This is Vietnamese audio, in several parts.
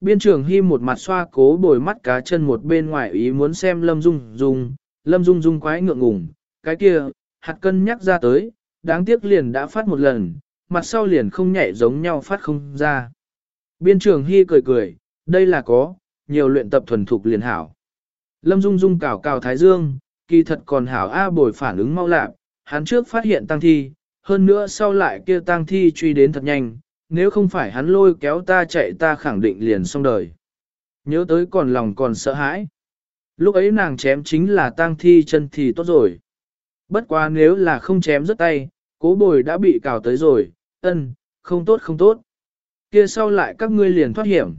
Biên trưởng Hy một mặt xoa cố bồi mắt cá chân một bên ngoài ý muốn xem Lâm Dung Dung, Lâm Dung Dung quái ngượng ngùng, cái kia, hạt cân nhắc ra tới, đáng tiếc liền đã phát một lần, mặt sau liền không nhảy giống nhau phát không ra. Biên trưởng Hy cười cười, đây là có, nhiều luyện tập thuần thục liền hảo. Lâm Dung Dung cào cào Thái Dương, kỳ thật còn hảo A bồi phản ứng mau lạc, hắn trước phát hiện tăng thi, hơn nữa sau lại kia tăng thi truy đến thật nhanh, nếu không phải hắn lôi kéo ta chạy ta khẳng định liền xong đời. Nhớ tới còn lòng còn sợ hãi. Lúc ấy nàng chém chính là tang thi chân thì tốt rồi. Bất quá nếu là không chém rất tay, cố bồi đã bị cào tới rồi, ân, không tốt không tốt. Kia sau lại các ngươi liền thoát hiểm.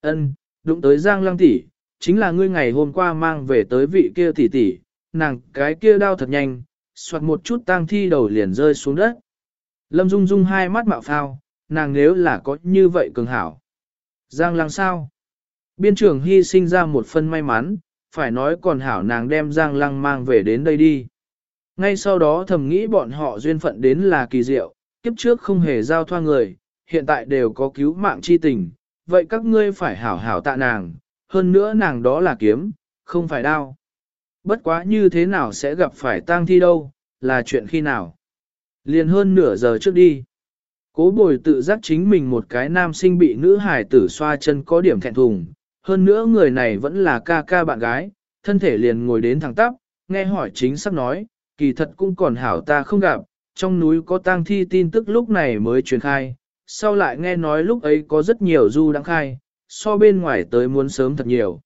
Ân, đụng tới Giang Lăng tỷ, chính là ngươi ngày hôm qua mang về tới vị kia tỷ tỷ, nàng cái kia đau thật nhanh, soạt một chút tang thi đầu liền rơi xuống đất. Lâm Dung Dung hai mắt mạo phao, nàng nếu là có như vậy cường hảo. Giang Lăng sao? Biên trưởng hy sinh ra một phân may mắn, phải nói còn hảo nàng đem Giang Lăng mang về đến đây đi. Ngay sau đó thầm nghĩ bọn họ duyên phận đến là kỳ diệu, kiếp trước không hề giao thoa người, hiện tại đều có cứu mạng chi tình, vậy các ngươi phải hảo hảo tạ nàng, hơn nữa nàng đó là kiếm, không phải đao. Bất quá như thế nào sẽ gặp phải tang thi đâu, là chuyện khi nào. Liền hơn nửa giờ trước đi. Cố bồi tự giác chính mình một cái nam sinh bị nữ hải tử xoa chân có điểm thẹn thùng, hơn nữa người này vẫn là ca ca bạn gái, thân thể liền ngồi đến thẳng tắp, nghe hỏi chính xác nói, kỳ thật cũng còn hảo ta không gặp, trong núi có tang thi tin tức lúc này mới truyền khai, sau lại nghe nói lúc ấy có rất nhiều du đang khai, so bên ngoài tới muốn sớm thật nhiều.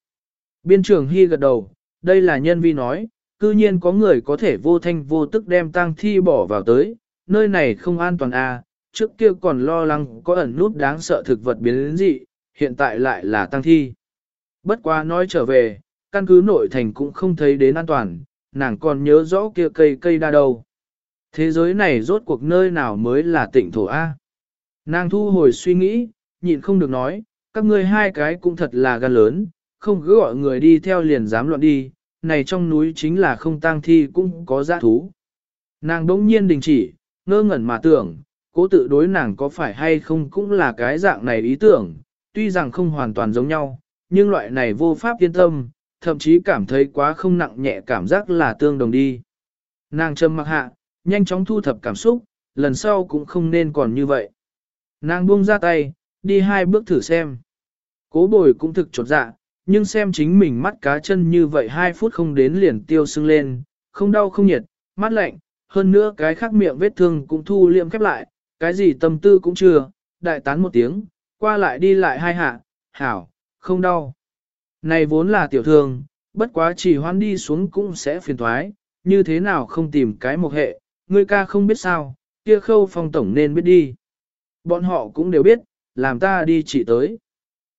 Biên trưởng Hy gật đầu, đây là nhân vi nói, cư nhiên có người có thể vô thanh vô tức đem tang thi bỏ vào tới, nơi này không an toàn à, trước kia còn lo lắng có ẩn nút đáng sợ thực vật biến đến dị, hiện tại lại là tăng thi. Bất quá nói trở về, căn cứ nội thành cũng không thấy đến an toàn, nàng còn nhớ rõ kia cây cây đa đâu. Thế giới này rốt cuộc nơi nào mới là tịnh thổ A. Nàng thu hồi suy nghĩ, nhịn không được nói, các ngươi hai cái cũng thật là gan lớn, không cứ gọi người đi theo liền dám loạn đi, này trong núi chính là không tang thi cũng có giá thú. Nàng đỗng nhiên đình chỉ, ngơ ngẩn mà tưởng, cố tự đối nàng có phải hay không cũng là cái dạng này ý tưởng, tuy rằng không hoàn toàn giống nhau, nhưng loại này vô pháp yên tâm, thậm chí cảm thấy quá không nặng nhẹ cảm giác là tương đồng đi. Nàng trầm mặc hạ, nhanh chóng thu thập cảm xúc, lần sau cũng không nên còn như vậy. Nàng buông ra tay, đi hai bước thử xem. Cố bồi cũng thực chột dạ, nhưng xem chính mình mắt cá chân như vậy hai phút không đến liền tiêu sưng lên, không đau không nhiệt, mắt lạnh, hơn nữa cái khác miệng vết thương cũng thu liệm khép lại, cái gì tâm tư cũng chưa, đại tán một tiếng, qua lại đi lại hai hạ, hảo, không đau. Này vốn là tiểu thương, bất quá chỉ hoan đi xuống cũng sẽ phiền thoái, như thế nào không tìm cái một hệ, ngươi ca không biết sao, kia khâu phong tổng nên biết đi. Bọn họ cũng đều biết, làm ta đi chỉ tới.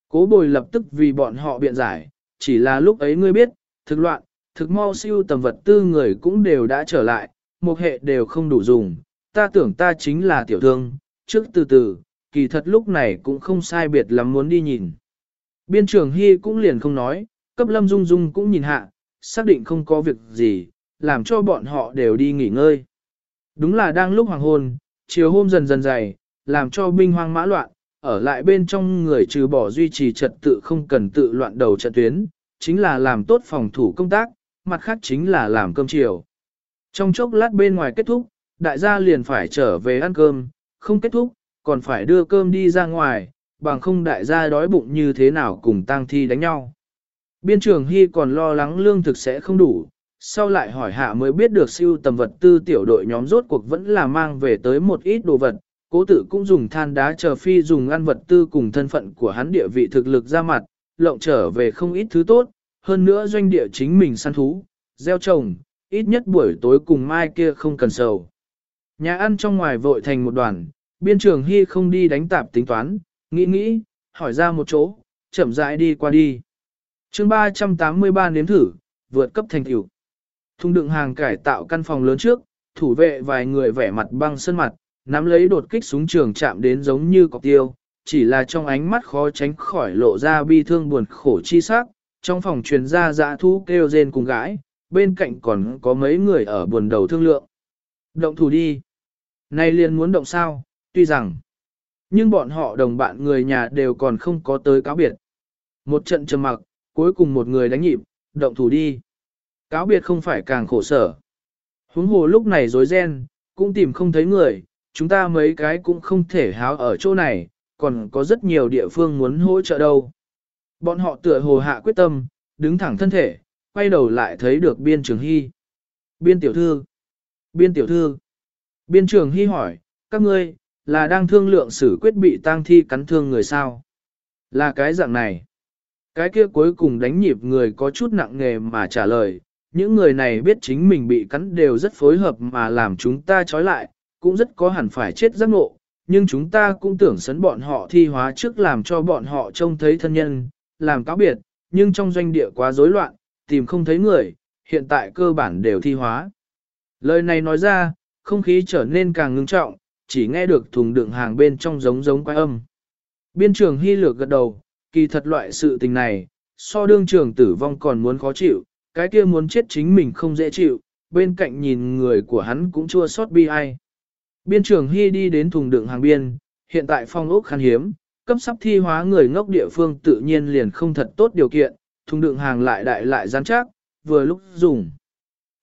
Cố bồi lập tức vì bọn họ biện giải, chỉ là lúc ấy ngươi biết, thực loạn, thực mau siêu tầm vật tư người cũng đều đã trở lại, một hệ đều không đủ dùng, ta tưởng ta chính là tiểu thương, trước từ từ, kỳ thật lúc này cũng không sai biệt lắm muốn đi nhìn. Biên trưởng Hy cũng liền không nói, cấp lâm dung dung cũng nhìn hạ, xác định không có việc gì, làm cho bọn họ đều đi nghỉ ngơi. Đúng là đang lúc hoàng hôn, chiều hôm dần dần dày, làm cho binh hoang mã loạn, ở lại bên trong người trừ bỏ duy trì trật tự không cần tự loạn đầu trận tuyến, chính là làm tốt phòng thủ công tác, mặt khác chính là làm cơm chiều. Trong chốc lát bên ngoài kết thúc, đại gia liền phải trở về ăn cơm, không kết thúc, còn phải đưa cơm đi ra ngoài, bằng không đại gia đói bụng như thế nào cùng tang thi đánh nhau. Biên trưởng Hy còn lo lắng lương thực sẽ không đủ, sau lại hỏi hạ mới biết được siêu tầm vật tư tiểu đội nhóm rốt cuộc vẫn là mang về tới một ít đồ vật, cố tự cũng dùng than đá chờ phi dùng ăn vật tư cùng thân phận của hắn địa vị thực lực ra mặt, lộng trở về không ít thứ tốt, hơn nữa doanh địa chính mình săn thú, gieo trồng, ít nhất buổi tối cùng mai kia không cần sầu. Nhà ăn trong ngoài vội thành một đoàn, biên trường Hy không đi đánh tạp tính toán, nghĩ nghĩ, hỏi ra một chỗ, chậm rãi đi qua đi. chương 383 nếm thử, vượt cấp thành tiểu. Thùng đựng hàng cải tạo căn phòng lớn trước, thủ vệ vài người vẻ mặt băng sơn mặt, nắm lấy đột kích súng trường chạm đến giống như cọc tiêu, chỉ là trong ánh mắt khó tránh khỏi lộ ra bi thương buồn khổ chi sắc, trong phòng truyền ra dã thú kêu rên cùng gái, bên cạnh còn có mấy người ở buồn đầu thương lượng. Động thủ đi. Nay liền muốn động sao, tuy rằng, nhưng bọn họ đồng bạn người nhà đều còn không có tới cáo biệt. Một trận trầm mặc, cuối cùng một người đánh nhịp, động thủ đi. Cáo biệt không phải càng khổ sở. Huống hồ lúc này rối ren, cũng tìm không thấy người, chúng ta mấy cái cũng không thể háo ở chỗ này, còn có rất nhiều địa phương muốn hỗ trợ đâu. Bọn họ tựa hồ hạ quyết tâm, đứng thẳng thân thể, quay đầu lại thấy được biên trường hy. Biên tiểu thư, biên tiểu thư, biên trưởng hy hỏi, các ngươi, là đang thương lượng xử quyết bị tang thi cắn thương người sao? Là cái dạng này. Cái kia cuối cùng đánh nhịp người có chút nặng nghề mà trả lời, những người này biết chính mình bị cắn đều rất phối hợp mà làm chúng ta trói lại, cũng rất có hẳn phải chết giác ngộ, nhưng chúng ta cũng tưởng sấn bọn họ thi hóa trước làm cho bọn họ trông thấy thân nhân, làm cáo biệt, nhưng trong doanh địa quá rối loạn, tìm không thấy người, hiện tại cơ bản đều thi hóa. Lời này nói ra, không khí trở nên càng ngưng trọng, chỉ nghe được thùng đựng hàng bên trong giống giống quái âm. Biên trường hy lược gật đầu, kỳ thật loại sự tình này, so đương trường tử vong còn muốn khó chịu, cái kia muốn chết chính mình không dễ chịu, bên cạnh nhìn người của hắn cũng chua xót bi ai. Biên trường Hy đi đến thùng đựng hàng biên, hiện tại phong ốc khan hiếm, cấp sắp thi hóa người ngốc địa phương tự nhiên liền không thật tốt điều kiện, thùng đựng hàng lại đại lại gián chắc, vừa lúc dùng.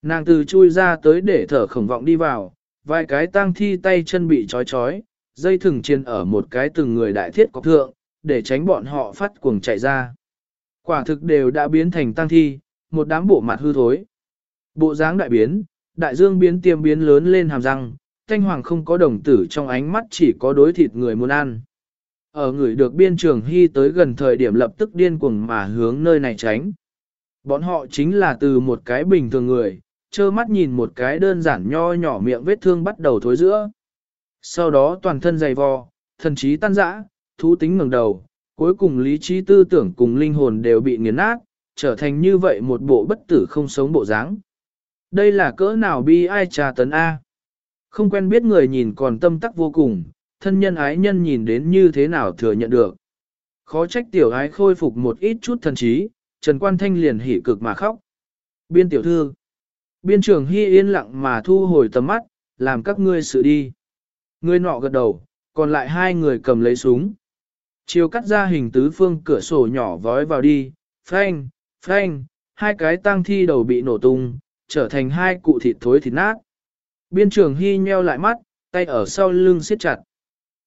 Nàng từ chui ra tới để thở khổng vọng đi vào, vài cái tang thi tay chân bị trói trói, dây thừng trên ở một cái từng người đại thiết cọc thượng, để tránh bọn họ phát cuồng chạy ra. Quả thực đều đã biến thành tang thi, một đám bộ mặt hư thối. Bộ dáng đại biến, đại dương biến tiêm biến lớn lên hàm răng, thanh hoàng không có đồng tử trong ánh mắt chỉ có đối thịt người muốn ăn. Ở người được biên trường hy tới gần thời điểm lập tức điên cuồng mà hướng nơi này tránh. Bọn họ chính là từ một cái bình thường người, trơ mắt nhìn một cái đơn giản nho nhỏ miệng vết thương bắt đầu thối giữa. Sau đó toàn thân dày vò, thần trí tan rã, thú tính ngẩng đầu, cuối cùng lý trí tư tưởng cùng linh hồn đều bị nghiền nát, trở thành như vậy một bộ bất tử không sống bộ dáng. Đây là cỡ nào bi ai trà tấn A. Không quen biết người nhìn còn tâm tắc vô cùng, thân nhân ái nhân nhìn đến như thế nào thừa nhận được. Khó trách tiểu ái khôi phục một ít chút thần trí, Trần Quan Thanh liền hỉ cực mà khóc. Biên tiểu thư. Biên trưởng hy yên lặng mà thu hồi tầm mắt, làm các ngươi sự đi. Người nọ gật đầu, còn lại hai người cầm lấy súng. Chiều cắt ra hình tứ phương cửa sổ nhỏ vói vào đi, phanh, phanh, hai cái tang thi đầu bị nổ tung, trở thành hai cụ thịt thối thịt nát. Biên trưởng hy nheo lại mắt, tay ở sau lưng siết chặt.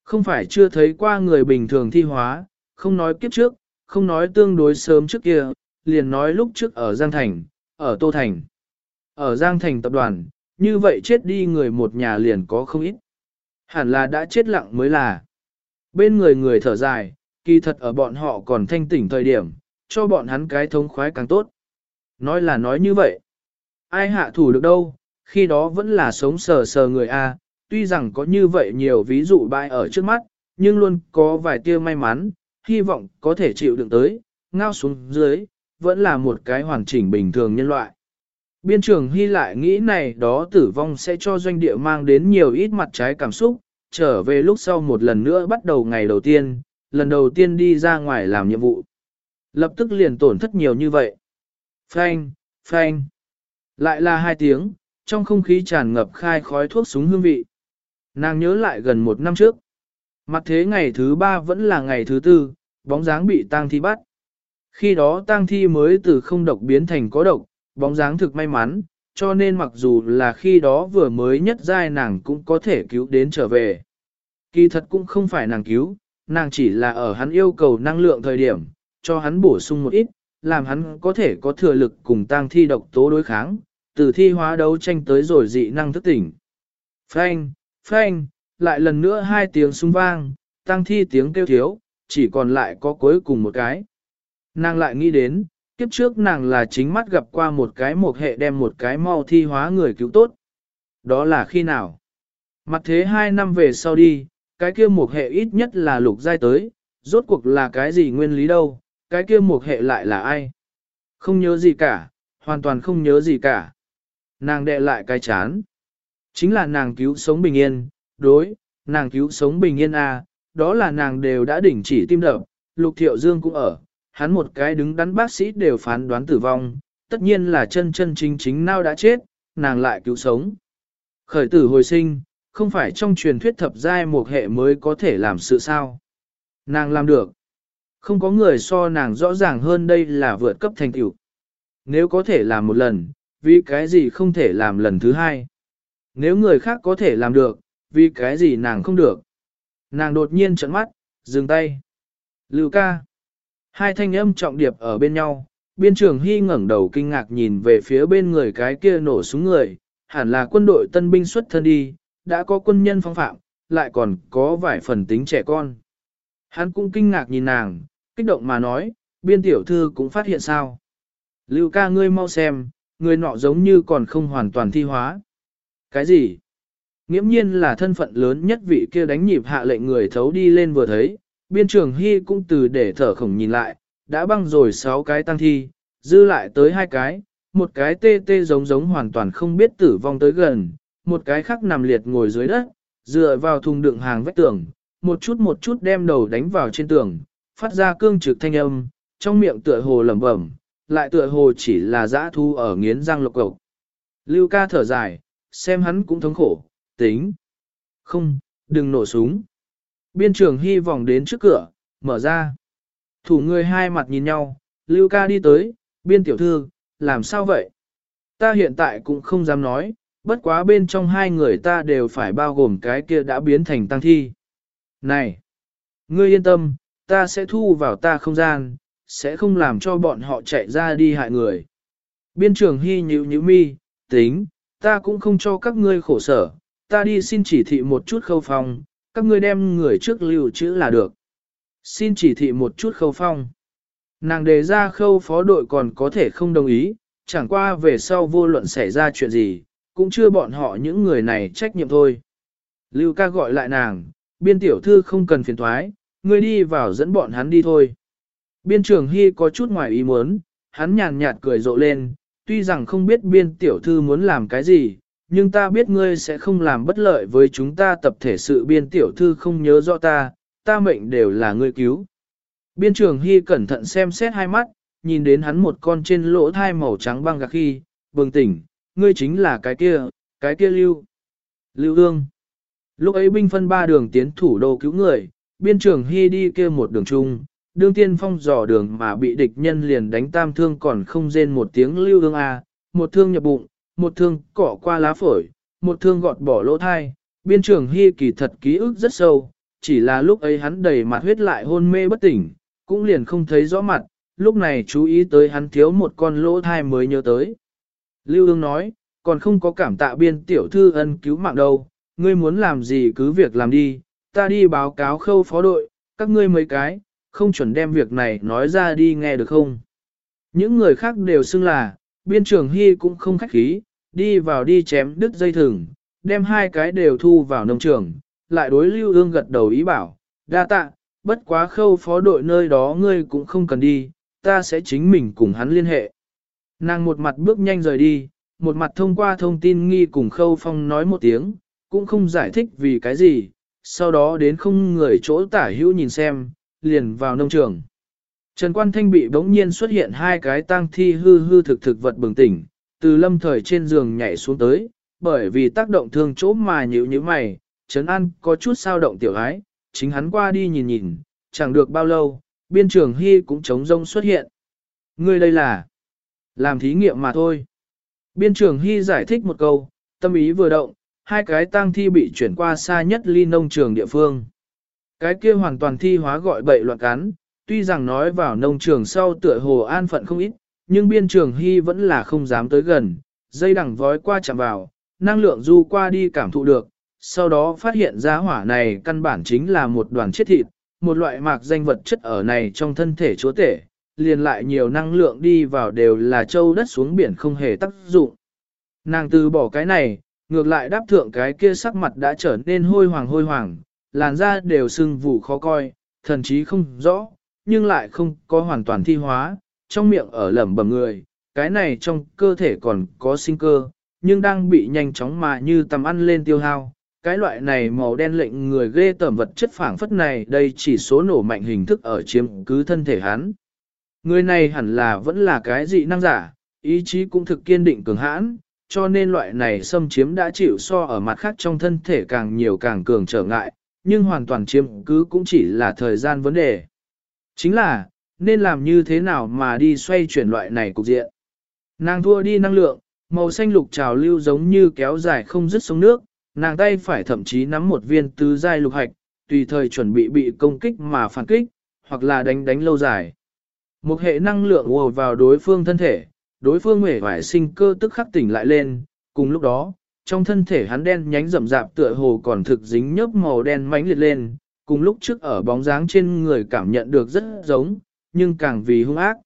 Không phải chưa thấy qua người bình thường thi hóa, không nói kiếp trước, không nói tương đối sớm trước kia, liền nói lúc trước ở Giang Thành, ở Tô Thành. Ở Giang Thành tập đoàn, như vậy chết đi người một nhà liền có không ít. Hẳn là đã chết lặng mới là. Bên người người thở dài, kỳ thật ở bọn họ còn thanh tỉnh thời điểm, cho bọn hắn cái thống khoái càng tốt. Nói là nói như vậy. Ai hạ thủ được đâu, khi đó vẫn là sống sờ sờ người A, tuy rằng có như vậy nhiều ví dụ bại ở trước mắt, nhưng luôn có vài tia may mắn, hy vọng có thể chịu đựng tới, ngao xuống dưới, vẫn là một cái hoàn chỉnh bình thường nhân loại. Biên trưởng Hy lại nghĩ này đó tử vong sẽ cho doanh địa mang đến nhiều ít mặt trái cảm xúc, trở về lúc sau một lần nữa bắt đầu ngày đầu tiên, lần đầu tiên đi ra ngoài làm nhiệm vụ. Lập tức liền tổn thất nhiều như vậy. Phanh, phanh. Lại là hai tiếng, trong không khí tràn ngập khai khói thuốc súng hương vị. Nàng nhớ lại gần một năm trước. Mặt thế ngày thứ ba vẫn là ngày thứ tư, bóng dáng bị tang thi bắt. Khi đó tang thi mới từ không độc biến thành có độc, bóng dáng thực may mắn, cho nên mặc dù là khi đó vừa mới nhất giai nàng cũng có thể cứu đến trở về. Kỳ thật cũng không phải nàng cứu, nàng chỉ là ở hắn yêu cầu năng lượng thời điểm, cho hắn bổ sung một ít, làm hắn có thể có thừa lực cùng tang thi độc tố đối kháng, từ thi hóa đấu tranh tới rồi dị năng thức tỉnh. Phanh, phanh, lại lần nữa hai tiếng súng vang, tăng thi tiếng kêu thiếu, chỉ còn lại có cuối cùng một cái. Nàng lại nghĩ đến, kiếp trước nàng là chính mắt gặp qua một cái một hệ đem một cái mau thi hóa người cứu tốt. Đó là khi nào? Mặt thế hai năm về sau đi, cái kia một hệ ít nhất là lục giai tới, rốt cuộc là cái gì nguyên lý đâu, cái kia một hệ lại là ai? Không nhớ gì cả, hoàn toàn không nhớ gì cả. Nàng đệ lại cái chán. Chính là nàng cứu sống bình yên, đối, nàng cứu sống bình yên à, đó là nàng đều đã đỉnh chỉ tim đập, lục thiệu dương cũng ở, hắn một cái đứng đắn bác sĩ đều phán đoán tử vong, tất nhiên là chân chân chính chính nào đã chết, nàng lại cứu sống. Khởi tử hồi sinh, không phải trong truyền thuyết thập giai một hệ mới có thể làm sự sao. Nàng làm được. Không có người so nàng rõ ràng hơn đây là vượt cấp thành tựu. Nếu có thể làm một lần, vì cái gì không thể làm lần thứ hai? Nếu người khác có thể làm được, vì cái gì nàng không được? Nàng đột nhiên trợn mắt, dừng tay. Lưu ca. Hai thanh âm trọng điệp ở bên nhau, biên trường hy ngẩng đầu kinh ngạc nhìn về phía bên người cái kia nổ súng người, hẳn là quân đội tân binh xuất thân đi, đã có quân nhân phong phạm, lại còn có vài phần tính trẻ con. Hắn cũng kinh ngạc nhìn nàng, kích động mà nói, biên tiểu thư cũng phát hiện sao. Lưu ca ngươi mau xem, người nọ giống như còn không hoàn toàn thi hóa. Cái gì? Nghiễm nhiên là thân phận lớn nhất vị kia đánh nhịp hạ lệnh người thấu đi lên vừa thấy, biên trường hy cũng từ để thở khổng nhìn lại, đã băng rồi sáu cái tăng thi, dư lại tới hai cái, một cái tê tê giống giống hoàn toàn không biết tử vong tới gần, một cái khác nằm liệt ngồi dưới đất, dựa vào thùng đựng hàng vách tường, một chút một chút đem đầu đánh vào trên tường, phát ra cương trực thanh âm, trong miệng tựa hồ lẩm bẩm, lại tựa hồ chỉ là dã thu ở nghiến răng lục cộc. Lưu ca thở dài, xem hắn cũng thống khổ, tính. Không, đừng nổ súng. Biên trường hy vọng đến trước cửa, mở ra. Thủ người hai mặt nhìn nhau, Lưu ca đi tới, biên tiểu thư, làm sao vậy? Ta hiện tại cũng không dám nói, bất quá bên trong hai người ta đều phải bao gồm cái kia đã biến thành tăng thi. Này! Ngươi yên tâm, ta sẽ thu vào ta không gian, sẽ không làm cho bọn họ chạy ra đi hại người. Biên trường hy nhíu nhíu mi, tính, ta cũng không cho các ngươi khổ sở, ta đi xin chỉ thị một chút khâu phòng các ngươi đem người trước lưu trữ là được. Xin chỉ thị một chút khâu phong. Nàng đề ra khâu phó đội còn có thể không đồng ý, chẳng qua về sau vô luận xảy ra chuyện gì, cũng chưa bọn họ những người này trách nhiệm thôi. Lưu ca gọi lại nàng, biên tiểu thư không cần phiền thoái, ngươi đi vào dẫn bọn hắn đi thôi. Biên trưởng Hy có chút ngoài ý muốn, hắn nhàn nhạt cười rộ lên, tuy rằng không biết biên tiểu thư muốn làm cái gì, nhưng ta biết ngươi sẽ không làm bất lợi với chúng ta tập thể sự biên tiểu thư không nhớ rõ ta, ta mệnh đều là ngươi cứu. Biên trường Hy cẩn thận xem xét hai mắt, nhìn đến hắn một con trên lỗ thai màu trắng băng gạc khi, bừng tỉnh, ngươi chính là cái kia, cái kia lưu. Lưu ương. Lúc ấy binh phân ba đường tiến thủ đô cứu người, biên trường Hy đi kia một đường chung, đương tiên phong dò đường mà bị địch nhân liền đánh tam thương còn không rên một tiếng lưu ương a, một thương nhập bụng, một thương cỏ qua lá phổi, một thương gọt bỏ lỗ thai, biên trường Hy kỳ thật ký ức rất sâu, chỉ là lúc ấy hắn đầy mặt huyết lại hôn mê bất tỉnh, cũng liền không thấy rõ mặt, lúc này chú ý tới hắn thiếu một con lỗ thai mới nhớ tới. Lưu ương nói, còn không có cảm tạ biên tiểu thư ân cứu mạng đâu, ngươi muốn làm gì cứ việc làm đi, ta đi báo cáo khâu phó đội, các ngươi mấy cái, không chuẩn đem việc này nói ra đi nghe được không. Những người khác đều xưng là, biên trường hy cũng không khách khí, đi vào đi chém đứt dây thừng, đem hai cái đều thu vào nông trường, lại đối lưu ương gật đầu ý bảo, đa tạ, bất quá khâu phó đội nơi đó ngươi cũng không cần đi, ta sẽ chính mình cùng hắn liên hệ. Nàng một mặt bước nhanh rời đi, một mặt thông qua thông tin nghi cùng khâu phong nói một tiếng, cũng không giải thích vì cái gì, sau đó đến không người chỗ tả hữu nhìn xem, liền vào nông trường. Trần Quan Thanh bị bỗng nhiên xuất hiện hai cái tang thi hư hư thực thực vật bừng tỉnh, từ lâm thời trên giường nhảy xuống tới, bởi vì tác động thương chỗ mà nhíu như mày, Trấn An có chút sao động tiểu ái, chính hắn qua đi nhìn nhìn, chẳng được bao lâu, biên trường hy cũng trống rông xuất hiện. Ngươi đây là làm thí nghiệm mà thôi. Biên trường hy giải thích một câu, tâm ý vừa động, hai cái tang thi bị chuyển qua xa nhất ly nông trường địa phương. Cái kia hoàn toàn thi hóa gọi bậy loạn cắn, tuy rằng nói vào nông trường sau tựa hồ an phận không ít, nhưng biên trường hy vẫn là không dám tới gần, dây đằng vói qua chạm vào, năng lượng du qua đi cảm thụ được, sau đó phát hiện ra hỏa này căn bản chính là một đoàn chết thịt, một loại mạc danh vật chất ở này trong thân thể chúa tể, liền lại nhiều năng lượng đi vào đều là châu đất xuống biển không hề tác dụng. Nàng từ bỏ cái này, ngược lại đáp thượng cái kia sắc mặt đã trở nên hôi hoàng hôi hoàng, làn da đều sưng vụ khó coi, thần chí không rõ, nhưng lại không có hoàn toàn thi hóa, trong miệng ở lẩm bẩm người, cái này trong cơ thể còn có sinh cơ, nhưng đang bị nhanh chóng mà như tầm ăn lên tiêu hao. Cái loại này màu đen lệnh người ghê tởm vật chất phảng phất này đây chỉ số nổ mạnh hình thức ở chiếm cứ thân thể hắn. Người này hẳn là vẫn là cái dị năng giả, ý chí cũng thực kiên định cường hãn, cho nên loại này xâm chiếm đã chịu so ở mặt khác trong thân thể càng nhiều càng cường trở ngại, nhưng hoàn toàn chiếm cứ cũng chỉ là thời gian vấn đề. Chính là, nên làm như thế nào mà đi xoay chuyển loại này cục diện. Nàng thua đi năng lượng, màu xanh lục trào lưu giống như kéo dài không dứt sông nước, nàng tay phải thậm chí nắm một viên tứ giai lục hạch, tùy thời chuẩn bị bị công kích mà phản kích, hoặc là đánh đánh lâu dài. Một hệ năng lượng ùa vào đối phương thân thể, đối phương mể vải sinh cơ tức khắc tỉnh lại lên, cùng lúc đó, trong thân thể hắn đen nhánh rậm rạp tựa hồ còn thực dính nhớp màu đen mánh liệt lên, cùng lúc trước ở bóng dáng trên người cảm nhận được rất giống, nhưng càng vì hung ác.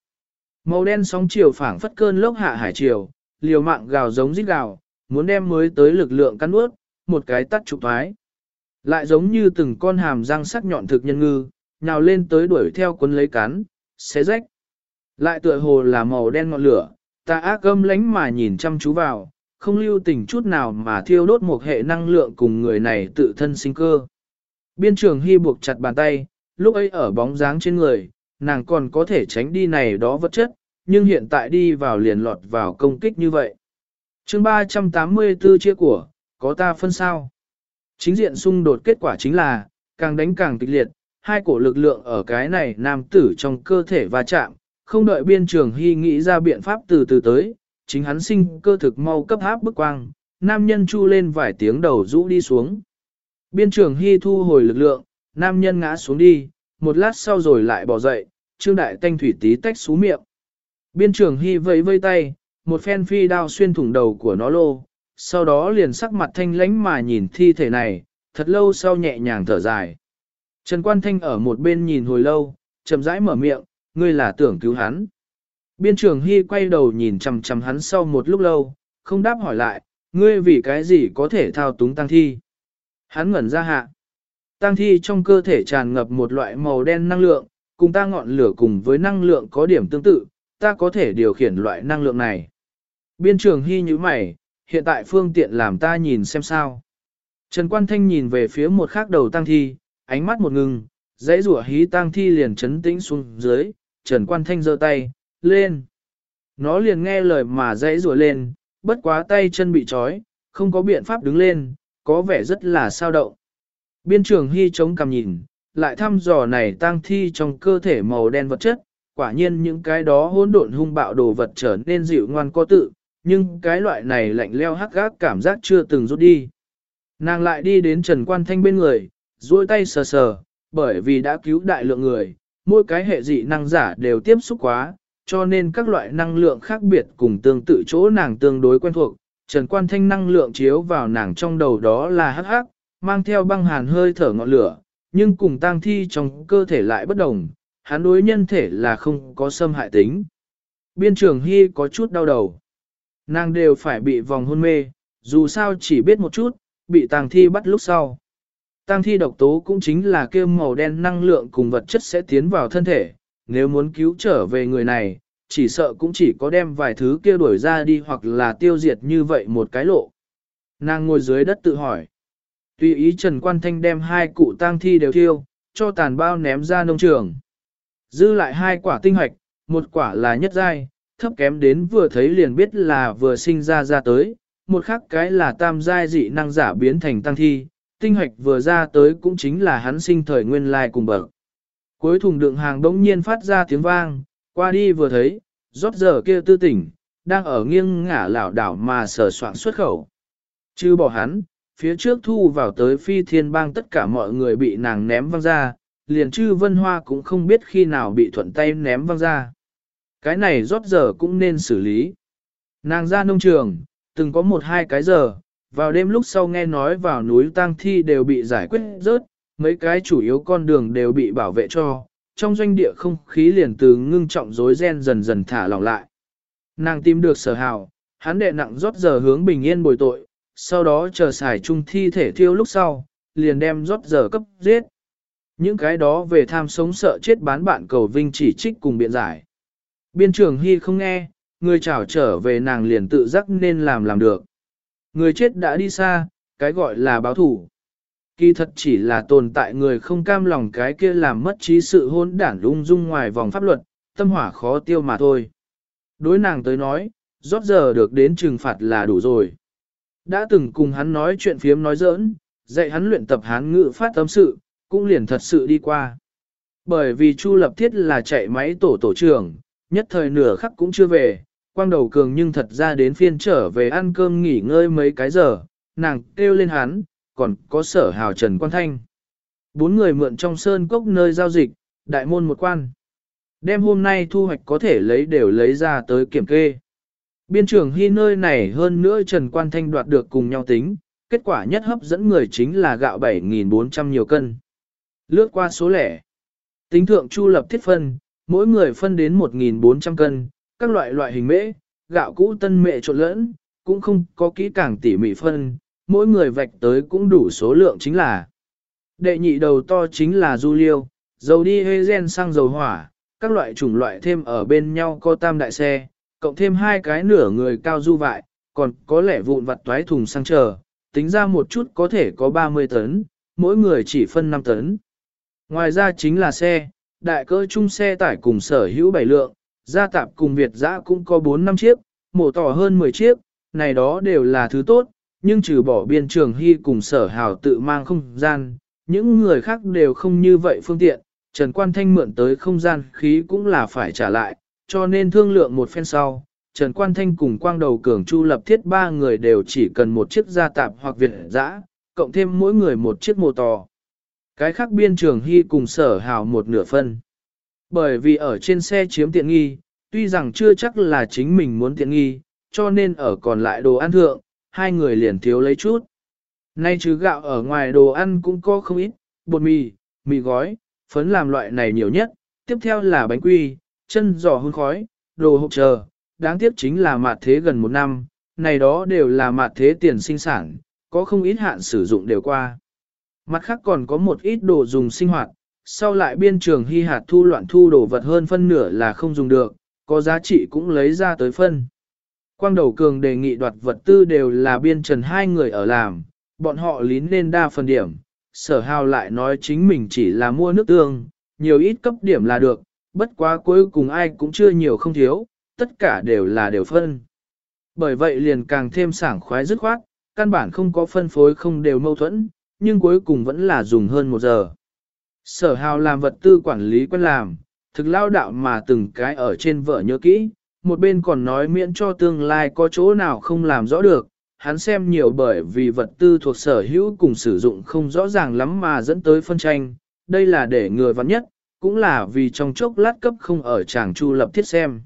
Màu đen sóng chiều phảng phất cơn lốc hạ hải chiều, liều mạng gào giống rít gào, muốn đem mới tới lực lượng cắn nuốt, một cái tắt trục thoái. Lại giống như từng con hàm răng sắc nhọn thực nhân ngư, nhào lên tới đuổi theo cuốn lấy cắn, xé rách. Lại tựa hồ là màu đen ngọn lửa, ta ác âm lánh mà nhìn chăm chú vào, không lưu tình chút nào mà thiêu đốt một hệ năng lượng cùng người này tự thân sinh cơ. Biên trường hy buộc chặt bàn tay, lúc ấy ở bóng dáng trên người, nàng còn có thể tránh đi này đó vật chất, nhưng hiện tại đi vào liền lọt vào công kích như vậy. chương 384 chia của, có ta phân sao? Chính diện xung đột kết quả chính là, càng đánh càng kịch liệt, hai cổ lực lượng ở cái này nam tử trong cơ thể va chạm, không đợi biên trường hy nghĩ ra biện pháp từ từ tới, chính hắn sinh cơ thực mau cấp áp bức quang, nam nhân chu lên vài tiếng đầu rũ đi xuống. Biên trường hy thu hồi lực lượng, nam nhân ngã xuống đi, một lát sau rồi lại bỏ dậy, trương đại tanh thủy tí tách xú miệng. Biên trường hy vẫy vây tay, một phen phi đao xuyên thủng đầu của nó lô, sau đó liền sắc mặt thanh lánh mà nhìn thi thể này, thật lâu sau nhẹ nhàng thở dài. Trần Quan Thanh ở một bên nhìn hồi lâu, chậm rãi mở miệng, ngươi là tưởng cứu hắn. Biên trường Hy quay đầu nhìn chằm chằm hắn sau một lúc lâu, không đáp hỏi lại, ngươi vì cái gì có thể thao túng tăng thi. Hắn ngẩn ra hạ. Tăng thi trong cơ thể tràn ngập một loại màu đen năng lượng, cùng ta ngọn lửa cùng với năng lượng có điểm tương tự, ta có thể điều khiển loại năng lượng này. Biên trường Hy như mày, hiện tại phương tiện làm ta nhìn xem sao. Trần Quan Thanh nhìn về phía một khác đầu tăng thi, ánh mắt một ngừng, dãy rủa hí tăng thi liền chấn tĩnh xuống dưới, Trần Quan Thanh giơ tay, lên. Nó liền nghe lời mà dãy rủa lên, bất quá tay chân bị trói, không có biện pháp đứng lên, có vẻ rất là sao động. Biên trường hy chống cằm nhìn, lại thăm dò này tang thi trong cơ thể màu đen vật chất, quả nhiên những cái đó hỗn độn hung bạo đồ vật trở nên dịu ngoan có tự, nhưng cái loại này lạnh leo hắc gác cảm giác chưa từng rút đi. Nàng lại đi đến Trần Quan Thanh bên người, duỗi tay sờ sờ, bởi vì đã cứu đại lượng người, mỗi cái hệ dị năng giả đều tiếp xúc quá, cho nên các loại năng lượng khác biệt cùng tương tự chỗ nàng tương đối quen thuộc. Trần Quan Thanh năng lượng chiếu vào nàng trong đầu đó là hắc hắc, mang theo băng hàn hơi thở ngọn lửa, nhưng cùng tang thi trong cơ thể lại bất đồng, hắn đối nhân thể là không có xâm hại tính. Biên trường Hy có chút đau đầu. Nàng đều phải bị vòng hôn mê, dù sao chỉ biết một chút, bị tang thi bắt lúc sau. Tang thi độc tố cũng chính là kêu màu đen năng lượng cùng vật chất sẽ tiến vào thân thể, nếu muốn cứu trở về người này, chỉ sợ cũng chỉ có đem vài thứ kia đuổi ra đi hoặc là tiêu diệt như vậy một cái lộ. Nàng ngồi dưới đất tự hỏi. Tùy ý Trần Quan Thanh đem hai cụ tang thi đều thiêu, cho tàn bao ném ra nông trường. Dư lại hai quả tinh hoạch, một quả là nhất giai, thấp kém đến vừa thấy liền biết là vừa sinh ra ra tới, một khác cái là tam giai dị năng giả biến thành tăng thi, tinh hoạch vừa ra tới cũng chính là hắn sinh thời nguyên lai cùng bậc. Cuối thùng đựng hàng đống nhiên phát ra tiếng vang, qua đi vừa thấy, rót giờ kia tư tỉnh, đang ở nghiêng ngả lảo đảo mà sở soạn xuất khẩu. Chứ bỏ hắn, phía trước thu vào tới phi thiên bang tất cả mọi người bị nàng ném văng ra, liền chư vân hoa cũng không biết khi nào bị thuận tay ném văng ra. Cái này rót giờ cũng nên xử lý. Nàng ra nông trường, từng có một hai cái giờ, vào đêm lúc sau nghe nói vào núi tang thi đều bị giải quyết rớt, mấy cái chủ yếu con đường đều bị bảo vệ cho, trong doanh địa không khí liền từ ngưng trọng rối ren dần dần thả lỏng lại. Nàng tìm được sở hào, hắn đệ nặng rót giờ hướng bình yên bồi tội, sau đó chờ xài chung thi thể thiêu lúc sau, liền đem rót giờ cấp giết. Những cái đó về tham sống sợ chết bán bạn cầu vinh chỉ trích cùng biện giải. Biên trưởng Hy không nghe, người chảo trở về nàng liền tự giác nên làm làm được. Người chết đã đi xa, cái gọi là báo thủ. Kỳ thật chỉ là tồn tại người không cam lòng cái kia làm mất trí sự hôn đản lung dung ngoài vòng pháp luật, tâm hỏa khó tiêu mà thôi. Đối nàng tới nói, rót giờ được đến trừng phạt là đủ rồi. Đã từng cùng hắn nói chuyện phiếm nói giỡn, dạy hắn luyện tập hán ngữ phát tâm sự, cũng liền thật sự đi qua. Bởi vì Chu Lập Thiết là chạy máy tổ tổ trưởng, nhất thời nửa khắc cũng chưa về, quang đầu cường nhưng thật ra đến phiên trở về ăn cơm nghỉ ngơi mấy cái giờ, nàng kêu lên hắn, còn có sở hào Trần Quan Thanh. Bốn người mượn trong sơn cốc nơi giao dịch, đại môn một quan. đêm hôm nay thu hoạch có thể lấy đều lấy ra tới kiểm kê. Biên trưởng hy nơi này hơn nữa Trần Quan Thanh đoạt được cùng nhau tính, kết quả nhất hấp dẫn người chính là gạo 7.400 nhiều cân. Lướt qua số lẻ. Tính thượng chu lập thiết phân, mỗi người phân đến 1.400 cân, các loại loại hình mễ, gạo cũ tân mệ trộn lẫn, cũng không có kỹ càng tỉ mỉ phân, mỗi người vạch tới cũng đủ số lượng chính là. Đệ nhị đầu to chính là du liêu, dầu đi hê gen sang dầu hỏa, các loại chủng loại thêm ở bên nhau có tam đại xe, cộng thêm hai cái nửa người cao du vại, còn có lẻ vụn vặt toái thùng sang chờ, tính ra một chút có thể có 30 tấn, mỗi người chỉ phân 5 tấn. Ngoài ra chính là xe, đại cỡ chung xe tải cùng sở hữu bảy lượng, gia tạp cùng Việt giã cũng có 4 năm chiếc, mổ tỏ hơn 10 chiếc, này đó đều là thứ tốt, nhưng trừ bỏ biên trường hy cùng sở hào tự mang không gian, những người khác đều không như vậy phương tiện, Trần Quan Thanh mượn tới không gian khí cũng là phải trả lại, cho nên thương lượng một phen sau, Trần Quan Thanh cùng Quang Đầu Cường Chu lập thiết ba người đều chỉ cần một chiếc gia tạp hoặc Việt dã, cộng thêm mỗi người một chiếc mô tò. Cái khác biên trường hy cùng sở hào một nửa phân. Bởi vì ở trên xe chiếm tiện nghi, tuy rằng chưa chắc là chính mình muốn tiện nghi, cho nên ở còn lại đồ ăn thượng, hai người liền thiếu lấy chút. Nay chứ gạo ở ngoài đồ ăn cũng có không ít, bột mì, mì gói, phấn làm loại này nhiều nhất, tiếp theo là bánh quy, chân giò hương khói, đồ hộp chờ, đáng tiếc chính là mạt thế gần một năm, này đó đều là mạt thế tiền sinh sản, có không ít hạn sử dụng đều qua. Mặt khác còn có một ít đồ dùng sinh hoạt, sau lại biên trường hy hạt thu loạn thu đồ vật hơn phân nửa là không dùng được, có giá trị cũng lấy ra tới phân. Quang đầu cường đề nghị đoạt vật tư đều là biên trần hai người ở làm, bọn họ lín lên đa phần điểm, sở hào lại nói chính mình chỉ là mua nước tương, nhiều ít cấp điểm là được, bất quá cuối cùng ai cũng chưa nhiều không thiếu, tất cả đều là đều phân. Bởi vậy liền càng thêm sảng khoái dứt khoát, căn bản không có phân phối không đều mâu thuẫn, nhưng cuối cùng vẫn là dùng hơn một giờ. Sở hào làm vật tư quản lý quen làm, thực lao đạo mà từng cái ở trên vợ nhớ kỹ, một bên còn nói miễn cho tương lai có chỗ nào không làm rõ được, hắn xem nhiều bởi vì vật tư thuộc sở hữu cùng sử dụng không rõ ràng lắm mà dẫn tới phân tranh, đây là để người vắn nhất, cũng là vì trong chốc lát cấp không ở chàng chu lập thiết xem.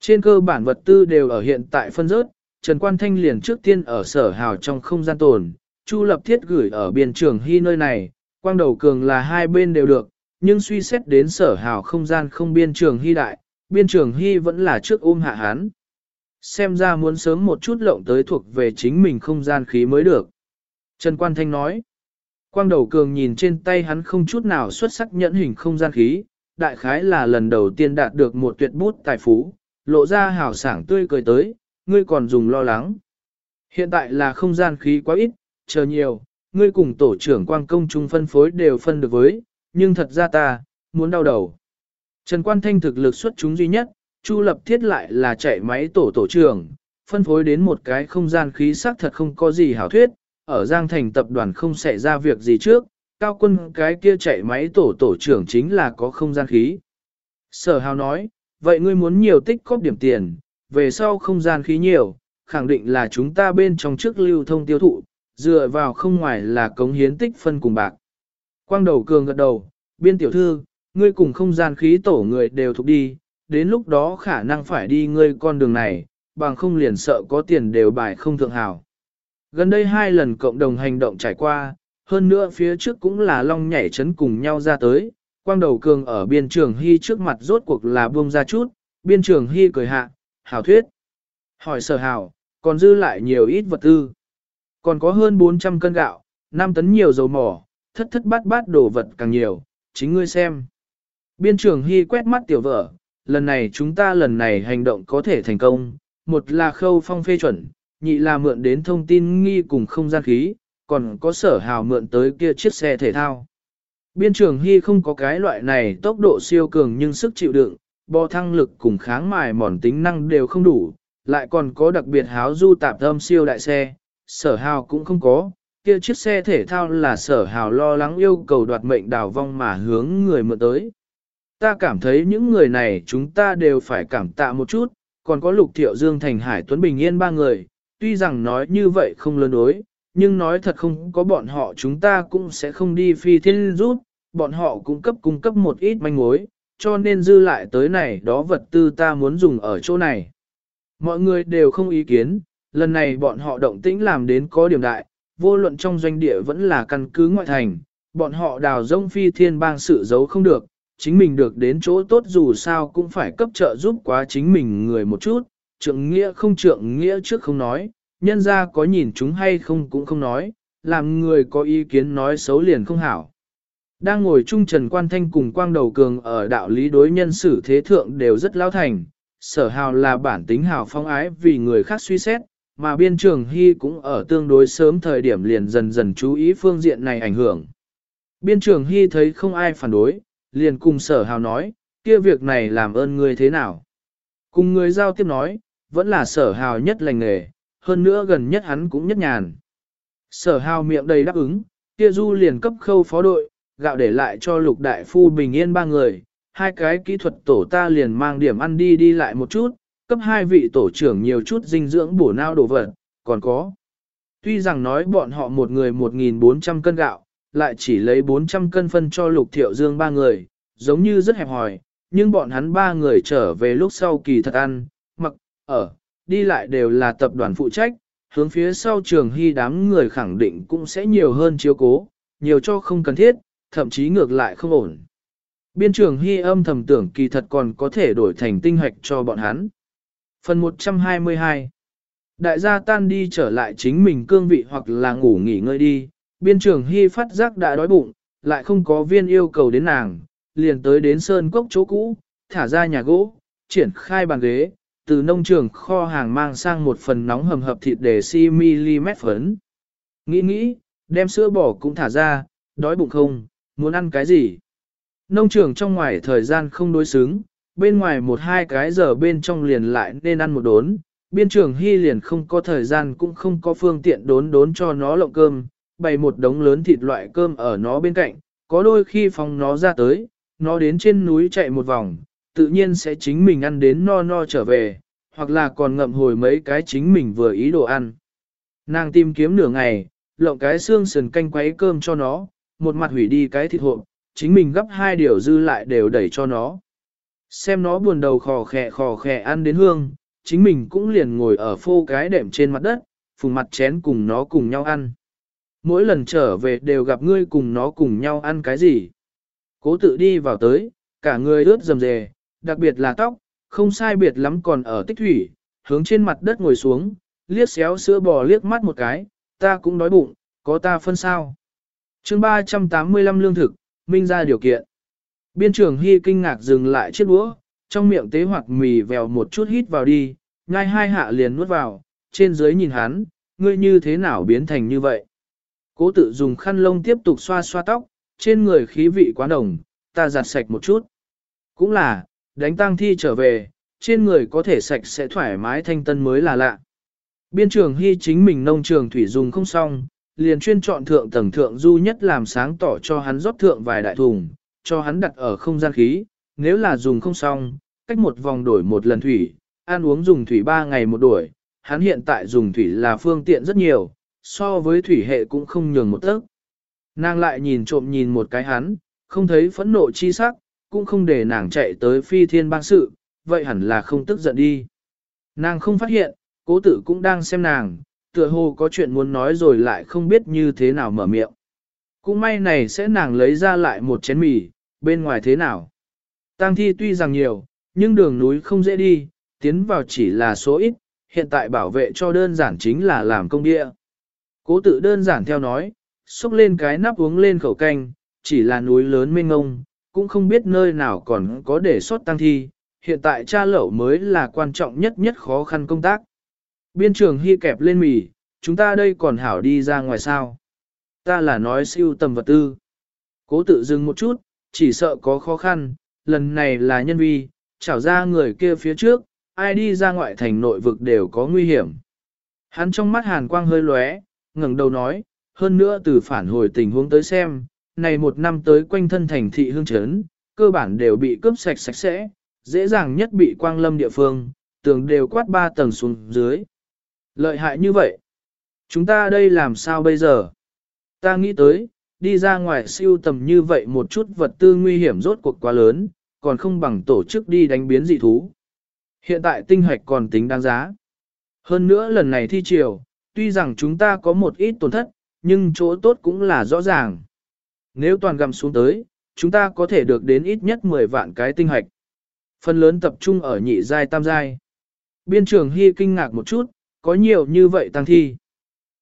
Trên cơ bản vật tư đều ở hiện tại phân rớt, Trần Quan Thanh liền trước tiên ở sở hào trong không gian tồn, chu lập thiết gửi ở biên trường hy nơi này, quang đầu cường là hai bên đều được, nhưng suy xét đến sở hào không gian không biên trường hy đại, biên trường hy vẫn là trước ôm hạ hán. Xem ra muốn sớm một chút lộng tới thuộc về chính mình không gian khí mới được. Trần Quan Thanh nói, quang đầu cường nhìn trên tay hắn không chút nào xuất sắc nhẫn hình không gian khí, đại khái là lần đầu tiên đạt được một tuyệt bút tài phú, lộ ra hào sảng tươi cười tới, ngươi còn dùng lo lắng. Hiện tại là không gian khí quá ít, chờ nhiều, ngươi cùng tổ trưởng quang công trung phân phối đều phân được với, nhưng thật ra ta, muốn đau đầu. Trần Quan Thanh thực lực xuất chúng duy nhất, Chu Lập Thiết lại là chạy máy tổ tổ trưởng, phân phối đến một cái không gian khí sắc thật không có gì hảo thuyết, ở Giang Thành tập đoàn không xảy ra việc gì trước, cao quân cái kia chạy máy tổ tổ trưởng chính là có không gian khí. Sở Hào nói, vậy ngươi muốn nhiều tích cóp điểm tiền, về sau không gian khí nhiều, khẳng định là chúng ta bên trong trước lưu thông tiêu thụ, dựa vào không ngoài là cống hiến tích phân cùng bạc. Quang đầu cường gật đầu, biên tiểu thư, ngươi cùng không gian khí tổ người đều thuộc đi, đến lúc đó khả năng phải đi ngươi con đường này, bằng không liền sợ có tiền đều bài không thượng hảo. Gần đây hai lần cộng đồng hành động trải qua, hơn nữa phía trước cũng là long nhảy chấn cùng nhau ra tới, quang đầu cường ở biên trường hy trước mặt rốt cuộc là buông ra chút, biên trường hy cười hạ, hảo thuyết. Hỏi sở hảo, còn dư lại nhiều ít vật tư. Còn có hơn 400 cân gạo, 5 tấn nhiều dầu mỏ, thất thất bát bát đồ vật càng nhiều, chính ngươi xem. Biên trường Hy quét mắt tiểu vợ, lần này chúng ta lần này hành động có thể thành công, một là khâu phong phê chuẩn, nhị là mượn đến thông tin nghi cùng không gian khí, còn có sở hào mượn tới kia chiếc xe thể thao. Biên trường Hy không có cái loại này tốc độ siêu cường nhưng sức chịu đựng, bò thăng lực cùng kháng mài mòn tính năng đều không đủ, lại còn có đặc biệt háo du tạp thâm siêu đại xe, sở hào cũng không có, kia chiếc xe thể thao là sở hào lo lắng yêu cầu đoạt mệnh đào vong mà hướng người mượn tới. Ta cảm thấy những người này chúng ta đều phải cảm tạ một chút, còn có Lục Thiệu Dương Thành Hải Tuấn Bình Yên ba người, tuy rằng nói như vậy không lớn đối, nhưng nói thật không có bọn họ chúng ta cũng sẽ không đi phi thiên rút, bọn họ cung cấp cung cấp một ít manh mối, cho nên dư lại tới này đó vật tư ta muốn dùng ở chỗ này. Mọi người đều không ý kiến, lần này bọn họ động tĩnh làm đến có điểm đại, vô luận trong doanh địa vẫn là căn cứ ngoại thành, bọn họ đào rông phi thiên bang sự giấu không được, chính mình được đến chỗ tốt dù sao cũng phải cấp trợ giúp quá chính mình người một chút, trượng nghĩa không trượng nghĩa trước không nói, nhân ra có nhìn chúng hay không cũng không nói, làm người có ý kiến nói xấu liền không hảo. Đang ngồi chung Trần Quan Thanh cùng Quang Đầu Cường ở đạo lý đối nhân xử thế thượng đều rất lao thành, sở hào là bản tính hào phong ái vì người khác suy xét, mà biên trường hy cũng ở tương đối sớm thời điểm liền dần dần chú ý phương diện này ảnh hưởng. Biên trường hy thấy không ai phản đối, liền cùng sở hào nói, kia việc này làm ơn người thế nào. Cùng người giao tiếp nói, vẫn là sở hào nhất lành nghề, hơn nữa gần nhất hắn cũng nhất nhàn. Sở hào miệng đầy đáp ứng, kia du liền cấp khâu phó đội, gạo để lại cho lục đại phu bình yên ba người, hai cái kỹ thuật tổ ta liền mang điểm ăn đi đi lại một chút, cấp hai vị tổ trưởng nhiều chút dinh dưỡng bổ nao đồ vật, còn có. Tuy rằng nói bọn họ một người 1.400 cân gạo, lại chỉ lấy 400 cân phân cho lục thiệu dương ba người, giống như rất hẹp hòi, nhưng bọn hắn ba người trở về lúc sau kỳ thật ăn, mặc, ở, đi lại đều là tập đoàn phụ trách, hướng phía sau trường hy đám người khẳng định cũng sẽ nhiều hơn chiếu cố, nhiều cho không cần thiết, thậm chí ngược lại không ổn. Biên trường hy âm thầm tưởng kỳ thật còn có thể đổi thành tinh hoạch cho bọn hắn. Phần 122 Đại gia tan đi trở lại chính mình cương vị hoặc là ngủ nghỉ ngơi đi, biên trưởng hy phát giác đã đói bụng, lại không có viên yêu cầu đến nàng, liền tới đến sơn cốc chỗ cũ, thả ra nhà gỗ, triển khai bàn ghế, từ nông trường kho hàng mang sang một phần nóng hầm hập thịt để si mm phấn. Nghĩ nghĩ, đem sữa bò cũng thả ra, đói bụng không, muốn ăn cái gì? Nông trường trong ngoài thời gian không đối xứng, bên ngoài một hai cái giờ bên trong liền lại nên ăn một đốn, biên trường hy liền không có thời gian cũng không có phương tiện đốn đốn cho nó lộng cơm, bày một đống lớn thịt loại cơm ở nó bên cạnh, có đôi khi phòng nó ra tới, nó đến trên núi chạy một vòng, tự nhiên sẽ chính mình ăn đến no no trở về, hoặc là còn ngậm hồi mấy cái chính mình vừa ý đồ ăn. Nàng tìm kiếm nửa ngày, lộng cái xương sườn canh quấy cơm cho nó, một mặt hủy đi cái thịt hộp, chính mình gấp hai điều dư lại đều đẩy cho nó. Xem nó buồn đầu khò khè khò khè ăn đến hương, chính mình cũng liền ngồi ở phô cái đệm trên mặt đất, phùng mặt chén cùng nó cùng nhau ăn. Mỗi lần trở về đều gặp ngươi cùng nó cùng nhau ăn cái gì. Cố tự đi vào tới, cả người ướt rầm rề, đặc biệt là tóc, không sai biệt lắm còn ở tích thủy, hướng trên mặt đất ngồi xuống, liếc xéo sữa bò liếc mắt một cái, ta cũng đói bụng, có ta phân sao. chương 385 lương thực, minh ra điều kiện. Biên trưởng Hy kinh ngạc dừng lại chiếc đũa, trong miệng tế hoặc mì vèo một chút hít vào đi, ngay hai hạ liền nuốt vào, trên dưới nhìn hắn, ngươi như thế nào biến thành như vậy. Cố tự dùng khăn lông tiếp tục xoa xoa tóc, trên người khí vị quá đồng, ta giặt sạch một chút. Cũng là, đánh tang thi trở về, trên người có thể sạch sẽ thoải mái thanh tân mới là lạ. Biên trường hy chính mình nông trường thủy dùng không xong, liền chuyên chọn thượng tầng thượng du nhất làm sáng tỏ cho hắn rót thượng vài đại thùng, cho hắn đặt ở không gian khí, nếu là dùng không xong, cách một vòng đổi một lần thủy, ăn uống dùng thủy ba ngày một đổi, hắn hiện tại dùng thủy là phương tiện rất nhiều, so với thủy hệ cũng không nhường một tấc. Nàng lại nhìn trộm nhìn một cái hắn, không thấy phẫn nộ chi sắc, cũng không để nàng chạy tới phi thiên bang sự, vậy hẳn là không tức giận đi. Nàng không phát hiện, cố tử cũng đang xem nàng, tựa hồ có chuyện muốn nói rồi lại không biết như thế nào mở miệng. Cũng may này sẽ nàng lấy ra lại một chén mì, bên ngoài thế nào. Tang thi tuy rằng nhiều, nhưng đường núi không dễ đi, tiến vào chỉ là số ít, hiện tại bảo vệ cho đơn giản chính là làm công địa. Cố tự đơn giản theo nói, xúc lên cái nắp uống lên khẩu canh, chỉ là núi lớn mênh ngông, cũng không biết nơi nào còn có để sót tăng thi, hiện tại cha lẩu mới là quan trọng nhất nhất khó khăn công tác. Biên trường hy kẹp lên mì, chúng ta đây còn hảo đi ra ngoài sao. Ta là nói siêu tầm vật tư. Cố tự dừng một chút, chỉ sợ có khó khăn, lần này là nhân vi, chảo ra người kia phía trước, ai đi ra ngoại thành nội vực đều có nguy hiểm. Hắn trong mắt hàn quang hơi lóe, ngẩng đầu nói, hơn nữa từ phản hồi tình huống tới xem, này một năm tới quanh thân thành thị hương chấn, cơ bản đều bị cướp sạch sạch sẽ, dễ dàng nhất bị quang lâm địa phương, tường đều quát ba tầng xuống dưới. Lợi hại như vậy. Chúng ta đây làm sao bây giờ? Ta nghĩ tới, đi ra ngoài siêu tầm như vậy một chút vật tư nguy hiểm rốt cuộc quá lớn, còn không bằng tổ chức đi đánh biến dị thú. Hiện tại tinh hoạch còn tính đáng giá. Hơn nữa lần này thi triều, tuy rằng chúng ta có một ít tổn thất, nhưng chỗ tốt cũng là rõ ràng. Nếu toàn gầm xuống tới, chúng ta có thể được đến ít nhất 10 vạn cái tinh hạch, Phần lớn tập trung ở nhị giai tam giai. Biên trường Hy kinh ngạc một chút, có nhiều như vậy tăng thi.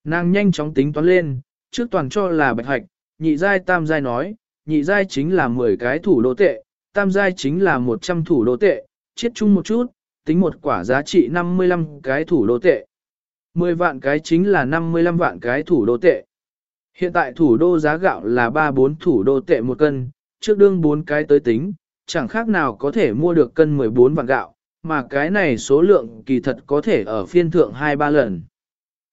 Nàng nhanh chóng tính toán lên, trước toàn cho là bạch hạch, nhị giai tam giai nói, nhị giai chính là 10 cái thủ đô tệ, tam giai chính là 100 thủ đô tệ, chiết chung một chút, tính một quả giá trị 55 cái thủ đô tệ. 10 vạn cái chính là 55 vạn cái thủ đô tệ. Hiện tại thủ đô giá gạo là 3-4 thủ đô tệ một cân, trước đương 4 cái tới tính, chẳng khác nào có thể mua được cân 14 vạn gạo, mà cái này số lượng kỳ thật có thể ở phiên thượng 2-3 lần.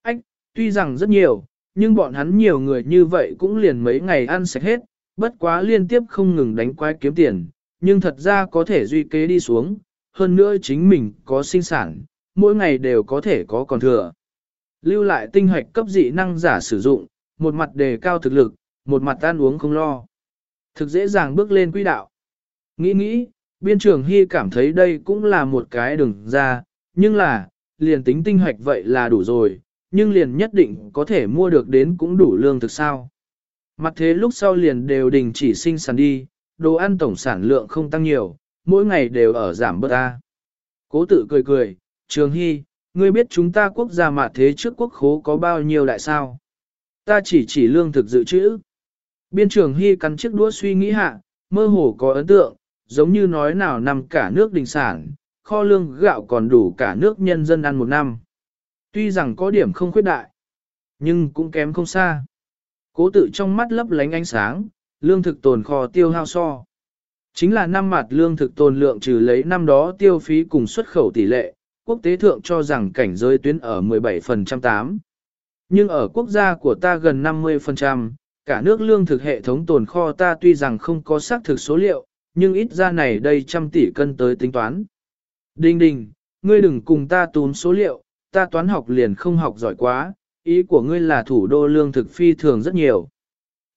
Ách, tuy rằng rất nhiều, nhưng bọn hắn nhiều người như vậy cũng liền mấy ngày ăn sạch hết, bất quá liên tiếp không ngừng đánh quái kiếm tiền, nhưng thật ra có thể duy kế đi xuống, hơn nữa chính mình có sinh sản, mỗi ngày đều có thể có còn thừa. Lưu lại tinh hoạch cấp dị năng giả sử dụng, một mặt đề cao thực lực, một mặt ăn uống không lo. Thực dễ dàng bước lên quỹ đạo. Nghĩ nghĩ, biên trưởng Hy cảm thấy đây cũng là một cái đường ra, nhưng là, liền tính tinh hoạch vậy là đủ rồi, nhưng liền nhất định có thể mua được đến cũng đủ lương thực sao. Mặt thế lúc sau liền đều đình chỉ sinh sản đi, đồ ăn tổng sản lượng không tăng nhiều, mỗi ngày đều ở giảm bớt ta. Cố tự cười cười, Trường Hy, ngươi biết chúng ta quốc gia mà thế trước quốc khố có bao nhiêu đại sao? Ta chỉ chỉ lương thực dự trữ. Biên trưởng Hy cắn chiếc đũa suy nghĩ hạ, mơ hồ có ấn tượng, giống như nói nào nằm cả nước đình sản, kho lương gạo còn đủ cả nước nhân dân ăn một năm. Tuy rằng có điểm không khuyết đại, nhưng cũng kém không xa. Cố tự trong mắt lấp lánh ánh sáng, lương thực tồn kho tiêu hao so. Chính là năm mặt lương thực tồn lượng trừ lấy năm đó tiêu phí cùng xuất khẩu tỷ lệ, quốc tế thượng cho rằng cảnh giới tuyến ở 17% 8. Nhưng ở quốc gia của ta gần 50%, cả nước lương thực hệ thống tồn kho ta tuy rằng không có xác thực số liệu, nhưng ít ra này đây trăm tỷ cân tới tính toán. Đinh đình, ngươi đừng cùng ta tún số liệu, ta toán học liền không học giỏi quá, ý của ngươi là thủ đô lương thực phi thường rất nhiều.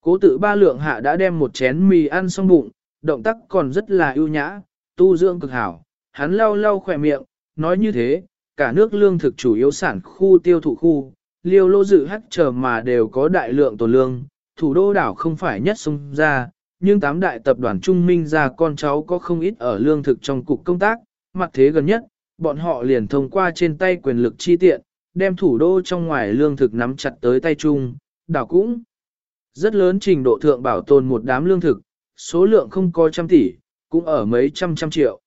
Cố tự ba lượng hạ đã đem một chén mì ăn xong bụng, động tác còn rất là ưu nhã, tu dưỡng cực hảo, hắn lau lau khỏe miệng, nói như thế, cả nước lương thực chủ yếu sản khu tiêu thụ khu, liêu lô dự hắc chờ mà đều có đại lượng tồn lương, thủ đô đảo không phải nhất sung ra, nhưng tám đại tập đoàn trung minh ra con cháu có không ít ở lương thực trong cục công tác, mặt thế gần nhất, bọn họ liền thông qua trên tay quyền lực chi tiện, đem thủ đô trong ngoài lương thực nắm chặt tới tay chung, đảo cũng rất lớn trình độ thượng bảo tồn một đám lương thực, số lượng không có trăm tỷ, cũng ở mấy trăm trăm triệu.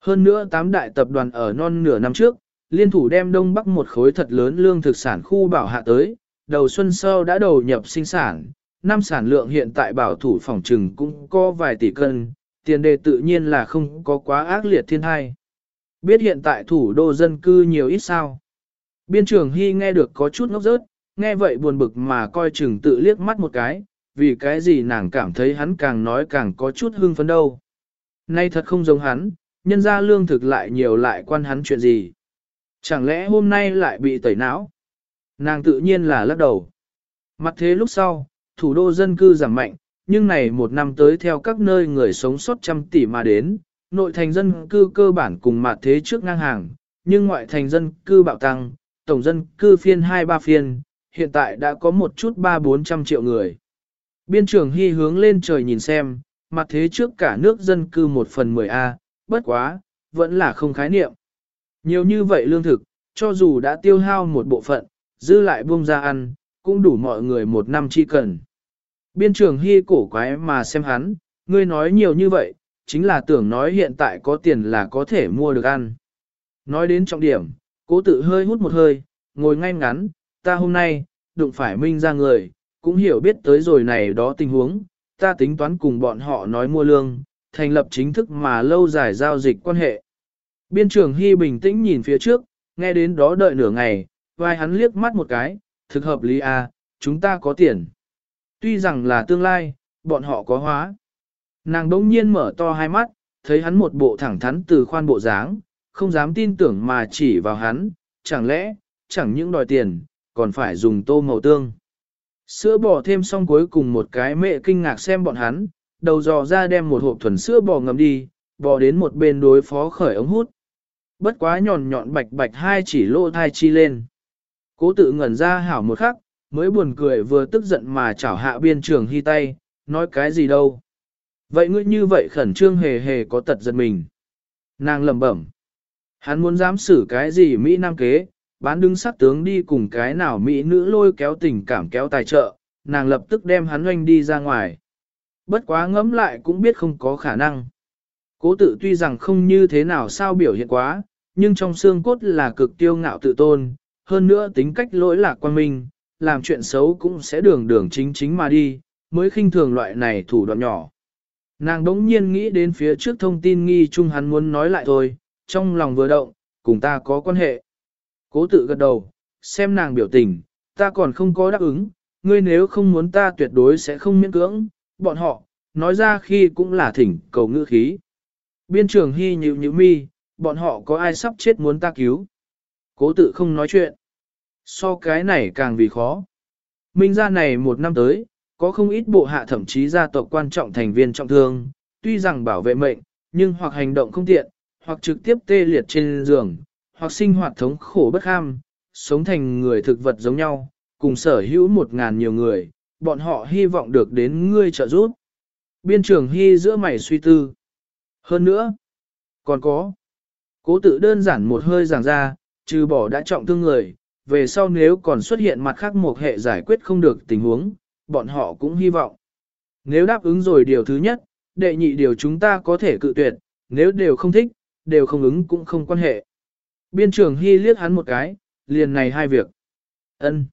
Hơn nữa tám đại tập đoàn ở non nửa năm trước, liên thủ đem Đông Bắc một khối thật lớn lương thực sản khu bảo hạ tới, đầu xuân sau đã đầu nhập sinh sản, năm sản lượng hiện tại bảo thủ phòng trừng cũng có vài tỷ cân, tiền đề tự nhiên là không có quá ác liệt thiên hai. Biết hiện tại thủ đô dân cư nhiều ít sao. Biên trưởng Hy nghe được có chút ngốc rớt, nghe vậy buồn bực mà coi chừng tự liếc mắt một cái, vì cái gì nàng cảm thấy hắn càng nói càng có chút hưng phấn đâu. Nay thật không giống hắn, nhân ra lương thực lại nhiều lại quan hắn chuyện gì. Chẳng lẽ hôm nay lại bị tẩy não? Nàng tự nhiên là lắc đầu. Mặt thế lúc sau, thủ đô dân cư giảm mạnh, nhưng này một năm tới theo các nơi người sống sót trăm tỷ mà đến, nội thành dân cư cơ bản cùng mặt thế trước ngang hàng, nhưng ngoại thành dân cư bạo tăng, tổng dân cư phiên 2-3 phiên, hiện tại đã có một chút 3-400 triệu người. Biên trưởng hy hướng lên trời nhìn xem, mặt thế trước cả nước dân cư một phần 10A, bất quá, vẫn là không khái niệm. Nhiều như vậy lương thực, cho dù đã tiêu hao một bộ phận, dư lại buông ra ăn, cũng đủ mọi người một năm chi cần. Biên trưởng hy cổ quái mà xem hắn, ngươi nói nhiều như vậy, chính là tưởng nói hiện tại có tiền là có thể mua được ăn. Nói đến trọng điểm, cố tự hơi hút một hơi, ngồi ngay ngắn, ta hôm nay, đụng phải minh ra người, cũng hiểu biết tới rồi này đó tình huống, ta tính toán cùng bọn họ nói mua lương, thành lập chính thức mà lâu dài giao dịch quan hệ. Biên trưởng Hy bình tĩnh nhìn phía trước, nghe đến đó đợi nửa ngày, vai hắn liếc mắt một cái, thực hợp lý à, chúng ta có tiền. Tuy rằng là tương lai, bọn họ có hóa. Nàng đống nhiên mở to hai mắt, thấy hắn một bộ thẳng thắn từ khoan bộ dáng, không dám tin tưởng mà chỉ vào hắn, chẳng lẽ, chẳng những đòi tiền, còn phải dùng tô màu tương. Sữa bỏ thêm xong cuối cùng một cái mẹ kinh ngạc xem bọn hắn, đầu dò ra đem một hộp thuần sữa bò ngầm đi, bò đến một bên đối phó khởi ống hút. Bất quá nhọn nhọn bạch bạch hai chỉ lô thai chi lên. Cố tự ngẩn ra hảo một khắc, mới buồn cười vừa tức giận mà chảo hạ biên trường hy tay, nói cái gì đâu. Vậy ngươi như vậy khẩn trương hề hề có tật giật mình. Nàng lẩm bẩm. Hắn muốn dám xử cái gì Mỹ Nam kế, bán đứng sát tướng đi cùng cái nào Mỹ nữ lôi kéo tình cảm kéo tài trợ, nàng lập tức đem hắn oanh đi ra ngoài. Bất quá ngẫm lại cũng biết không có khả năng. Cố tự tuy rằng không như thế nào sao biểu hiện quá, nhưng trong xương cốt là cực tiêu ngạo tự tôn, hơn nữa tính cách lỗi lạc quan minh, làm chuyện xấu cũng sẽ đường đường chính chính mà đi, mới khinh thường loại này thủ đoạn nhỏ. Nàng đống nhiên nghĩ đến phía trước thông tin nghi chung hắn muốn nói lại thôi, trong lòng vừa động, cùng ta có quan hệ. Cố tự gật đầu, xem nàng biểu tình, ta còn không có đáp ứng, ngươi nếu không muốn ta tuyệt đối sẽ không miễn cưỡng, bọn họ, nói ra khi cũng là thỉnh cầu ngữ khí. Biên trường hy nhịu nhịu mi, bọn họ có ai sắp chết muốn ta cứu. Cố tự không nói chuyện. So cái này càng vì khó. Minh ra này một năm tới, có không ít bộ hạ thậm chí gia tộc quan trọng thành viên trọng thương, tuy rằng bảo vệ mệnh, nhưng hoặc hành động không tiện, hoặc trực tiếp tê liệt trên giường, hoặc sinh hoạt thống khổ bất ham, sống thành người thực vật giống nhau, cùng sở hữu một ngàn nhiều người, bọn họ hy vọng được đến ngươi trợ giúp. Biên trưởng hy giữa mày suy tư. Hơn nữa, còn có, cố tự đơn giản một hơi giảng ra, trừ bỏ đã trọng thương người, về sau nếu còn xuất hiện mặt khác một hệ giải quyết không được tình huống, bọn họ cũng hy vọng. Nếu đáp ứng rồi điều thứ nhất, đệ nhị điều chúng ta có thể cự tuyệt, nếu đều không thích, đều không ứng cũng không quan hệ. Biên trưởng Hy liếc hắn một cái, liền này hai việc. ân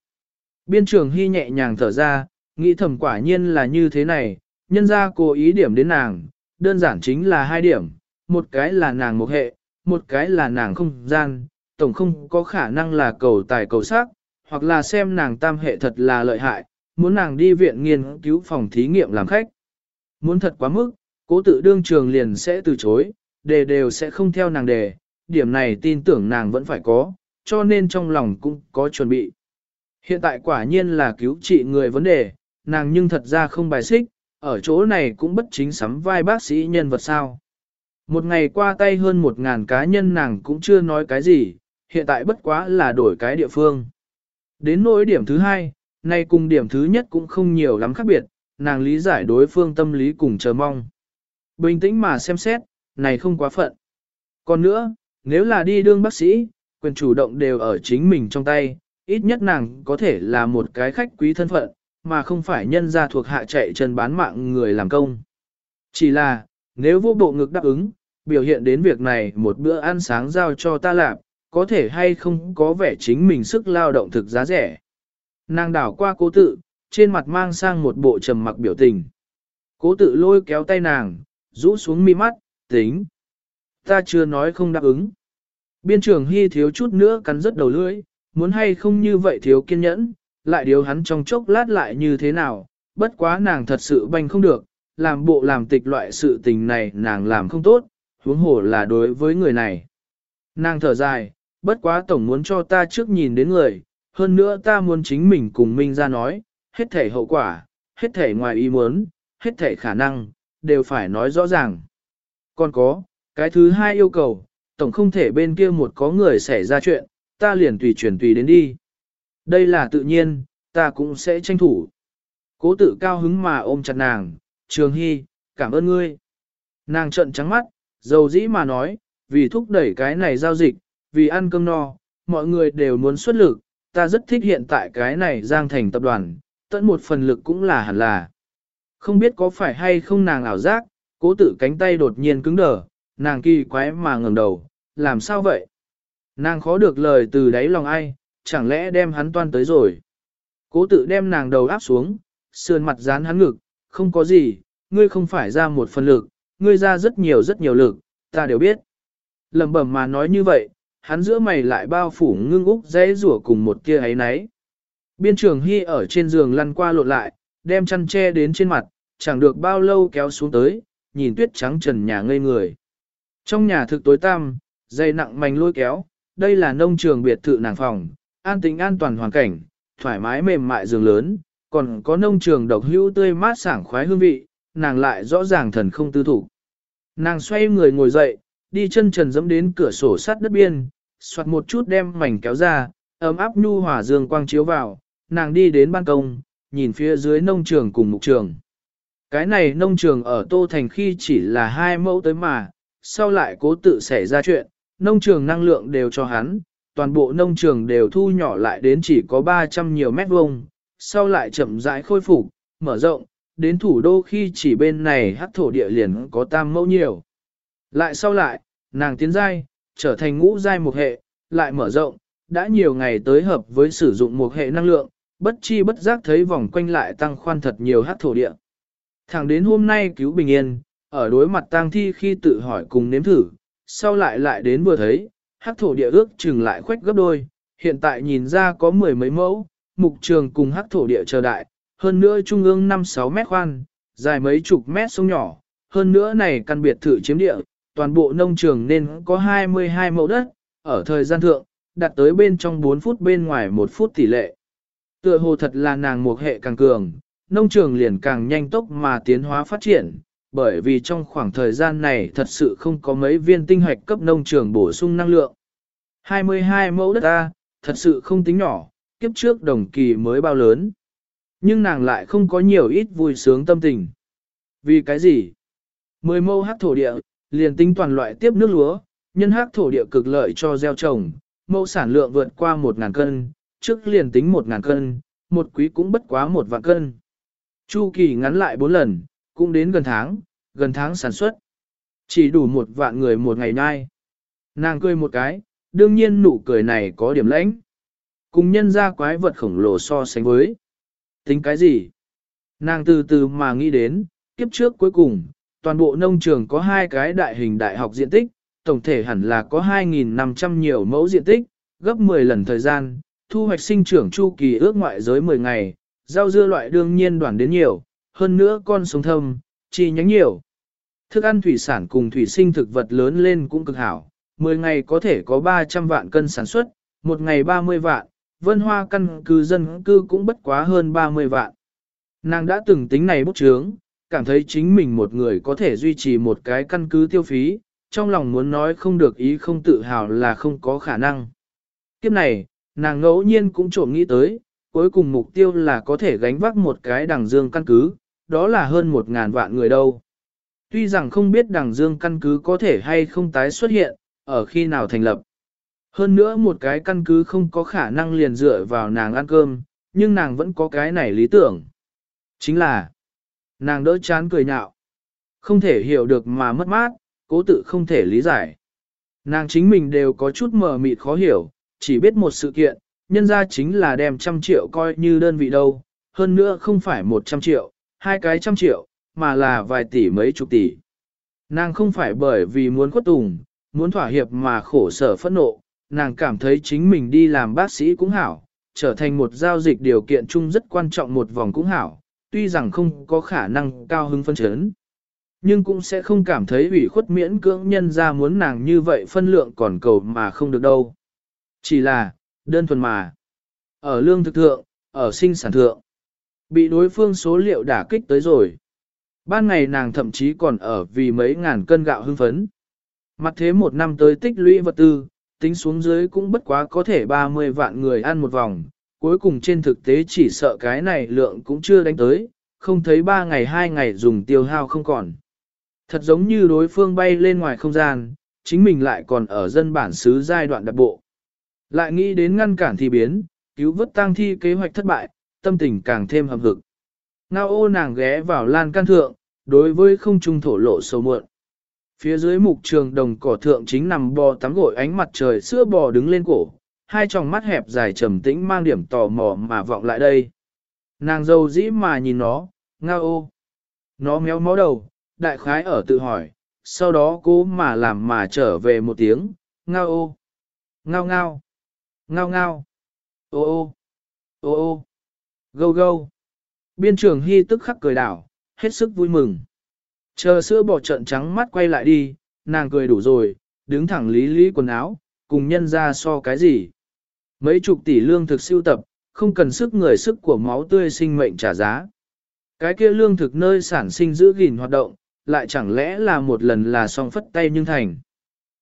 Biên trưởng Hy nhẹ nhàng thở ra, nghĩ thầm quả nhiên là như thế này, nhân ra cố ý điểm đến nàng, đơn giản chính là hai điểm, một cái là nàng một hệ, một cái là nàng không gian, tổng không có khả năng là cầu tài cầu sắc, hoặc là xem nàng tam hệ thật là lợi hại, muốn nàng đi viện nghiên cứu phòng thí nghiệm làm khách. Muốn thật quá mức, cố tự đương trường liền sẽ từ chối, đề đều sẽ không theo nàng đề, điểm này tin tưởng nàng vẫn phải có, cho nên trong lòng cũng có chuẩn bị. Hiện tại quả nhiên là cứu trị người vấn đề, nàng nhưng thật ra không bài xích, ở chỗ này cũng bất chính sắm vai bác sĩ nhân vật sao. Một ngày qua tay hơn một ngàn cá nhân nàng cũng chưa nói cái gì, hiện tại bất quá là đổi cái địa phương. Đến nỗi điểm thứ hai, nay cùng điểm thứ nhất cũng không nhiều lắm khác biệt, nàng lý giải đối phương tâm lý cùng chờ mong. Bình tĩnh mà xem xét, này không quá phận. Còn nữa, nếu là đi đương bác sĩ, quyền chủ động đều ở chính mình trong tay, ít nhất nàng có thể là một cái khách quý thân phận, mà không phải nhân ra thuộc hạ chạy chân bán mạng người làm công. Chỉ là, nếu vô bộ ngực đáp ứng, biểu hiện đến việc này một bữa ăn sáng giao cho ta làm, có thể hay không có vẻ chính mình sức lao động thực giá rẻ. Nàng đảo qua cố tự, trên mặt mang sang một bộ trầm mặc biểu tình. Cố tự lôi kéo tay nàng, rũ xuống mi mắt, tính. Ta chưa nói không đáp ứng. Biên trưởng hy thiếu chút nữa cắn rất đầu lưỡi, muốn hay không như vậy thiếu kiên nhẫn, lại điều hắn trong chốc lát lại như thế nào, bất quá nàng thật sự banh không được, làm bộ làm tịch loại sự tình này nàng làm không tốt, huống hồ là đối với người này. Nàng thở dài, bất quá tổng muốn cho ta trước nhìn đến người, hơn nữa ta muốn chính mình cùng Minh ra nói, hết thể hậu quả, hết thể ngoài ý muốn, hết thể khả năng, đều phải nói rõ ràng. Còn có, cái thứ hai yêu cầu, tổng không thể bên kia một có người xảy ra chuyện, ta liền tùy chuyển tùy đến đi. Đây là tự nhiên, ta cũng sẽ tranh thủ. Cố tự cao hứng mà ôm chặt nàng, Trường Hy, cảm ơn ngươi. Nàng trận trắng mắt, dầu dĩ mà nói, vì thúc đẩy cái này giao dịch, vì ăn cơm no, mọi người đều muốn xuất lực, ta rất thích hiện tại cái này giang thành tập đoàn, tận một phần lực cũng là hẳn là. Không biết có phải hay không nàng ảo giác, cố tự cánh tay đột nhiên cứng đờ, nàng kỳ quái mà ngẩng đầu, làm sao vậy? Nàng khó được lời từ đáy lòng ai, chẳng lẽ đem hắn toan tới rồi? Cố tự đem nàng đầu áp xuống, sườn mặt dán hắn ngực, không có gì, ngươi không phải ra một phần lực, ngươi ra rất nhiều rất nhiều lực, ta đều biết. lẩm bẩm mà nói như vậy, hắn giữa mày lại bao phủ ngưng úc dễ rủa cùng một kia ấy nấy. Biên trường Hy ở trên giường lăn qua lộn lại, đem chăn che đến trên mặt, chẳng được bao lâu kéo xuống tới, nhìn tuyết trắng trần nhà ngây người. Trong nhà thực tối tăm, dây nặng mảnh lôi kéo, đây là nông trường biệt thự nàng phòng, an tính an toàn hoàn cảnh, thoải mái mềm mại giường lớn, còn có nông trường độc hữu tươi mát sảng khoái hương vị, nàng lại rõ ràng thần không tư thủ. Nàng xoay người ngồi dậy, đi chân trần dẫm đến cửa sổ sắt đất biên, soạt một chút đem mảnh kéo ra, ấm áp nhu hòa dương quang chiếu vào, nàng đi đến ban công, nhìn phía dưới nông trường cùng mục trường. Cái này nông trường ở Tô Thành khi chỉ là hai mẫu tới mà, sau lại cố tự xảy ra chuyện, nông trường năng lượng đều cho hắn, toàn bộ nông trường đều thu nhỏ lại đến chỉ có 300 nhiều mét vuông, sau lại chậm rãi khôi phục, mở rộng, đến thủ đô khi chỉ bên này hắc thổ địa liền có tam mẫu nhiều. Lại sau lại, nàng tiến giai, trở thành ngũ giai một hệ, lại mở rộng, đã nhiều ngày tới hợp với sử dụng một hệ năng lượng, bất chi bất giác thấy vòng quanh lại tăng khoan thật nhiều hắc thổ địa. Thẳng đến hôm nay cứu bình yên, ở đối mặt tang thi khi tự hỏi cùng nếm thử, sau lại lại đến vừa thấy, hắc thổ địa ước chừng lại khoách gấp đôi, hiện tại nhìn ra có mười mấy mẫu, mục trường cùng hắc thổ địa chờ đại, hơn nữa trung ương 5-6 mét khoan, dài mấy chục mét sông nhỏ, hơn nữa này căn biệt thự chiếm địa, toàn bộ nông trường nên có 22 mẫu đất, ở thời gian thượng, đặt tới bên trong 4 phút bên ngoài 1 phút tỷ lệ. Tựa hồ thật là nàng một hệ càng cường, nông trường liền càng nhanh tốc mà tiến hóa phát triển, bởi vì trong khoảng thời gian này thật sự không có mấy viên tinh hoạch cấp nông trường bổ sung năng lượng. 22 mẫu đất ta, thật sự không tính nhỏ, kiếp trước đồng kỳ mới bao lớn. Nhưng nàng lại không có nhiều ít vui sướng tâm tình. Vì cái gì? Mười mẫu hát thổ địa, liền tính toàn loại tiếp nước lúa, nhân hát thổ địa cực lợi cho gieo trồng, mẫu sản lượng vượt qua 1.000 cân, trước liền tính 1.000 cân, một quý cũng bất quá một vạn cân. Chu kỳ ngắn lại 4 lần, cũng đến gần tháng, gần tháng sản xuất. Chỉ đủ một vạn người một ngày nay. Nàng cười một cái, đương nhiên nụ cười này có điểm lãnh. Cùng nhân ra quái vật khổng lồ so sánh với. Tính cái gì? Nàng từ từ mà nghĩ đến, kiếp trước cuối cùng, toàn bộ nông trường có hai cái đại hình đại học diện tích, tổng thể hẳn là có 2.500 nhiều mẫu diện tích, gấp 10 lần thời gian, thu hoạch sinh trưởng chu kỳ ước ngoại giới 10 ngày, rau dưa loại đương nhiên đoàn đến nhiều, hơn nữa con sống thâm, chi nhánh nhiều. Thức ăn thủy sản cùng thủy sinh thực vật lớn lên cũng cực hảo, 10 ngày có thể có 300 vạn cân sản xuất, một ngày 30 vạn, vân hoa căn cứ dân cư cũng bất quá hơn 30 vạn. Nàng đã từng tính này bút trướng, cảm thấy chính mình một người có thể duy trì một cái căn cứ tiêu phí, trong lòng muốn nói không được ý không tự hào là không có khả năng. Kiếp này, nàng ngẫu nhiên cũng trộm nghĩ tới, cuối cùng mục tiêu là có thể gánh vác một cái đằng dương căn cứ, đó là hơn một ngàn vạn người đâu. Tuy rằng không biết đằng dương căn cứ có thể hay không tái xuất hiện, ở khi nào thành lập. Hơn nữa một cái căn cứ không có khả năng liền dựa vào nàng ăn cơm, nhưng nàng vẫn có cái này lý tưởng. Chính là, nàng đỡ chán cười nhạo. Không thể hiểu được mà mất mát, cố tự không thể lý giải. Nàng chính mình đều có chút mờ mịt khó hiểu, chỉ biết một sự kiện, nhân ra chính là đem trăm triệu coi như đơn vị đâu, hơn nữa không phải một trăm triệu, hai cái trăm triệu, mà là vài tỷ mấy chục tỷ. Nàng không phải bởi vì muốn khuất tùng, muốn thỏa hiệp mà khổ sở phẫn nộ, nàng cảm thấy chính mình đi làm bác sĩ cũng hảo, trở thành một giao dịch điều kiện chung rất quan trọng một vòng cũng hảo, tuy rằng không có khả năng cao hứng phân chấn. Nhưng cũng sẽ không cảm thấy ủy khuất miễn cưỡng nhân ra muốn nàng như vậy phân lượng còn cầu mà không được đâu. Chỉ là, đơn thuần mà. Ở lương thực thượng, ở sinh sản thượng. Bị đối phương số liệu đả kích tới rồi. Ban ngày nàng thậm chí còn ở vì mấy ngàn cân gạo hưng phấn. Mặt thế một năm tới tích lũy vật tư, tính xuống dưới cũng bất quá có thể 30 vạn người ăn một vòng, cuối cùng trên thực tế chỉ sợ cái này lượng cũng chưa đánh tới, không thấy 3 ngày 2 ngày dùng tiêu hao không còn. Thật giống như đối phương bay lên ngoài không gian, chính mình lại còn ở dân bản xứ giai đoạn đặc bộ. Lại nghĩ đến ngăn cản thì biến, cứu vớt tang thi kế hoạch thất bại, tâm tình càng thêm hầm hực. Ngao ô nàng ghé vào lan can thượng, đối với không trung thổ lộ sâu muộn. Phía dưới mục trường đồng cỏ thượng chính nằm bò tắm gội ánh mặt trời sữa bò đứng lên cổ, hai tròng mắt hẹp dài trầm tĩnh mang điểm tò mò mà vọng lại đây. Nàng dâu dĩ mà nhìn nó, ngao ô. Nó méo mó đầu, đại khái ở tự hỏi, sau đó cố mà làm mà trở về một tiếng, ngao ô, ngao ngao, ngao ngao, ô ô, ô ô, gâu gâu. Biên trường hy tức khắc cười đảo, hết sức vui mừng. Chờ sữa bỏ trận trắng mắt quay lại đi, nàng cười đủ rồi, đứng thẳng lý lý quần áo, cùng nhân ra so cái gì. Mấy chục tỷ lương thực siêu tập, không cần sức người sức của máu tươi sinh mệnh trả giá. Cái kia lương thực nơi sản sinh giữ gìn hoạt động, lại chẳng lẽ là một lần là song phất tay nhưng thành.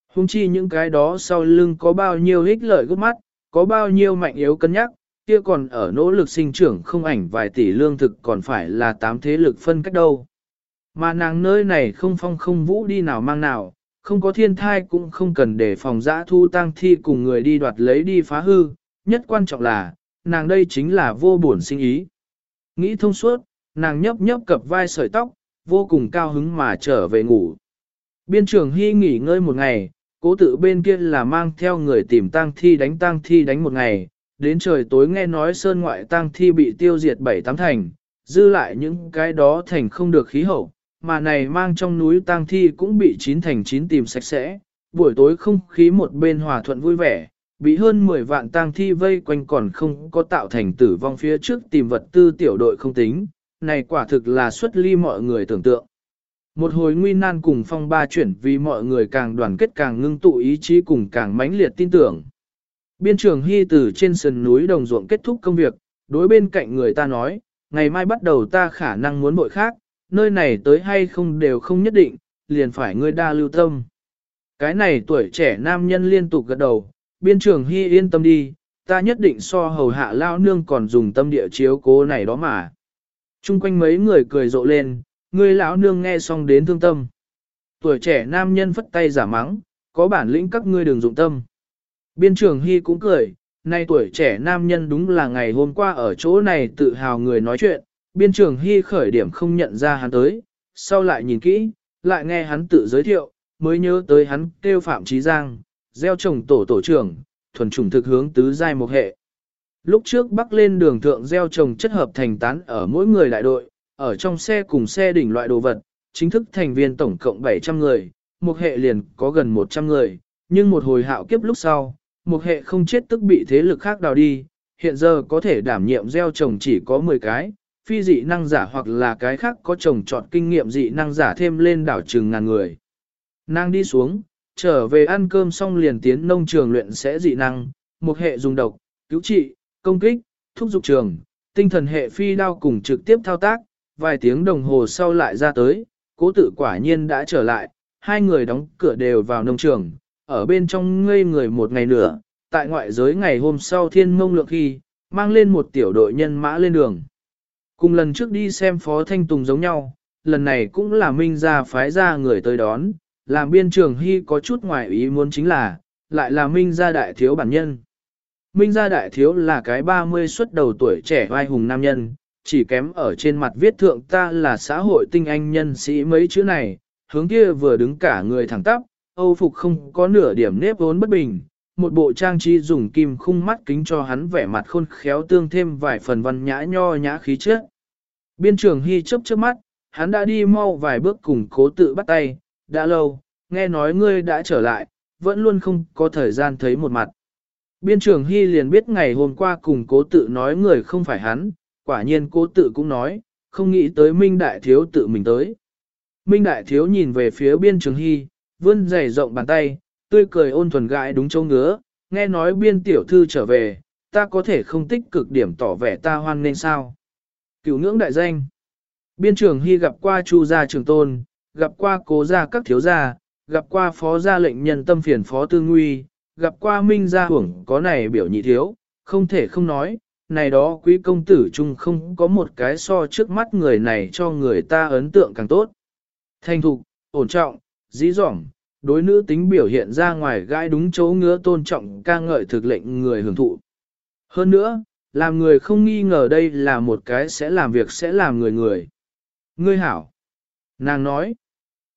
Hùng chi những cái đó sau lưng có bao nhiêu ích lợi gốc mắt, có bao nhiêu mạnh yếu cân nhắc, kia còn ở nỗ lực sinh trưởng không ảnh vài tỷ lương thực còn phải là tám thế lực phân cách đâu. Mà nàng nơi này không phong không vũ đi nào mang nào, không có thiên thai cũng không cần để phòng giã thu tăng thi cùng người đi đoạt lấy đi phá hư, nhất quan trọng là, nàng đây chính là vô buồn sinh ý. Nghĩ thông suốt, nàng nhấp nhấp cập vai sợi tóc, vô cùng cao hứng mà trở về ngủ. Biên trưởng Hy nghỉ ngơi một ngày, cố tự bên kia là mang theo người tìm tang thi đánh tang thi đánh một ngày, đến trời tối nghe nói sơn ngoại tang thi bị tiêu diệt bảy tám thành, dư lại những cái đó thành không được khí hậu, mà này mang trong núi tang thi cũng bị chín thành chín tìm sạch sẽ, buổi tối không khí một bên hòa thuận vui vẻ, bị hơn 10 vạn tang thi vây quanh còn không có tạo thành tử vong phía trước tìm vật tư tiểu đội không tính, này quả thực là xuất ly mọi người tưởng tượng. Một hồi nguy nan cùng phong ba chuyển vì mọi người càng đoàn kết càng ngưng tụ ý chí cùng càng mãnh liệt tin tưởng. Biên trường Hy từ trên sườn núi đồng ruộng kết thúc công việc, đối bên cạnh người ta nói, ngày mai bắt đầu ta khả năng muốn bội khác, nơi này tới hay không đều không nhất định, liền phải ngươi đa lưu tâm. Cái này tuổi trẻ nam nhân liên tục gật đầu, biên trường Hy yên tâm đi, ta nhất định so hầu hạ lao nương còn dùng tâm địa chiếu cố này đó mà. Trung quanh mấy người cười rộ lên, người lão nương nghe xong đến thương tâm. Tuổi trẻ nam nhân phất tay giả mắng, có bản lĩnh các ngươi đừng dụng tâm. Biên trường Hy cũng cười, nay tuổi trẻ nam nhân đúng là ngày hôm qua ở chỗ này tự hào người nói chuyện, biên trường Hy khởi điểm không nhận ra hắn tới, sau lại nhìn kỹ, lại nghe hắn tự giới thiệu, mới nhớ tới hắn kêu Phạm Trí Giang, gieo trồng tổ tổ trưởng, thuần trùng thực hướng tứ giai một hệ. Lúc trước bắc lên đường thượng gieo trồng chất hợp thành tán ở mỗi người đại đội, ở trong xe cùng xe đỉnh loại đồ vật, chính thức thành viên tổng cộng 700 người, một hệ liền có gần 100 người, nhưng một hồi hạo kiếp lúc sau, một hệ không chết tức bị thế lực khác đào đi, hiện giờ có thể đảm nhiệm gieo trồng chỉ có 10 cái, phi dị năng giả hoặc là cái khác có trồng trọt kinh nghiệm dị năng giả thêm lên đảo chừng ngàn người. Nàng đi xuống, trở về ăn cơm xong liền tiến nông trường luyện sẽ dị năng, một hệ dùng độc, cứu trị, công kích, thúc dục trường, tinh thần hệ phi đao cùng trực tiếp thao tác, vài tiếng đồng hồ sau lại ra tới, cố tự quả nhiên đã trở lại, hai người đóng cửa đều vào nông trường, ở bên trong ngây người một ngày nữa, tại ngoại giới ngày hôm sau thiên mông lượng khi, mang lên một tiểu đội nhân mã lên đường. Cùng lần trước đi xem Phó Thanh Tùng giống nhau, lần này cũng là Minh gia phái ra người tới đón, làm biên trường hy có chút ngoài ý muốn chính là, lại là Minh gia đại thiếu bản nhân. Minh gia đại thiếu là cái 30 xuất đầu tuổi trẻ oai hùng nam nhân, chỉ kém ở trên mặt viết thượng ta là xã hội tinh anh nhân sĩ mấy chữ này, hướng kia vừa đứng cả người thẳng tắp, Âu phục không có nửa điểm nếp vốn bất bình, một bộ trang trí dùng kim khung mắt kính cho hắn vẻ mặt khôn khéo tương thêm vài phần văn nhã nho nhã khí chất. Biên trường hy chớp chớp mắt, hắn đã đi mau vài bước cùng cố tự bắt tay, đã lâu, nghe nói ngươi đã trở lại, vẫn luôn không có thời gian thấy một mặt. Biên trường Hy liền biết ngày hôm qua cùng cố tự nói người không phải hắn, quả nhiên cố tự cũng nói, không nghĩ tới Minh Đại Thiếu tự mình tới. Minh Đại Thiếu nhìn về phía biên trường Hy, vươn dày rộng bàn tay, tươi cười ôn thuần gãi đúng châu ngứa, nghe nói biên tiểu thư trở về, ta có thể không tích cực điểm tỏ vẻ ta hoan nên sao. Cửu ngưỡng đại danh. Biên trường Hy gặp qua Chu gia trường tôn, gặp qua cố gia các thiếu gia, gặp qua phó gia lệnh nhân tâm phiền phó tư nguy, gặp qua minh gia hưởng có này biểu nhị thiếu, không thể không nói, này đó quý công tử chung không có một cái so trước mắt người này cho người ta ấn tượng càng tốt. Thành thục, ổn trọng, dĩ dỏm, đối nữ tính biểu hiện ra ngoài gai đúng chỗ ngứa tôn trọng ca ngợi thực lệnh người hưởng thụ. Hơn nữa, làm người không nghi ngờ đây là một cái sẽ làm việc sẽ làm người người. Ngươi hảo. Nàng nói,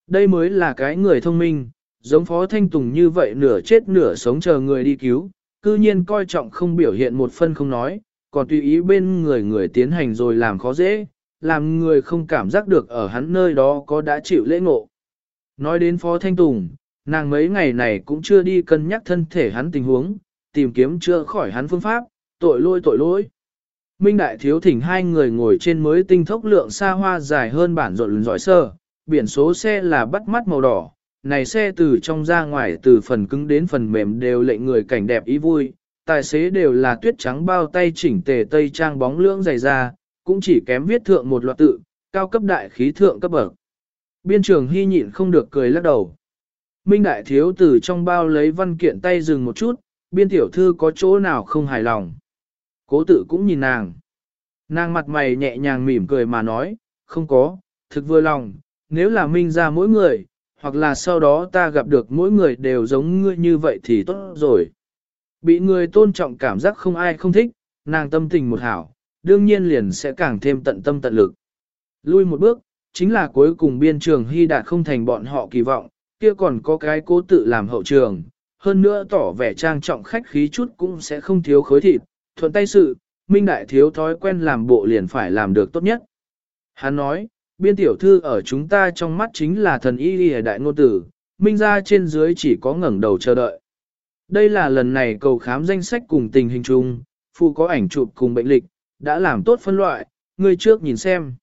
đây mới là cái người thông minh, giống Phó Thanh Tùng như vậy nửa chết nửa sống chờ người đi cứu, cư nhiên coi trọng không biểu hiện một phân không nói, còn tùy ý bên người người tiến hành rồi làm khó dễ, làm người không cảm giác được ở hắn nơi đó có đã chịu lễ ngộ. Nói đến Phó Thanh Tùng, nàng mấy ngày này cũng chưa đi cân nhắc thân thể hắn tình huống, tìm kiếm chữa khỏi hắn phương pháp, tội lỗi tội lỗi. Minh Đại Thiếu thỉnh hai người ngồi trên mới tinh thốc lượng xa hoa dài hơn bản rộn giỏi sơ, biển số xe là bắt mắt màu đỏ, này xe từ trong ra ngoài từ phần cứng đến phần mềm đều lệnh người cảnh đẹp ý vui, tài xế đều là tuyết trắng bao tay chỉnh tề tây trang bóng lưỡng dày da, cũng chỉ kém viết thượng một loạt tự, cao cấp đại khí thượng cấp bậc. Biên trường hy nhịn không được cười lắc đầu. Minh Đại Thiếu từ trong bao lấy văn kiện tay dừng một chút, biên tiểu thư có chỗ nào không hài lòng. Cố tự cũng nhìn nàng. Nàng mặt mày nhẹ nhàng mỉm cười mà nói, không có, thực vừa lòng, nếu là Minh ra mỗi người, hoặc là sau đó ta gặp được mỗi người đều giống ngươi như vậy thì tốt rồi. Bị người tôn trọng cảm giác không ai không thích, nàng tâm tình một hảo, đương nhiên liền sẽ càng thêm tận tâm tận lực. Lui một bước, chính là cuối cùng biên trường hy đạt không thành bọn họ kỳ vọng, kia còn có cái cố tự làm hậu trường, hơn nữa tỏ vẻ trang trọng khách khí chút cũng sẽ không thiếu khối thịt, thuận tay sự, minh đại thiếu thói quen làm bộ liền phải làm được tốt nhất. Hắn nói, biên tiểu thư ở chúng ta trong mắt chính là thần y lìa đại ngôn tử, minh ra trên dưới chỉ có ngẩng đầu chờ đợi. Đây là lần này cầu khám danh sách cùng tình hình chung, phụ có ảnh chụp cùng bệnh lịch, đã làm tốt phân loại, người trước nhìn xem.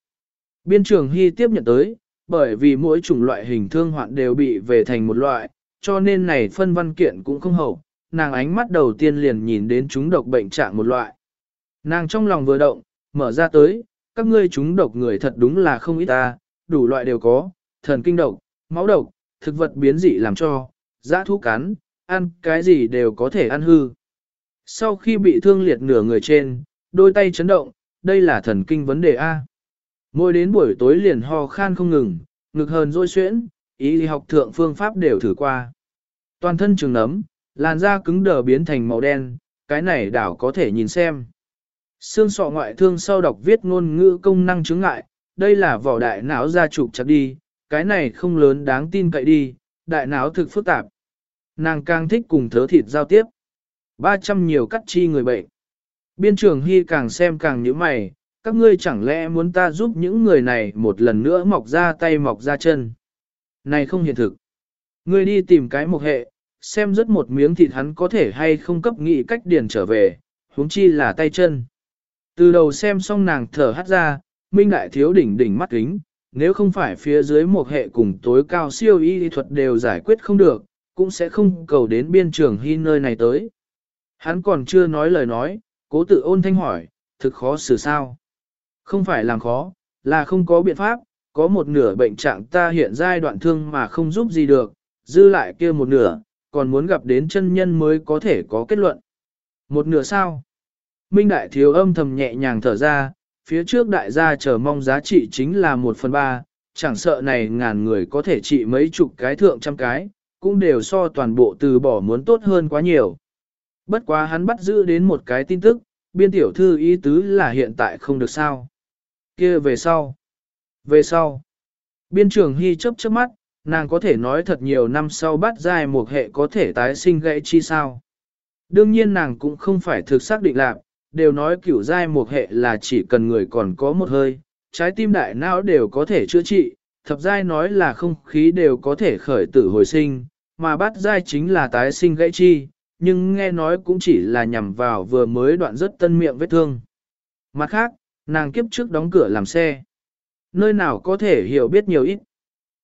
Biên trường Hy tiếp nhận tới, bởi vì mỗi chủng loại hình thương hoạn đều bị về thành một loại, cho nên này phân văn kiện cũng không hậu, nàng ánh mắt đầu tiên liền nhìn đến chúng độc bệnh trạng một loại. Nàng trong lòng vừa động, mở ra tới, các ngươi chúng độc người thật đúng là không ít ta, đủ loại đều có, thần kinh độc, máu độc, thực vật biến dị làm cho, giã thú cắn, ăn cái gì đều có thể ăn hư. Sau khi bị thương liệt nửa người trên, đôi tay chấn động, đây là thần kinh vấn đề A. Mỗi đến buổi tối liền ho khan không ngừng, ngực hờn dôi xuyễn, ý học thượng phương pháp đều thử qua. Toàn thân trường nấm, làn da cứng đờ biến thành màu đen, cái này đảo có thể nhìn xem. Xương sọ ngoại thương sau đọc viết ngôn ngữ công năng chứng ngại, đây là vỏ đại não ra trục chặt đi, cái này không lớn đáng tin cậy đi, đại não thực phức tạp. Nàng càng thích cùng thớ thịt giao tiếp. 300 nhiều cắt chi người bệnh. Biên trưởng Hy càng xem càng nhíu mày, các ngươi chẳng lẽ muốn ta giúp những người này một lần nữa mọc ra tay mọc ra chân. Này không hiện thực. Ngươi đi tìm cái một hệ, xem rất một miếng thịt hắn có thể hay không cấp nghị cách điền trở về, huống chi là tay chân. Từ đầu xem xong nàng thở hắt ra, Minh Đại Thiếu đỉnh đỉnh mắt kính, nếu không phải phía dưới một hệ cùng tối cao siêu y thuật đều giải quyết không được, cũng sẽ không cầu đến biên trường hy nơi này tới. Hắn còn chưa nói lời nói, cố tự ôn thanh hỏi, thực khó xử sao. Không phải làm khó, là không có biện pháp, có một nửa bệnh trạng ta hiện giai đoạn thương mà không giúp gì được, dư lại kia một nửa, còn muốn gặp đến chân nhân mới có thể có kết luận. Một nửa sao? Minh đại thiếu âm thầm nhẹ nhàng thở ra, phía trước đại gia chờ mong giá trị chính là một phần ba, chẳng sợ này ngàn người có thể trị mấy chục cái thượng trăm cái, cũng đều so toàn bộ từ bỏ muốn tốt hơn quá nhiều. Bất quá hắn bắt giữ đến một cái tin tức, biên tiểu thư ý tứ là hiện tại không được sao kia về sau. Về sau. Biên trường hy chấp chớp mắt, nàng có thể nói thật nhiều năm sau bắt dài một hệ có thể tái sinh gãy chi sao. Đương nhiên nàng cũng không phải thực xác định lạc, đều nói kiểu giai một hệ là chỉ cần người còn có một hơi, trái tim đại não đều có thể chữa trị, thập giai nói là không khí đều có thể khởi tử hồi sinh, mà bát giai chính là tái sinh gãy chi, nhưng nghe nói cũng chỉ là nhằm vào vừa mới đoạn rất tân miệng vết thương. Mặt khác, nàng kiếp trước đóng cửa làm xe. Nơi nào có thể hiểu biết nhiều ít.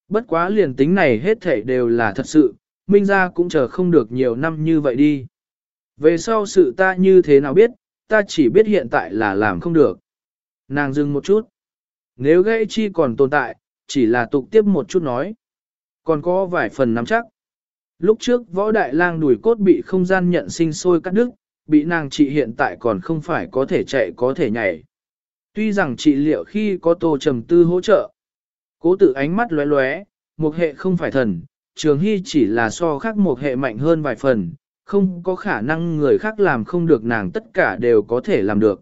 Bất quá liền tính này hết thể đều là thật sự, Minh ra cũng chờ không được nhiều năm như vậy đi. Về sau sự ta như thế nào biết, ta chỉ biết hiện tại là làm không được. Nàng dừng một chút. Nếu gãy chi còn tồn tại, chỉ là tục tiếp một chút nói. Còn có vài phần nắm chắc. Lúc trước võ đại lang đùi cốt bị không gian nhận sinh sôi cắt đứt, bị nàng trị hiện tại còn không phải có thể chạy có thể nhảy. Tuy rằng trị liệu khi có tô trầm tư hỗ trợ, cố tự ánh mắt lóe lóe, một hệ không phải thần, trường hy chỉ là so khác một hệ mạnh hơn vài phần, không có khả năng người khác làm không được nàng tất cả đều có thể làm được.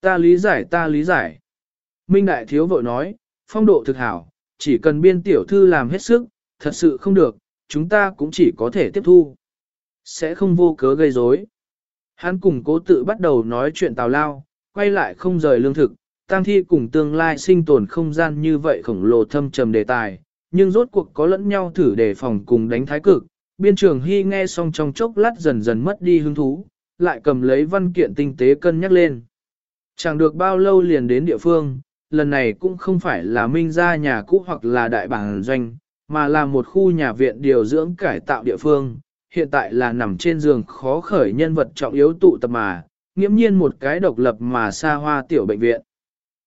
Ta lý giải ta lý giải. Minh Đại Thiếu vội nói, phong độ thực hảo, chỉ cần biên tiểu thư làm hết sức, thật sự không được, chúng ta cũng chỉ có thể tiếp thu. Sẽ không vô cớ gây rối. Hắn cùng cố tự bắt đầu nói chuyện tào lao, quay lại không rời lương thực, tăng thi cùng tương lai sinh tồn không gian như vậy khổng lồ thâm trầm đề tài, nhưng rốt cuộc có lẫn nhau thử đề phòng cùng đánh thái cực. Biên trường Hy nghe xong trong chốc lát dần dần mất đi hứng thú, lại cầm lấy văn kiện tinh tế cân nhắc lên. Chẳng được bao lâu liền đến địa phương, lần này cũng không phải là minh gia nhà cũ hoặc là đại bản doanh, mà là một khu nhà viện điều dưỡng cải tạo địa phương, hiện tại là nằm trên giường khó khởi nhân vật trọng yếu tụ tập mà, nghiễm nhiên một cái độc lập mà xa hoa tiểu bệnh viện.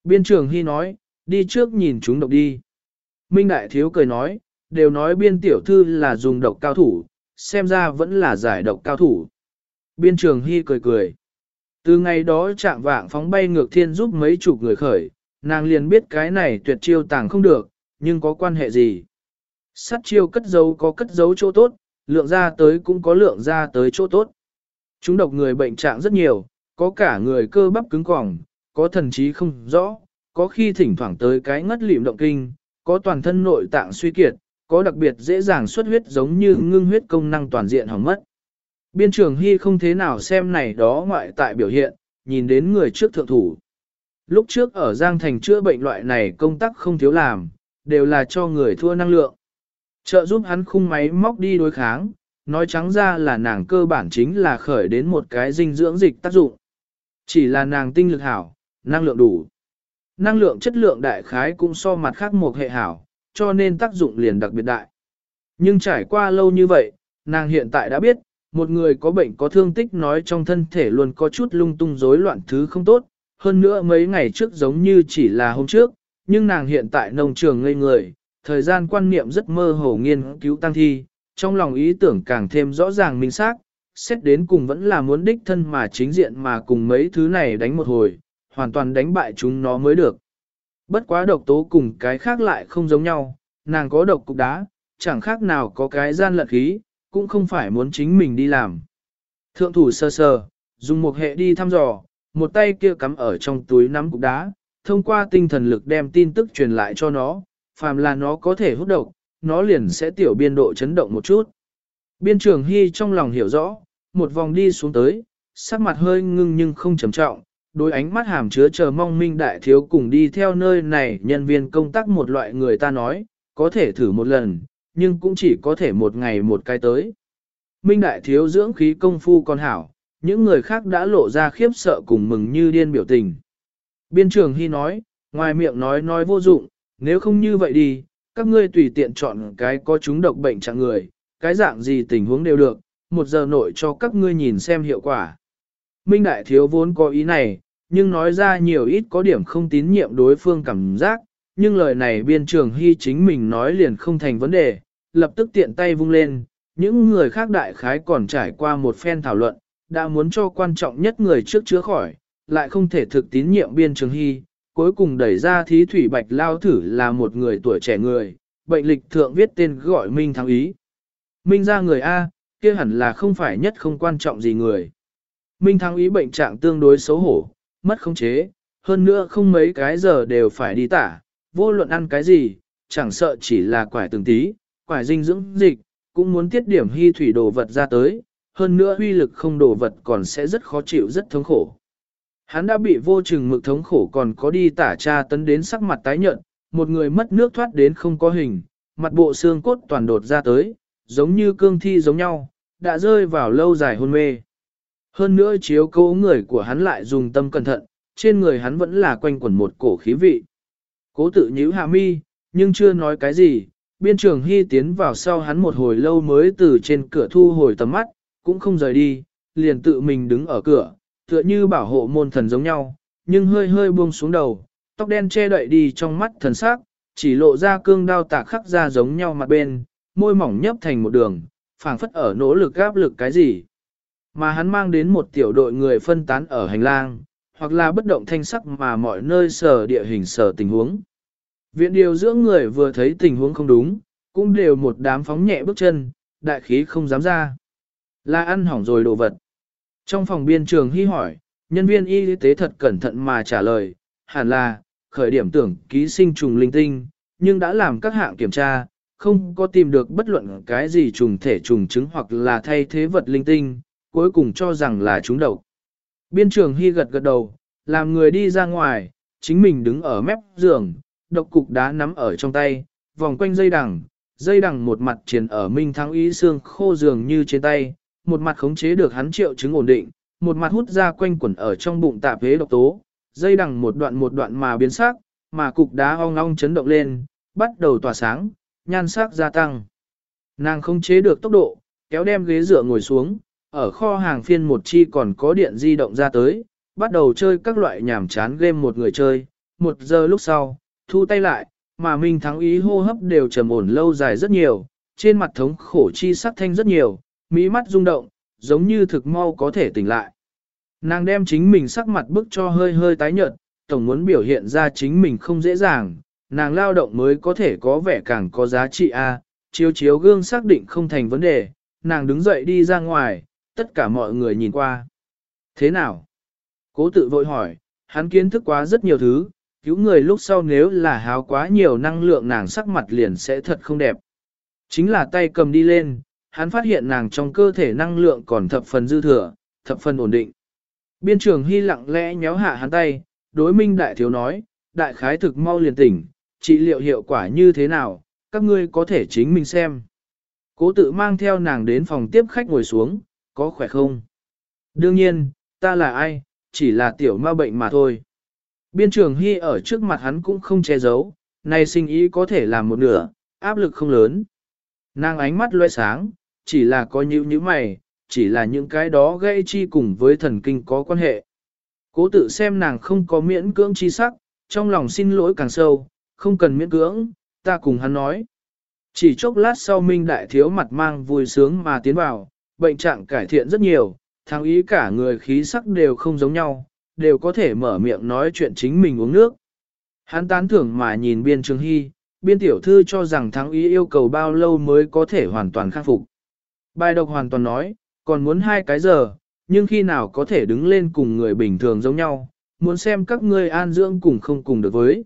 Biên trường Hy nói, đi trước nhìn chúng độc đi. Minh Đại Thiếu cười nói, đều nói biên tiểu thư là dùng độc cao thủ, xem ra vẫn là giải độc cao thủ. Biên trường Hy cười cười. Từ ngày đó chạm vạng phóng bay ngược thiên giúp mấy chục người khởi, nàng liền biết cái này tuyệt chiêu tàng không được, nhưng có quan hệ gì. Sát chiêu cất dấu có cất dấu chỗ tốt, lượng ra tới cũng có lượng ra tới chỗ tốt. Chúng độc người bệnh trạng rất nhiều, có cả người cơ bắp cứng cỏng, có thần trí không rõ, có khi thỉnh thoảng tới cái ngất lịm động kinh, có toàn thân nội tạng suy kiệt, có đặc biệt dễ dàng xuất huyết giống như ngưng huyết công năng toàn diện hỏng mất. Biên trường Hy không thế nào xem này đó ngoại tại biểu hiện, nhìn đến người trước thượng thủ. Lúc trước ở Giang Thành chữa bệnh loại này công tác không thiếu làm, đều là cho người thua năng lượng. Trợ giúp hắn khung máy móc đi đối kháng, nói trắng ra là nàng cơ bản chính là khởi đến một cái dinh dưỡng dịch tác dụng. Chỉ là nàng tinh lực hảo, năng lượng đủ. Năng lượng chất lượng đại khái cũng so mặt khác một hệ hảo, cho nên tác dụng liền đặc biệt đại. Nhưng trải qua lâu như vậy, nàng hiện tại đã biết, một người có bệnh có thương tích nói trong thân thể luôn có chút lung tung rối loạn thứ không tốt, hơn nữa mấy ngày trước giống như chỉ là hôm trước, nhưng nàng hiện tại nông trường ngây người, thời gian quan niệm rất mơ hồ nghiên cứu tăng thi, trong lòng ý tưởng càng thêm rõ ràng minh xác, xét đến cùng vẫn là muốn đích thân mà chính diện mà cùng mấy thứ này đánh một hồi, hoàn toàn đánh bại chúng nó mới được. Bất quá độc tố cùng cái khác lại không giống nhau, nàng có độc cục đá, chẳng khác nào có cái gian lận khí, cũng không phải muốn chính mình đi làm. Thượng thủ sơ sơ, dùng một hệ đi thăm dò, một tay kia cắm ở trong túi nắm cục đá, thông qua tinh thần lực đem tin tức truyền lại cho nó, phàm là nó có thể hút độc, nó liền sẽ tiểu biên độ chấn động một chút. Biên trường Hy trong lòng hiểu rõ, một vòng đi xuống tới, sắc mặt hơi ngưng nhưng không trầm trọng, đôi ánh mắt hàm chứa chờ mong minh đại thiếu cùng đi theo nơi này nhân viên công tác một loại người ta nói, có thể thử một lần, nhưng cũng chỉ có thể một ngày một cái tới. Minh đại thiếu dưỡng khí công phu còn hảo, những người khác đã lộ ra khiếp sợ cùng mừng như điên biểu tình. Biên trường Hy nói, ngoài miệng nói nói vô dụng, nếu không như vậy đi, các ngươi tùy tiện chọn cái có chúng độc bệnh trạng người, cái dạng gì tình huống đều được, một giờ nội cho các ngươi nhìn xem hiệu quả. Minh Đại Thiếu vốn có ý này, nhưng nói ra nhiều ít có điểm không tín nhiệm đối phương cảm giác, nhưng lời này biên trường hy chính mình nói liền không thành vấn đề, lập tức tiện tay vung lên, những người khác đại khái còn trải qua một phen thảo luận, đã muốn cho quan trọng nhất người trước chữa khỏi, lại không thể thực tín nhiệm biên trường hy, cuối cùng đẩy ra thí thủy bạch lao thử là một người tuổi trẻ người, bệnh lịch thượng viết tên gọi Minh Thắng Ý. Minh ra người A, kia hẳn là không phải nhất không quan trọng gì người. Minh Thắng Ý bệnh trạng tương đối xấu hổ, mất khống chế, hơn nữa không mấy cái giờ đều phải đi tả, vô luận ăn cái gì, chẳng sợ chỉ là quải từng tí, quải dinh dưỡng dịch, cũng muốn tiết điểm hy thủy đồ vật ra tới, hơn nữa huy lực không đồ vật còn sẽ rất khó chịu rất thống khổ. Hắn đã bị vô chừng mực thống khổ còn có đi tả tra tấn đến sắc mặt tái nhợt, một người mất nước thoát đến không có hình, mặt bộ xương cốt toàn đột ra tới, giống như cương thi giống nhau, đã rơi vào lâu dài hôn mê. Hơn nữa chiếu cố người của hắn lại dùng tâm cẩn thận, trên người hắn vẫn là quanh quẩn một cổ khí vị. Cố tự nhíu hạ mi, nhưng chưa nói cái gì, biên trường hy tiến vào sau hắn một hồi lâu mới từ trên cửa thu hồi tầm mắt, cũng không rời đi, liền tự mình đứng ở cửa, tựa như bảo hộ môn thần giống nhau, nhưng hơi hơi buông xuống đầu, tóc đen che đậy đi trong mắt thần sắc, chỉ lộ ra cương đao tạc khắc ra giống nhau mặt bên, môi mỏng nhấp thành một đường, phảng phất ở nỗ lực gáp lực cái gì. Mà hắn mang đến một tiểu đội người phân tán ở hành lang, hoặc là bất động thanh sắc mà mọi nơi sở địa hình sở tình huống. Viện điều dưỡng người vừa thấy tình huống không đúng, cũng đều một đám phóng nhẹ bước chân, đại khí không dám ra. Là ăn hỏng rồi đồ vật. Trong phòng biên trường hy hỏi, nhân viên y tế thật cẩn thận mà trả lời, hẳn là, khởi điểm tưởng ký sinh trùng linh tinh, nhưng đã làm các hạng kiểm tra, không có tìm được bất luận cái gì trùng thể trùng chứng hoặc là thay thế vật linh tinh, cuối cùng cho rằng là chúng độc. Biên trường hy gật gật đầu, làm người đi ra ngoài, chính mình đứng ở mép giường, độc cục đá nắm ở trong tay, vòng quanh dây đằng, dây đằng một mặt triển ở Minh Thắng ý xương khô giường như trên tay, một mặt khống chế được hắn triệu chứng ổn định, một mặt hút ra quanh quẩn ở trong bụng tạp hế độc tố, dây đằng một đoạn một đoạn mà biến sắc, mà cục đá ong ong chấn động lên, bắt đầu tỏa sáng, nhan sắc gia tăng. Nàng không chế được tốc độ, kéo đem ghế dựa ngồi xuống, ở kho hàng phiên một chi còn có điện di động ra tới, bắt đầu chơi các loại nhảm chán game một người chơi, một giờ lúc sau, thu tay lại, mà Minh Thắng ý hô hấp đều trầm ổn lâu dài rất nhiều, trên mặt thống khổ chi sắc thanh rất nhiều, mỹ mắt rung động, giống như thực mau có thể tỉnh lại. Nàng đem chính mình sắc mặt bức cho hơi hơi tái nhợt, tổng muốn biểu hiện ra chính mình không dễ dàng, nàng lao động mới có thể có vẻ càng có giá trị a. chiếu chiếu gương xác định không thành vấn đề, nàng đứng dậy đi ra ngoài, tất cả mọi người nhìn qua. Thế nào? Cố tự vội hỏi, hắn kiến thức quá rất nhiều thứ, cứu người lúc sau nếu là háo quá nhiều năng lượng nàng sắc mặt liền sẽ thật không đẹp. Chính là tay cầm đi lên, hắn phát hiện nàng trong cơ thể năng lượng còn thập phần dư thừa, thập phần ổn định. Biên trường Hy lặng lẽ nhéo hạ hắn tay, đối minh đại thiếu nói, đại khái thực mau liền tỉnh, trị liệu hiệu quả như thế nào, các ngươi có thể chính mình xem. Cố tự mang theo nàng đến phòng tiếp khách ngồi xuống, có khỏe không? Đương nhiên, ta là ai, chỉ là tiểu ma bệnh mà thôi. Biên trường Hy ở trước mặt hắn cũng không che giấu, này sinh ý có thể làm một nửa, áp lực không lớn. Nàng ánh mắt loe sáng, chỉ là có nhữ như mày, chỉ là những cái đó gây chi cùng với thần kinh có quan hệ. Cố tự xem nàng không có miễn cưỡng chi sắc, trong lòng xin lỗi càng sâu, không cần miễn cưỡng, ta cùng hắn nói. Chỉ chốc lát sau Minh Đại Thiếu mặt mang vui sướng mà tiến vào, bệnh trạng cải thiện rất nhiều, thằng ý cả người khí sắc đều không giống nhau, đều có thể mở miệng nói chuyện chính mình uống nước. Hắn tán thưởng mà nhìn biên trường hy, biên tiểu thư cho rằng thắng ý yêu cầu bao lâu mới có thể hoàn toàn khắc phục. Bài độc hoàn toàn nói, còn muốn hai cái giờ, nhưng khi nào có thể đứng lên cùng người bình thường giống nhau, muốn xem các ngươi an dưỡng cùng không cùng được với.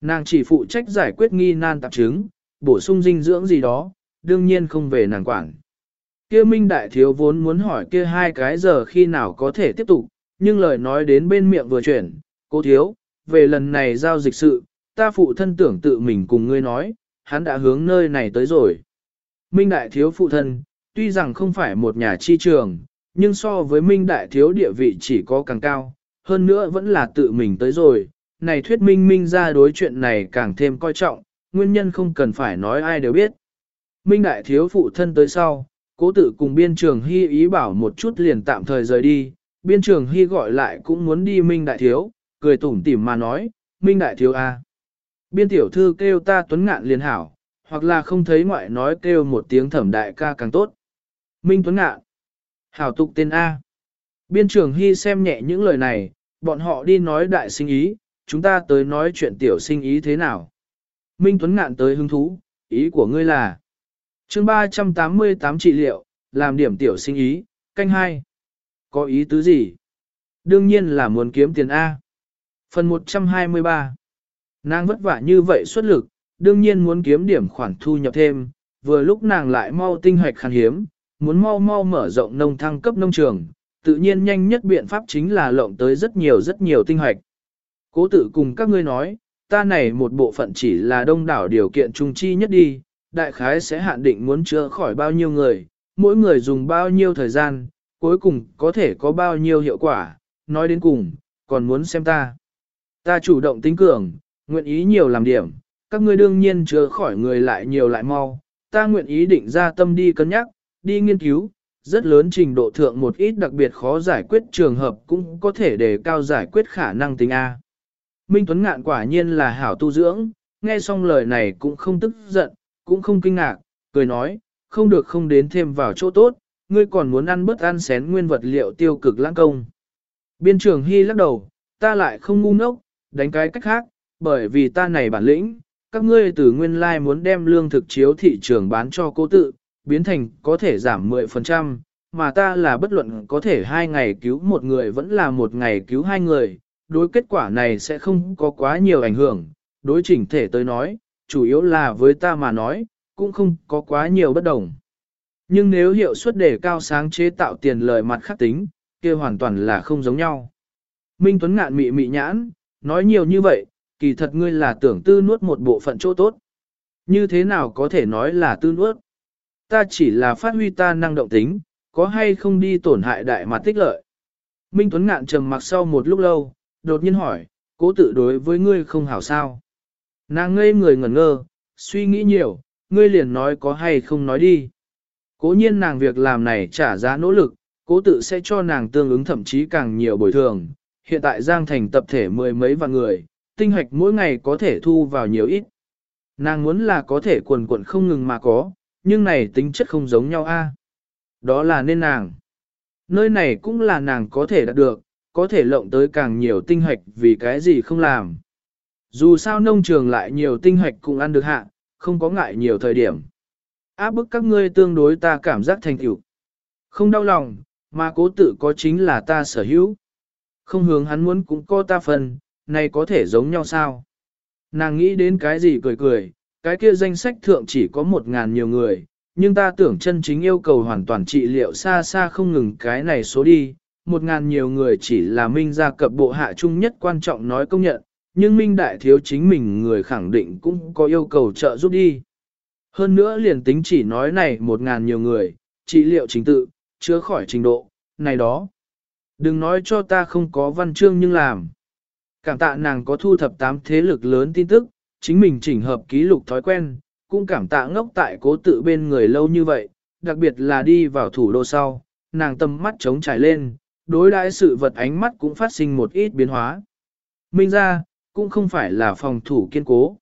Nàng chỉ phụ trách giải quyết nghi nan tạp chứng, bổ sung dinh dưỡng gì đó, đương nhiên không về nàng quản. Kia Minh Đại Thiếu vốn muốn hỏi kia hai cái giờ khi nào có thể tiếp tục, nhưng lời nói đến bên miệng vừa chuyển, cô Thiếu, về lần này giao dịch sự, ta phụ thân tưởng tự mình cùng ngươi nói, hắn đã hướng nơi này tới rồi. Minh Đại Thiếu phụ thân, tuy rằng không phải một nhà chi trường, nhưng so với Minh Đại Thiếu địa vị chỉ có càng cao, hơn nữa vẫn là tự mình tới rồi. Này thuyết minh Minh ra đối chuyện này càng thêm coi trọng, nguyên nhân không cần phải nói ai đều biết. Minh Đại Thiếu phụ thân tới sau, cố tự cùng biên trường hy ý bảo một chút liền tạm thời rời đi, biên trường hy gọi lại cũng muốn đi Minh Đại Thiếu, cười tủm tỉm mà nói, Minh Đại Thiếu A. Biên tiểu thư kêu ta tuấn ngạn liền hảo, hoặc là không thấy ngoại nói kêu một tiếng thẩm đại ca càng tốt. Minh Tuấn Ngạn. Hảo tục tên A. Biên trường Hy xem nhẹ những lời này, bọn họ đi nói đại sinh ý, chúng ta tới nói chuyện tiểu sinh ý thế nào. Minh Tuấn Ngạn tới hứng thú, ý của ngươi là chương 388 trị liệu, làm điểm tiểu sinh ý, canh hai. Có ý tứ gì? Đương nhiên là muốn kiếm tiền A. Phần 123 Nàng vất vả như vậy xuất lực, đương nhiên muốn kiếm điểm khoản thu nhập thêm, vừa lúc nàng lại mau tinh hoạch khan hiếm, muốn mau mau mở rộng nông thăng cấp nông trường, tự nhiên nhanh nhất biện pháp chính là lộng tới rất nhiều rất nhiều tinh hoạch. Cố tự cùng các ngươi nói, ta này một bộ phận chỉ là đông đảo điều kiện trung chi nhất đi, đại khái sẽ hạn định muốn chữa khỏi bao nhiêu người, mỗi người dùng bao nhiêu thời gian, cuối cùng có thể có bao nhiêu hiệu quả, nói đến cùng, còn muốn xem ta. Ta chủ động tính cường, nguyện ý nhiều làm điểm, các ngươi đương nhiên chữa khỏi người lại nhiều lại mau, ta nguyện ý định ra tâm đi cân nhắc, đi nghiên cứu, rất lớn trình độ thượng một ít đặc biệt khó giải quyết trường hợp cũng có thể đề cao giải quyết khả năng tính A. Minh Tuấn Ngạn quả nhiên là hảo tu dưỡng, nghe xong lời này cũng không tức giận, cũng không kinh ngạc, cười nói, không được không đến thêm vào chỗ tốt, ngươi còn muốn ăn bớt ăn xén nguyên vật liệu tiêu cực lãng công. Biên trưởng Hy lắc đầu, ta lại không ngu ngốc, đánh cái cách khác, bởi vì ta này bản lĩnh, các ngươi từ nguyên lai muốn đem lương thực chiếu thị trường bán cho cô tự, biến thành có thể giảm 10%, mà ta là bất luận có thể hai ngày cứu một người vẫn là một ngày cứu hai người, đối kết quả này sẽ không có quá nhiều ảnh hưởng, đối chỉnh thể tới nói, chủ yếu là với ta mà nói, cũng không có quá nhiều bất đồng. Nhưng nếu hiệu suất đề cao sáng chế tạo tiền lời mặt khắc tính, kia hoàn toàn là không giống nhau. Minh Tuấn ngạn mị mị nhãn, nói nhiều như vậy, kỳ thật ngươi là tưởng tư nuốt một bộ phận chỗ tốt. Như thế nào có thể nói là tư nuốt? Ta chỉ là phát huy ta năng động tính, có hay không đi tổn hại đại mặt tích lợi. Minh Tuấn ngạn trầm mặc sau một lúc lâu, đột nhiên hỏi, cố tự đối với ngươi không hảo sao. Nàng ngây người ngẩn ngơ, suy nghĩ nhiều, ngươi liền nói có hay không nói đi. Cố nhiên nàng việc làm này trả giá nỗ lực, cố tự sẽ cho nàng tương ứng thậm chí càng nhiều bồi thường. Hiện tại Giang Thành tập thể mười mấy vạn người, tinh hoạch mỗi ngày có thể thu vào nhiều ít. Nàng muốn là có thể quần quần không ngừng mà có, nhưng này tính chất không giống nhau a. Đó là nên nàng. Nơi này cũng là nàng có thể đạt được, có thể lộng tới càng nhiều tinh hoạch vì cái gì không làm. Dù sao nông trường lại nhiều tinh hoạch cũng ăn được hạ, không có ngại nhiều thời điểm. Áp bức các ngươi tương đối ta cảm giác thành tựu. Không đau lòng, mà cố tự có chính là ta sở hữu. Không hướng hắn muốn cũng có ta phần, này có thể giống nhau sao? Nàng nghĩ đến cái gì cười cười, cái kia danh sách thượng chỉ có một ngàn nhiều người, nhưng ta tưởng chân chính yêu cầu hoàn toàn trị liệu xa xa không ngừng cái này số đi. Một ngàn nhiều người chỉ là minh gia cập bộ hạ chung nhất quan trọng nói công nhận, nhưng minh đại thiếu chính mình người khẳng định cũng có yêu cầu trợ giúp đi. Hơn nữa liền tính chỉ nói này một ngàn nhiều người, trị liệu chính tự, chữa khỏi trình độ, này đó. Đừng nói cho ta không có văn chương nhưng làm. Cảm tạ nàng có thu thập tám thế lực lớn tin tức, chính mình chỉnh hợp ký lục thói quen, cũng cảm tạ ngốc tại cố tự bên người lâu như vậy, đặc biệt là đi vào thủ đô sau, nàng tâm mắt trống trải lên, đối đãi sự vật ánh mắt cũng phát sinh một ít biến hóa. Minh ra, cũng không phải là phòng thủ kiên cố.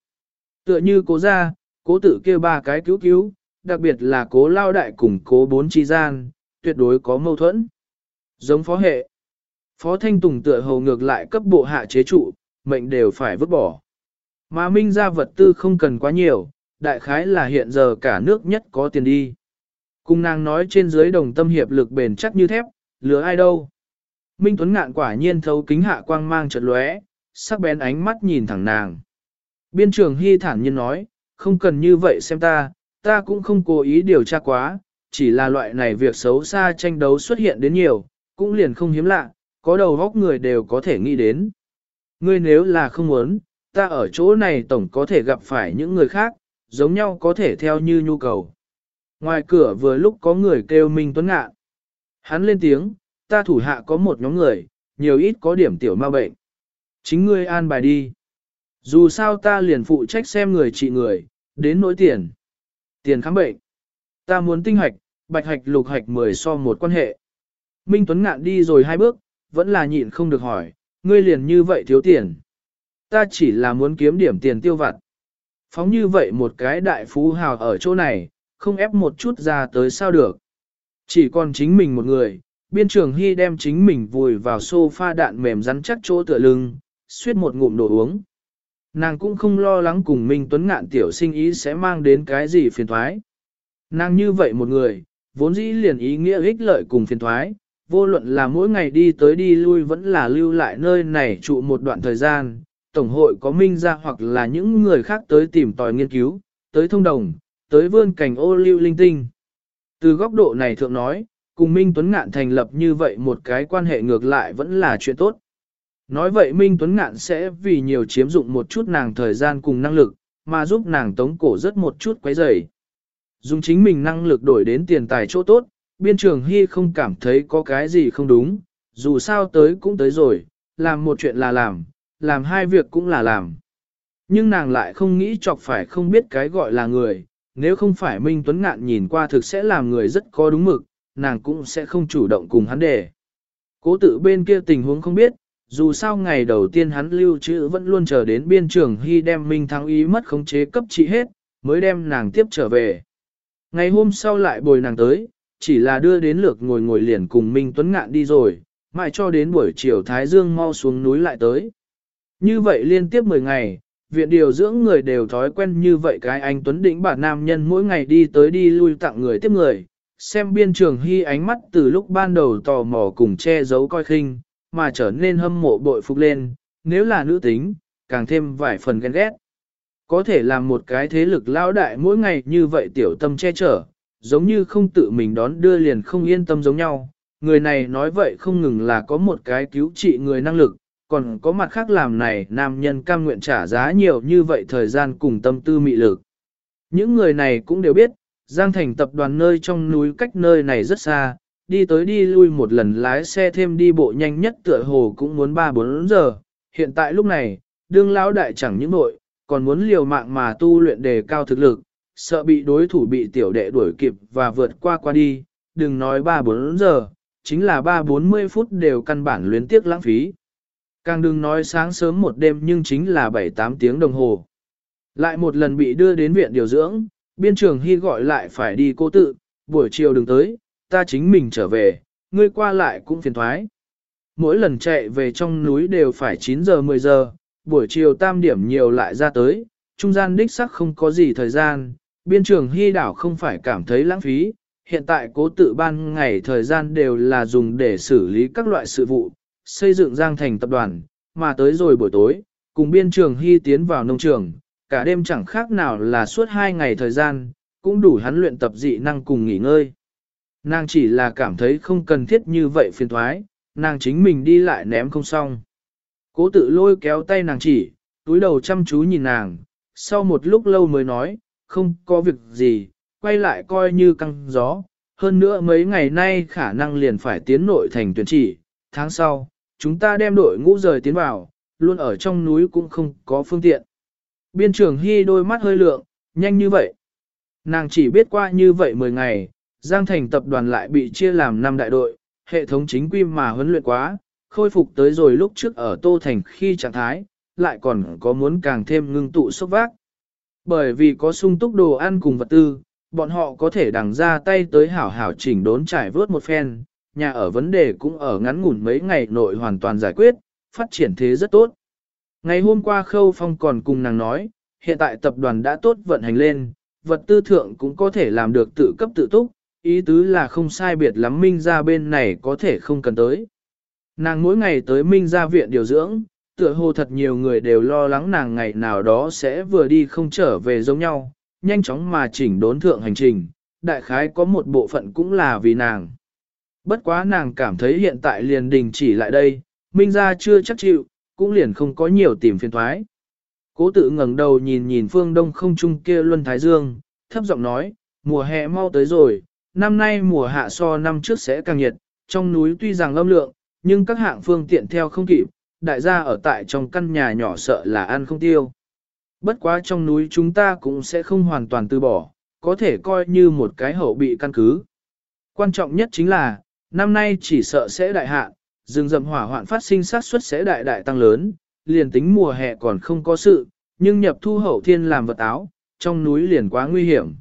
Tựa như cố ra, cố tử kêu ba cái cứu cứu, đặc biệt là cố lao đại cùng cố bốn chi gian, tuyệt đối có mâu thuẫn. Giống phó hệ. Phó Thanh Tùng tựa hầu ngược lại cấp bộ hạ chế trụ, mệnh đều phải vứt bỏ. Mà minh ra vật tư không cần quá nhiều, đại khái là hiện giờ cả nước nhất có tiền đi. Cung nàng nói trên dưới đồng tâm hiệp lực bền chắc như thép, lừa ai đâu. Minh Tuấn ngạn quả nhiên thấu kính hạ quang mang chợt lóe, sắc bén ánh mắt nhìn thẳng nàng. Biên trường hy thản nhiên nói, không cần như vậy xem ta, ta cũng không cố ý điều tra quá, chỉ là loại này việc xấu xa tranh đấu xuất hiện đến nhiều, cũng liền không hiếm lạ, có đầu góc người đều có thể nghĩ đến. Ngươi nếu là không muốn, ta ở chỗ này tổng có thể gặp phải những người khác, giống nhau có thể theo như nhu cầu. Ngoài cửa vừa lúc có người kêu Minh Tuấn Ngạn. Hắn lên tiếng, ta thủ hạ có một nhóm người, nhiều ít có điểm tiểu ma bệnh. Chính ngươi an bài đi. Dù sao ta liền phụ trách xem người trị người, đến nỗi tiền. Tiền khám bệnh. Ta muốn tinh hoạch, bạch hoạch lục hoạch mười so một quan hệ. Minh Tuấn Ngạn đi rồi hai bước, vẫn là nhịn không được hỏi, ngươi liền như vậy thiếu tiền. Ta chỉ là muốn kiếm điểm tiền tiêu vặt. Phóng như vậy một cái đại phú hào ở chỗ này, không ép một chút ra tới sao được. Chỉ còn chính mình một người, biên trường hy đem chính mình vùi vào sofa đạn mềm rắn chắc chỗ tựa lưng, suýt một ngụm đồ uống. Nàng cũng không lo lắng cùng Minh Tuấn ngạn tiểu sinh ý sẽ mang đến cái gì phiền thoái. Nàng như vậy một người, vốn dĩ liền ý nghĩa ích lợi cùng phiền thoái, vô luận là mỗi ngày đi tới đi lui vẫn là lưu lại nơi này trụ một đoạn thời gian, Tổng hội có minh ra hoặc là những người khác tới tìm tòi nghiên cứu, tới thông đồng, tới vươn cảnh ô lưu linh tinh. Từ góc độ này thượng nói, cùng Minh Tuấn Ngạn thành lập như vậy một cái quan hệ ngược lại vẫn là chuyện tốt. Nói vậy Minh Tuấn Ngạn sẽ vì nhiều chiếm dụng một chút nàng thời gian cùng năng lực, mà giúp nàng tống cổ rất một chút quấy rầy. Dùng chính mình năng lực đổi đến tiền tài chỗ tốt, biên trường hy không cảm thấy có cái gì không đúng, dù sao tới cũng tới rồi, làm một chuyện là làm, làm hai việc cũng là làm. Nhưng nàng lại không nghĩ chọc phải không biết cái gọi là người, nếu không phải Minh Tuấn Ngạn nhìn qua thực sẽ làm người rất có đúng mực, nàng cũng sẽ không chủ động cùng hắn để. Cố tự bên kia tình huống không biết, dù sao ngày đầu tiên hắn lưu trữ vẫn luôn chờ đến biên trường hy đem Minh Thắng ý mất khống chế cấp trị hết, mới đem nàng tiếp trở về. Ngày hôm sau lại bồi nàng tới, chỉ là đưa đến lược ngồi ngồi liền cùng Minh Tuấn Ngạn đi rồi, mãi cho đến buổi chiều Thái Dương mau xuống núi lại tới. Như vậy liên tiếp 10 ngày, viện điều dưỡng người đều thói quen như vậy cái anh Tuấn Đỉnh bản nam nhân mỗi ngày đi tới đi lui tặng người tiếp người, xem biên trường hy ánh mắt từ lúc ban đầu tò mò cùng che giấu coi khinh, mà trở nên hâm mộ bội phục lên, nếu là nữ tính, càng thêm vài phần ghen ghét. Có thể làm một cái thế lực lao đại mỗi ngày như vậy tiểu tâm che chở, giống như không tự mình đón đưa liền không yên tâm giống nhau. Người này nói vậy không ngừng là có một cái cứu trị người năng lực, còn có mặt khác làm này nam nhân cam nguyện trả giá nhiều như vậy thời gian cùng tâm tư mị lực. Những người này cũng đều biết, Giang Thành tập đoàn nơi trong núi cách nơi này rất xa, đi tới đi lui một lần lái xe thêm đi bộ nhanh nhất tựa hồ cũng muốn 3-4 giờ. Hiện tại lúc này, đương lão đại chẳng những nội, còn muốn liều mạng mà tu luyện đề cao thực lực, sợ bị đối thủ bị tiểu đệ đuổi kịp và vượt qua qua đi, đừng nói 3-4 giờ, chính là 3-40 phút đều căn bản luyến tiếc lãng phí. Càng đừng nói sáng sớm một đêm nhưng chính là 7-8 tiếng đồng hồ. Lại một lần bị đưa đến viện điều dưỡng, biên trường hy gọi lại phải đi cô tự, buổi chiều đừng tới, ta chính mình trở về, ngươi qua lại cũng phiền thoái. Mỗi lần chạy về trong núi đều phải 9 giờ 10 giờ, buổi chiều tam điểm nhiều lại ra tới, trung gian đích sắc không có gì thời gian, biên trường hy đảo không phải cảm thấy lãng phí, hiện tại cố tự ban ngày thời gian đều là dùng để xử lý các loại sự vụ, xây dựng giang thành tập đoàn, mà tới rồi buổi tối, cùng biên trường hy tiến vào nông trường, cả đêm chẳng khác nào là suốt hai ngày thời gian, cũng đủ hắn luyện tập dị năng cùng nghỉ ngơi. Nàng chỉ là cảm thấy không cần thiết như vậy phiền thoái, nàng chính mình đi lại ném không xong. Cố tự lôi kéo tay nàng chỉ, túi đầu chăm chú nhìn nàng, sau một lúc lâu mới nói, không có việc gì, quay lại coi như căng gió. Hơn nữa mấy ngày nay khả năng liền phải tiến nội thành tuyển chỉ, tháng sau, chúng ta đem đội ngũ rời tiến vào, luôn ở trong núi cũng không có phương tiện. Biên trưởng Hy đôi mắt hơi lượng, nhanh như vậy. Nàng chỉ biết qua như vậy 10 ngày, Giang Thành tập đoàn lại bị chia làm 5 đại đội, hệ thống chính quy mà huấn luyện quá, khôi phục tới rồi lúc trước ở Tô Thành khi trạng thái, lại còn có muốn càng thêm ngưng tụ sốc vác. Bởi vì có sung túc đồ ăn cùng vật tư, bọn họ có thể đằng ra tay tới hảo hảo chỉnh đốn trải vớt một phen, nhà ở vấn đề cũng ở ngắn ngủn mấy ngày nội hoàn toàn giải quyết, phát triển thế rất tốt. Ngày hôm qua Khâu Phong còn cùng nàng nói, hiện tại tập đoàn đã tốt vận hành lên, vật tư thượng cũng có thể làm được tự cấp tự túc, ý tứ là không sai biệt lắm Minh ra bên này có thể không cần tới. Nàng mỗi ngày tới Minh ra viện điều dưỡng, tựa hồ thật nhiều người đều lo lắng nàng ngày nào đó sẽ vừa đi không trở về giống nhau, nhanh chóng mà chỉnh đốn thượng hành trình, đại khái có một bộ phận cũng là vì nàng. Bất quá nàng cảm thấy hiện tại liền đình chỉ lại đây, Minh ra chưa chắc chịu, cũng liền không có nhiều tìm phiền thoái. Cố tự ngẩng đầu nhìn nhìn phương đông không trung kia luân thái dương, thấp giọng nói, mùa hè mau tới rồi, năm nay mùa hạ so năm trước sẽ càng nhiệt, trong núi tuy rằng lâm lượng, nhưng các hạng phương tiện theo không kịp, đại gia ở tại trong căn nhà nhỏ sợ là ăn không tiêu. Bất quá trong núi chúng ta cũng sẽ không hoàn toàn từ bỏ, có thể coi như một cái hậu bị căn cứ. Quan trọng nhất chính là, năm nay chỉ sợ sẽ đại hạn, rừng rậm hỏa hoạn phát sinh sát suất sẽ đại đại tăng lớn, liền tính mùa hè còn không có sự, nhưng nhập thu hậu thiên làm vật áo, trong núi liền quá nguy hiểm.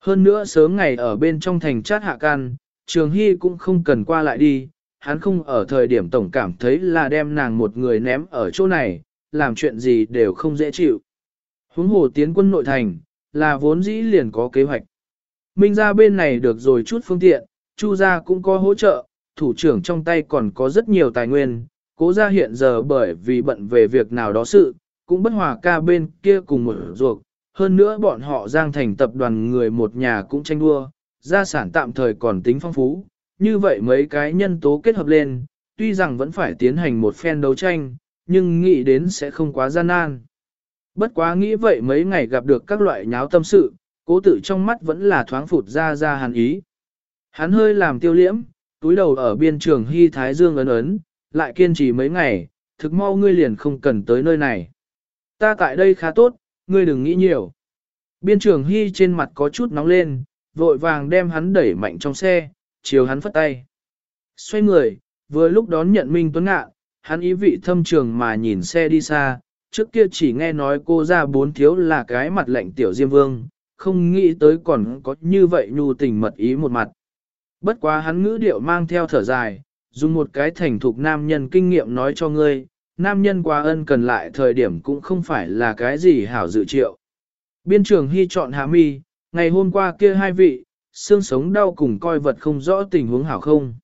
Hơn nữa sớm ngày ở bên trong thành chát hạ can, Trường Hy cũng không cần qua lại đi, hắn không ở thời điểm tổng cảm thấy là đem nàng một người ném ở chỗ này, làm chuyện gì đều không dễ chịu. Huống hồ tiến quân nội thành, là vốn dĩ liền có kế hoạch. Minh ra bên này được rồi chút phương tiện, Chu gia cũng có hỗ trợ, thủ trưởng trong tay còn có rất nhiều tài nguyên, cố gia hiện giờ bởi vì bận về việc nào đó sự, cũng bất hòa ca bên kia cùng một ruột, hơn nữa bọn họ giang thành tập đoàn người một nhà cũng tranh đua, gia sản tạm thời còn tính phong phú, như vậy mấy cái nhân tố kết hợp lên, tuy rằng vẫn phải tiến hành một phen đấu tranh, nhưng nghĩ đến sẽ không quá gian nan. Bất quá nghĩ vậy mấy ngày gặp được các loại nháo tâm sự, cố tự trong mắt vẫn là thoáng phụt ra ra hàn ý. Hắn hơi làm tiêu liễm, túi đầu ở biên trường Hy Thái Dương ấn ấn, lại kiên trì mấy ngày, thực mau ngươi liền không cần tới nơi này. Ta tại đây khá tốt, ngươi đừng nghĩ nhiều. Biên trường Hy trên mặt có chút nóng lên, vội vàng đem hắn đẩy mạnh trong xe, chiều hắn phất tay. Xoay người, vừa lúc đón nhận Minh Tuấn Ngạ, hắn ý vị thâm trường mà nhìn xe đi xa, trước kia chỉ nghe nói cô ra bốn thiếu là cái mặt lạnh tiểu diêm vương, không nghĩ tới còn có như vậy nhu tình mật ý một mặt. Bất quá hắn ngữ điệu mang theo thở dài, dùng một cái thành thục nam nhân kinh nghiệm nói cho ngươi, nam nhân quá ân cần lại thời điểm cũng không phải là cái gì hảo dự triệu. Biên trường hy chọn hạ mi, ngày hôm qua kia hai vị, xương sống đau cùng coi vật không rõ tình huống hảo không.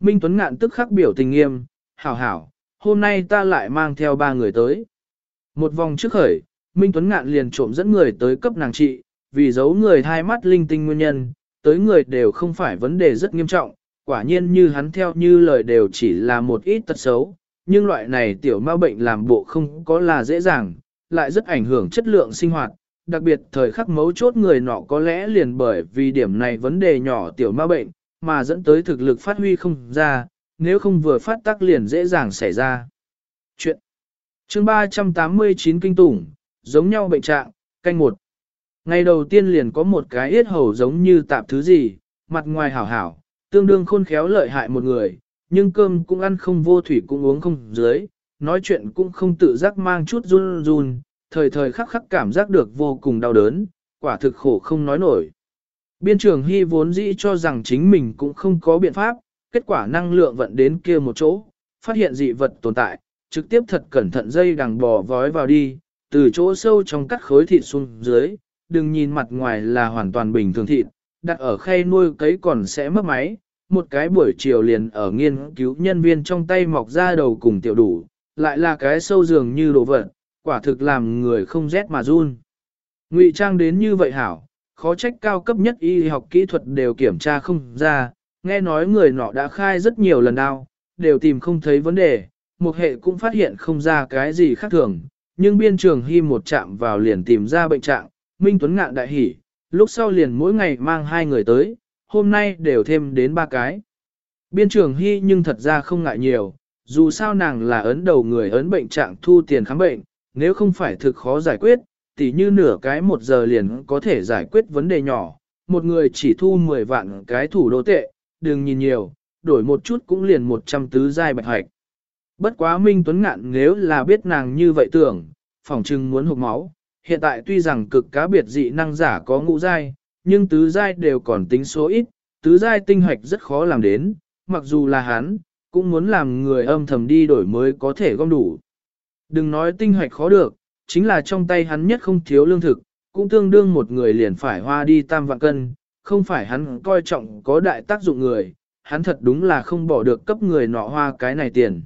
Minh Tuấn Ngạn tức khắc biểu tình nghiêm, hảo hảo, hôm nay ta lại mang theo ba người tới. Một vòng trước khởi, Minh Tuấn Ngạn liền trộm dẫn người tới cấp nàng trị, vì giấu người hai mắt linh tinh nguyên nhân, tới người đều không phải vấn đề rất nghiêm trọng, quả nhiên như hắn theo như lời đều chỉ là một ít tật xấu, nhưng loại này tiểu ma bệnh làm bộ không có là dễ dàng, lại rất ảnh hưởng chất lượng sinh hoạt, đặc biệt thời khắc mấu chốt người nọ có lẽ liền bởi vì điểm này vấn đề nhỏ tiểu ma bệnh, mà dẫn tới thực lực phát huy không ra, nếu không vừa phát tác liền dễ dàng xảy ra. Chuyện chương 389 kinh tủng, giống nhau bệnh trạng, canh một. Ngày đầu tiên liền có một cái yết hầu giống như tạp thứ gì, mặt ngoài hảo hảo, tương đương khôn khéo lợi hại một người, nhưng cơm cũng ăn không vô thủy cũng uống không dưới, nói chuyện cũng không tự giác mang chút run run, thời thời khắc khắc cảm giác được vô cùng đau đớn, quả thực khổ không nói nổi. Biên trường Hy vốn dĩ cho rằng chính mình cũng không có biện pháp, kết quả năng lượng vận đến kia một chỗ, phát hiện dị vật tồn tại, trực tiếp thật cẩn thận dây đằng bò vói vào đi, từ chỗ sâu trong cắt khối thịt xuống dưới, đừng nhìn mặt ngoài là hoàn toàn bình thường thịt, đặt ở khay nuôi cấy còn sẽ mất máy, một cái buổi chiều liền ở nghiên cứu nhân viên trong tay mọc ra đầu cùng tiểu đủ, lại là cái sâu dường như đồ vật, quả thực làm người không rét mà run. Ngụy trang đến như vậy hảo, khó trách cao cấp nhất y học kỹ thuật đều kiểm tra không ra, nghe nói người nọ đã khai rất nhiều lần đau, đều tìm không thấy vấn đề, một hệ cũng phát hiện không ra cái gì khác thường, nhưng biên trường hy một chạm vào liền tìm ra bệnh trạng, Minh Tuấn ngạn đại hỉ, lúc sau liền mỗi ngày mang hai người tới, hôm nay đều thêm đến ba cái. Biên trường hy nhưng thật ra không ngại nhiều, dù sao nàng là ấn đầu người ấn bệnh trạng thu tiền khám bệnh, nếu không phải thực khó giải quyết, tỉ như nửa cái một giờ liền có thể giải quyết vấn đề nhỏ, một người chỉ thu 10 vạn cái thủ đô tệ, đừng nhìn nhiều, đổi một chút cũng liền 100 tứ giai bạch hạch. Bất quá Minh Tuấn Ngạn nếu là biết nàng như vậy tưởng, phỏng chừng muốn hụt máu, hiện tại tuy rằng cực cá biệt dị năng giả có ngũ giai, nhưng tứ giai đều còn tính số ít, tứ giai tinh hoạch rất khó làm đến, mặc dù là hắn, cũng muốn làm người âm thầm đi đổi mới có thể gom đủ. Đừng nói tinh hoạch khó được, chính là trong tay hắn nhất không thiếu lương thực, cũng tương đương một người liền phải hoa đi tam vạn cân, không phải hắn coi trọng có đại tác dụng người, hắn thật đúng là không bỏ được cấp người nọ hoa cái này tiền.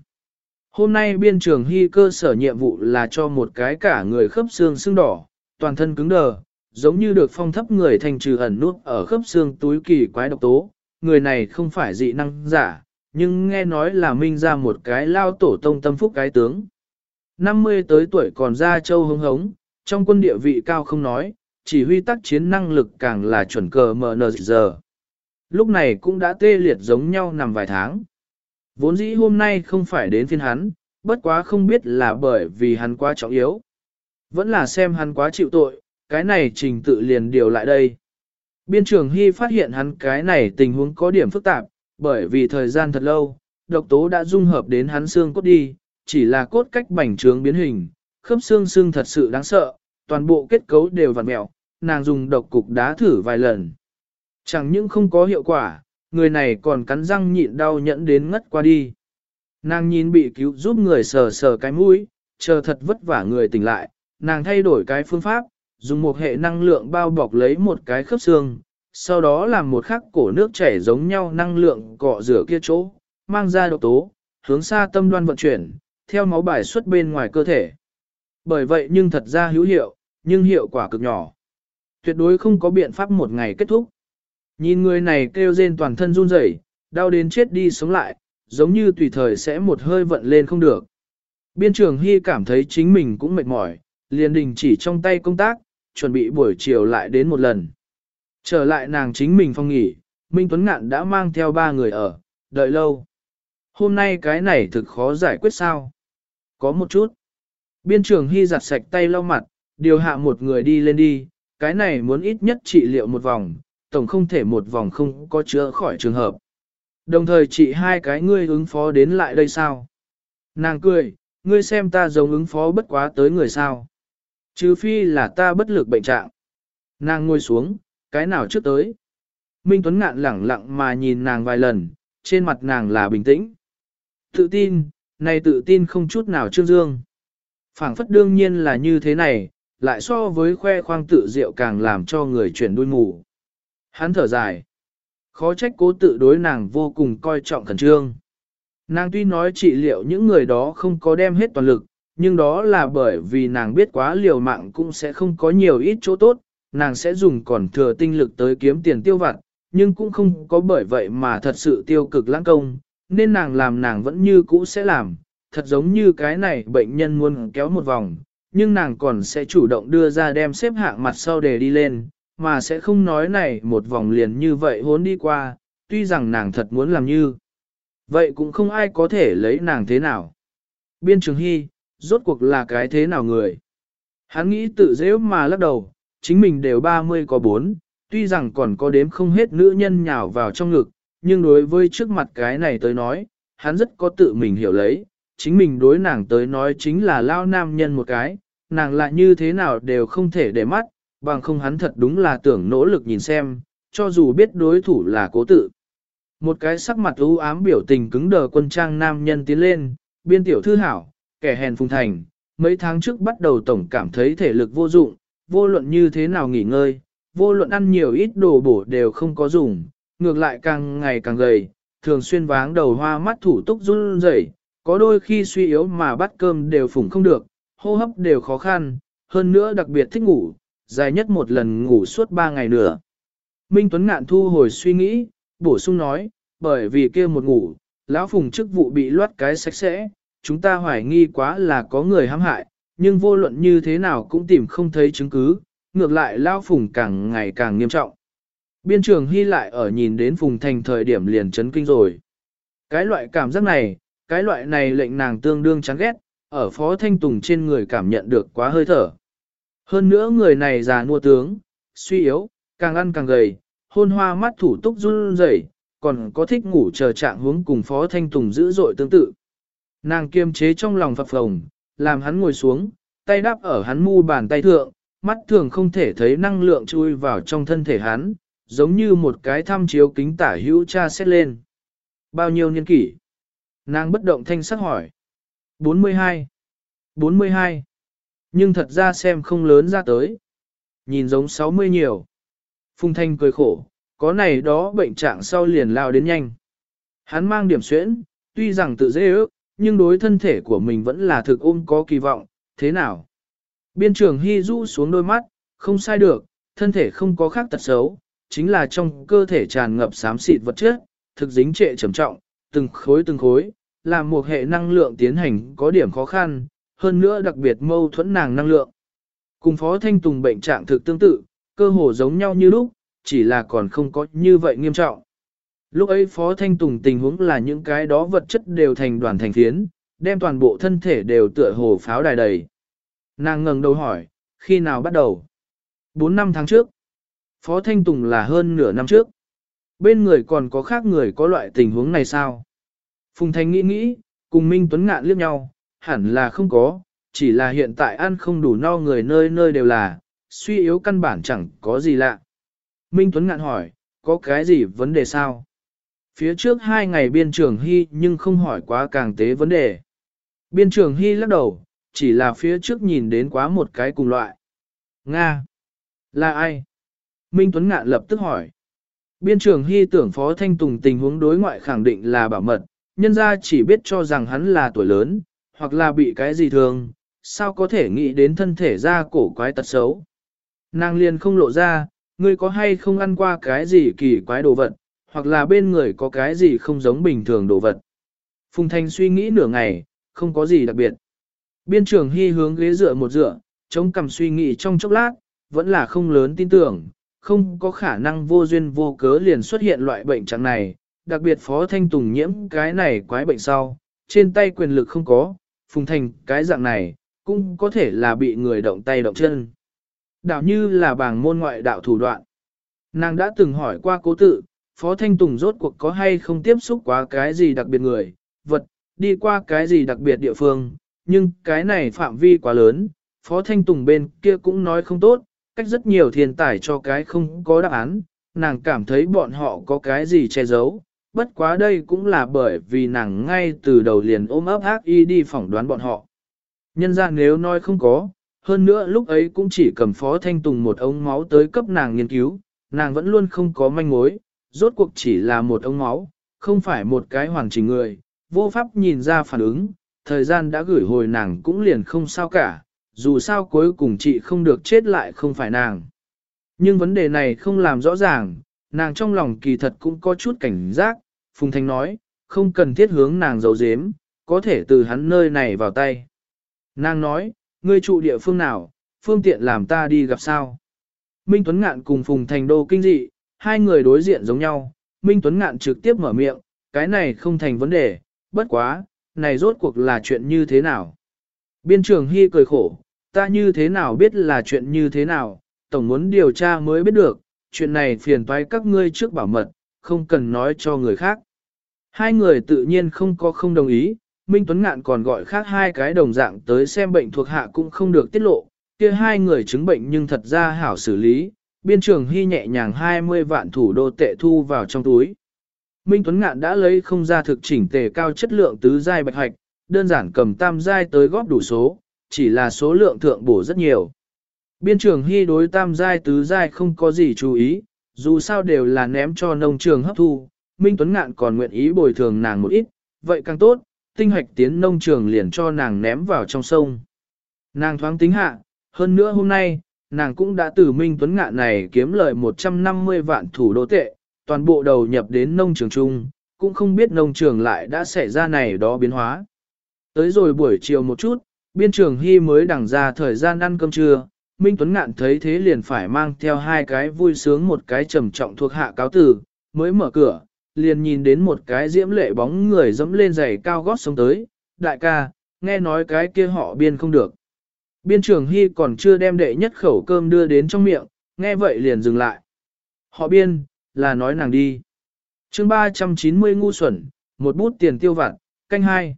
Hôm nay biên trường hy cơ sở nhiệm vụ là cho một cái cả người khớp xương xương đỏ, toàn thân cứng đờ, giống như được phong thấp người thành trừ ẩn nút ở khớp xương túi kỳ quái độc tố. Người này không phải dị năng giả, nhưng nghe nói là minh ra một cái lao tổ tông tâm phúc cái tướng. 50 tới tuổi còn ra châu hứng hống, trong quân địa vị cao không nói, chỉ huy tác chiến năng lực càng là chuẩn cờ MN giờ. Lúc này cũng đã tê liệt giống nhau nằm vài tháng. Vốn dĩ hôm nay không phải đến phiên hắn, bất quá không biết là bởi vì hắn quá trọng yếu. Vẫn là xem hắn quá chịu tội, cái này trình tự liền điều lại đây. Biên trưởng Hy phát hiện hắn cái này tình huống có điểm phức tạp, bởi vì thời gian thật lâu, độc tố đã dung hợp đến hắn xương cốt đi, chỉ là cốt cách bành trướng biến hình, khớp xương xương thật sự đáng sợ, toàn bộ kết cấu đều vặn mẹo, nàng dùng độc cục đá thử vài lần. Chẳng những không có hiệu quả, người này còn cắn răng nhịn đau nhẫn đến ngất qua đi. Nàng nhìn bị cứu giúp người sờ sờ cái mũi, chờ thật vất vả người tỉnh lại, nàng thay đổi cái phương pháp, dùng một hệ năng lượng bao bọc lấy một cái khớp xương, sau đó làm một khắc cổ nước chảy giống nhau năng lượng cọ rửa kia chỗ, mang ra độc tố, hướng xa tâm đoan vận chuyển, theo máu bài xuất bên ngoài cơ thể. Bởi vậy nhưng thật ra hữu hiệu, nhưng hiệu quả cực nhỏ. Tuyệt đối không có biện pháp một ngày kết thúc. Nhìn người này kêu rên toàn thân run rẩy, đau đến chết đi sống lại, giống như tùy thời sẽ một hơi vận lên không được. Biên trường Hy cảm thấy chính mình cũng mệt mỏi, liền đình chỉ trong tay công tác, chuẩn bị buổi chiều lại đến một lần. Trở lại nàng chính mình phong nghỉ, Minh Tuấn Ngạn đã mang theo ba người ở, đợi lâu. Hôm nay cái này thực khó giải quyết sao? Có một chút. Biên trường Hy giặt sạch tay lau mặt, điều hạ một người đi lên đi, cái này muốn ít nhất trị liệu một vòng, tổng không thể một vòng không có chữa khỏi trường hợp. Đồng thời chị hai cái ngươi ứng phó đến lại đây sao? Nàng cười, ngươi xem ta giống ứng phó bất quá tới người sao? chứ phi là ta bất lực bệnh trạng. Nàng ngồi xuống, cái nào trước tới? Minh Tuấn ngạn lẳng lặng mà nhìn nàng vài lần, trên mặt nàng là bình tĩnh. Tự tin, này tự tin không chút nào trương dương. phảng phất đương nhiên là như thế này, lại so với khoe khoang tự diệu càng làm cho người chuyển đuôi mù. Hắn thở dài. Khó trách cố tự đối nàng vô cùng coi trọng khẩn trương. Nàng tuy nói trị liệu những người đó không có đem hết toàn lực, nhưng đó là bởi vì nàng biết quá liều mạng cũng sẽ không có nhiều ít chỗ tốt, nàng sẽ dùng còn thừa tinh lực tới kiếm tiền tiêu vặt, nhưng cũng không có bởi vậy mà thật sự tiêu cực lãng công, nên nàng làm nàng vẫn như cũ sẽ làm, thật giống như cái này bệnh nhân muốn kéo một vòng, nhưng nàng còn sẽ chủ động đưa ra đem xếp hạng mặt sau để đi lên, mà sẽ không nói này một vòng liền như vậy hốn đi qua, tuy rằng nàng thật muốn làm như. Vậy cũng không ai có thể lấy nàng thế nào. Biên trường hy, rốt cuộc là cái thế nào người? Hắn nghĩ tự dễ mà lắc đầu, chính mình đều 30 có 4, tuy rằng còn có đếm không hết nữ nhân nhào vào trong ngực, nhưng đối với trước mặt cái này tới nói, hắn rất có tự mình hiểu lấy, chính mình đối nàng tới nói chính là lao nam nhân một cái, nàng lại như thế nào đều không thể để mắt, bằng không hắn thật đúng là tưởng nỗ lực nhìn xem, cho dù biết đối thủ là cố tự. Một cái sắc mặt u ám biểu tình cứng đờ quân trang nam nhân tiến lên, biên tiểu thư hảo, kẻ hèn phùng thành, mấy tháng trước bắt đầu tổng cảm thấy thể lực vô dụng, vô luận như thế nào nghỉ ngơi, vô luận ăn nhiều ít đồ bổ đều không có dùng, ngược lại càng ngày càng gầy, thường xuyên váng đầu hoa mắt thủ túc run rẩy, có đôi khi suy yếu mà bắt cơm đều phủng không được, hô hấp đều khó khăn, hơn nữa đặc biệt thích ngủ, dài nhất một lần ngủ suốt ba ngày nữa. Minh Tuấn Ngạn thu hồi suy nghĩ, bổ sung nói, bởi vì kia một ngủ, lão phùng chức vụ bị loát cái sạch sẽ, chúng ta hoài nghi quá là có người hãm hại, nhưng vô luận như thế nào cũng tìm không thấy chứng cứ, ngược lại lão phùng càng ngày càng nghiêm trọng. Biên trường hy lại ở nhìn đến phùng thành thời điểm liền chấn kinh rồi. Cái loại cảm giác này, cái loại này lệnh nàng tương đương chán ghét, ở phó thanh tùng trên người cảm nhận được quá hơi thở. Hơn nữa người này già nua tướng, suy yếu, càng ăn càng gầy, hôn hoa mắt thủ túc run rẩy, còn có thích ngủ chờ trạng hướng cùng phó thanh tùng dữ dội tương tự. Nàng kiềm chế trong lòng phập phồng, làm hắn ngồi xuống, tay đáp ở hắn mu bàn tay thượng, mắt thường không thể thấy năng lượng chui vào trong thân thể hắn, giống như một cái thăm chiếu kính tả hữu cha xét lên. Bao nhiêu niên kỷ? Nàng bất động thanh sắc hỏi. 42. 42. Nhưng thật ra xem không lớn ra tới. Nhìn giống 60 nhiều. Phung Thanh cười khổ, có này đó bệnh trạng sau liền lao đến nhanh. Hắn mang điểm xuyễn, tuy rằng tự dễ ước, nhưng đối thân thể của mình vẫn là thực ôm có kỳ vọng, thế nào? Biên trường hy du xuống đôi mắt, không sai được, thân thể không có khác tật xấu, chính là trong cơ thể tràn ngập xám xịt vật chất, thực dính trệ trầm trọng, từng khối từng khối, làm một hệ năng lượng tiến hành có điểm khó khăn, hơn nữa đặc biệt mâu thuẫn nàng năng lượng. Cùng Phó Thanh Tùng bệnh trạng thực tương tự, cơ hồ giống nhau như lúc, chỉ là còn không có như vậy nghiêm trọng. Lúc ấy Phó Thanh Tùng tình huống là những cái đó vật chất đều thành đoàn thành phiến, đem toàn bộ thân thể đều tựa hồ pháo đài đầy. Nàng ngẩng đầu hỏi, khi nào bắt đầu? 4 năm tháng trước. Phó Thanh Tùng là hơn nửa năm trước. Bên người còn có khác người có loại tình huống này sao? Phùng Thanh nghĩ nghĩ, cùng Minh Tuấn Ngạn liếc nhau, hẳn là không có, chỉ là hiện tại ăn không đủ no người nơi nơi đều là, suy yếu căn bản chẳng có gì lạ. Minh Tuấn Ngạn hỏi, có cái gì vấn đề sao? Phía trước hai ngày biên trường hy nhưng không hỏi quá càng tế vấn đề. Biên trường hy lắc đầu, chỉ là phía trước nhìn đến quá một cái cùng loại. Nga! Là ai? Minh Tuấn Ngạn lập tức hỏi. Biên trường hy tưởng Phó Thanh Tùng tình huống đối ngoại khẳng định là bảo mật, nhân ra chỉ biết cho rằng hắn là tuổi lớn, hoặc là bị cái gì thường, sao có thể nghĩ đến thân thể ra cổ quái tật xấu. Nàng liền không lộ ra, ngươi có hay không ăn qua cái gì kỳ quái đồ vật, hoặc là bên người có cái gì không giống bình thường đồ vật. Phùng Thanh suy nghĩ nửa ngày, không có gì đặc biệt. Biên trưởng hy hướng ghế dựa một dựa, chống cằm suy nghĩ trong chốc lát, vẫn là không lớn tin tưởng, không có khả năng vô duyên vô cớ liền xuất hiện loại bệnh trạng này, đặc biệt Phó Thanh Tùng nhiễm cái này quái bệnh sau, trên tay quyền lực không có, Phùng Thành cái dạng này, cũng có thể là bị người động tay động chân. Đạo như là bảng môn ngoại đạo thủ đoạn. Nàng đã từng hỏi qua cố tự, Phó Thanh Tùng rốt cuộc có hay không tiếp xúc quá cái gì đặc biệt người, vật, đi qua cái gì đặc biệt địa phương, nhưng cái này phạm vi quá lớn, Phó Thanh Tùng bên kia cũng nói không tốt, cách rất nhiều thiên tài cho cái không có đáp án, nàng cảm thấy bọn họ có cái gì che giấu, bất quá đây cũng là bởi vì nàng ngay từ đầu liền ôm ấp ác y đi phỏng đoán bọn họ. Nhân ra nếu nói không có, hơn nữa lúc ấy cũng chỉ cầm Phó Thanh Tùng một ống máu tới cấp nàng nghiên cứu, nàng vẫn luôn không có manh mối, rốt cuộc chỉ là một ống máu, không phải một cái hoàn chỉnh người, vô pháp nhìn ra phản ứng, thời gian đã gửi hồi nàng cũng liền không sao cả, dù sao cuối cùng chị không được chết lại không phải nàng. Nhưng vấn đề này không làm rõ ràng, nàng trong lòng kỳ thật cũng có chút cảnh giác, Phùng Thanh nói, không cần thiết hướng nàng giấu giếm, có thể từ hắn nơi này vào tay. Nàng nói, ngươi trụ địa phương nào, phương tiện làm ta đi gặp sao. Minh Tuấn Ngạn cùng Phùng Thành Đô kinh dị, hai người đối diện giống nhau, Minh Tuấn Ngạn trực tiếp mở miệng, cái này không thành vấn đề, bất quá, này rốt cuộc là chuyện như thế nào. Biên trường Hy cười khổ, ta như thế nào biết là chuyện như thế nào, tổng muốn điều tra mới biết được, chuyện này phiền toái các ngươi trước bảo mật, không cần nói cho người khác. Hai người tự nhiên không có không đồng ý, Minh Tuấn Ngạn còn gọi khác hai cái đồng dạng tới xem bệnh thuộc hạ cũng không được tiết lộ, kia hai người chứng bệnh nhưng thật ra hảo xử lý, biên trường hy nhẹ nhàng 20 vạn thủ đô tệ thu vào trong túi. Minh Tuấn Ngạn đã lấy không ra thực chỉnh tề cao chất lượng tứ giai bạch hạch, đơn giản cầm tam giai tới góp đủ số, chỉ là số lượng thượng bổ rất nhiều. Biên trường hy đối tam giai tứ giai không có gì chú ý, dù sao đều là ném cho nông trường hấp thu, Minh Tuấn Ngạn còn nguyện ý bồi thường nàng một ít, vậy càng tốt, tinh hoạch tiến nông trường liền cho nàng ném vào trong sông. Nàng thoáng tính hạ, hơn nữa hôm nay, nàng cũng đã từ Minh Tuấn Ngạn này kiếm lời 150 vạn thủ đô tệ, toàn bộ đầu nhập đến nông trường chung, cũng không biết nông trường lại đã xảy ra này đó biến hóa. Tới rồi buổi chiều một chút, biên trường Hy mới đẳng ra thời gian ăn cơm trưa, Minh Tuấn Ngạn thấy thế liền phải mang theo hai cái vui sướng một cái trầm trọng thuộc hạ cáo tử, mới mở cửa, liền nhìn đến một cái diễm lệ bóng người dẫm lên giày cao gót xuống tới, đại ca, nghe nói cái kia họ biên không được. Biên trưởng Hy còn chưa đem đệ nhất khẩu cơm đưa đến trong miệng, nghe vậy liền dừng lại. Họ biên, là nói nàng đi. chương 390 ngu xuẩn, một bút tiền tiêu vặt, canh hai.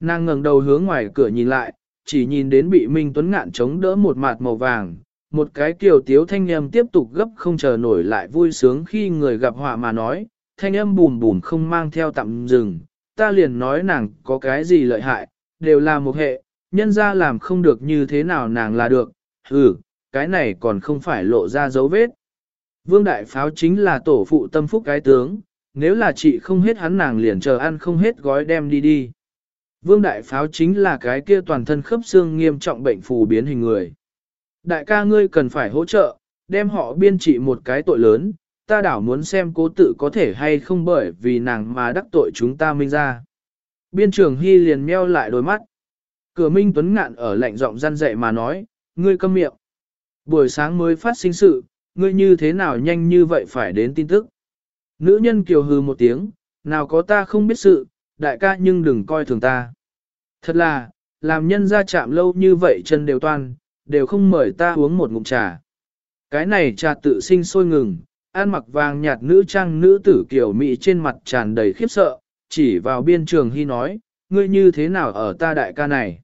Nàng ngẩng đầu hướng ngoài cửa nhìn lại, chỉ nhìn đến bị Minh Tuấn Ngạn chống đỡ một mặt màu vàng, một cái kiều tiếu thanh âm tiếp tục gấp không chờ nổi lại vui sướng khi người gặp họa mà nói, thanh âm bùn bùn không mang theo tạm dừng, ta liền nói nàng có cái gì lợi hại, đều là một hệ, nhân ra làm không được như thế nào nàng là được, ừ, cái này còn không phải lộ ra dấu vết. Vương Đại Pháo chính là tổ phụ tâm phúc cái tướng, nếu là chị không hết hắn nàng liền chờ ăn không hết gói đem đi đi. Vương Đại Pháo chính là cái kia toàn thân khớp xương nghiêm trọng bệnh phù biến hình người. Đại ca ngươi cần phải hỗ trợ, đem họ biên trị một cái tội lớn, ta đảo muốn xem cố tự có thể hay không bởi vì nàng mà đắc tội chúng ta minh ra. Biên trường Hy liền meo lại đôi mắt. Cửa Minh Tuấn Ngạn ở lạnh giọng gian dạy mà nói, ngươi câm miệng. Buổi sáng mới phát sinh sự, ngươi như thế nào nhanh như vậy phải đến tin tức. Nữ nhân kiều hư một tiếng, nào có ta không biết sự, đại ca nhưng đừng coi thường ta. Thật là, làm nhân ra chạm lâu như vậy chân đều toan, đều không mời ta uống một ngụm trà. Cái này trà tự sinh sôi ngừng, ăn mặc vàng nhạt nữ trang nữ tử kiểu mỹ trên mặt tràn đầy khiếp sợ, chỉ vào biên trường hy nói, ngươi như thế nào ở ta đại ca này.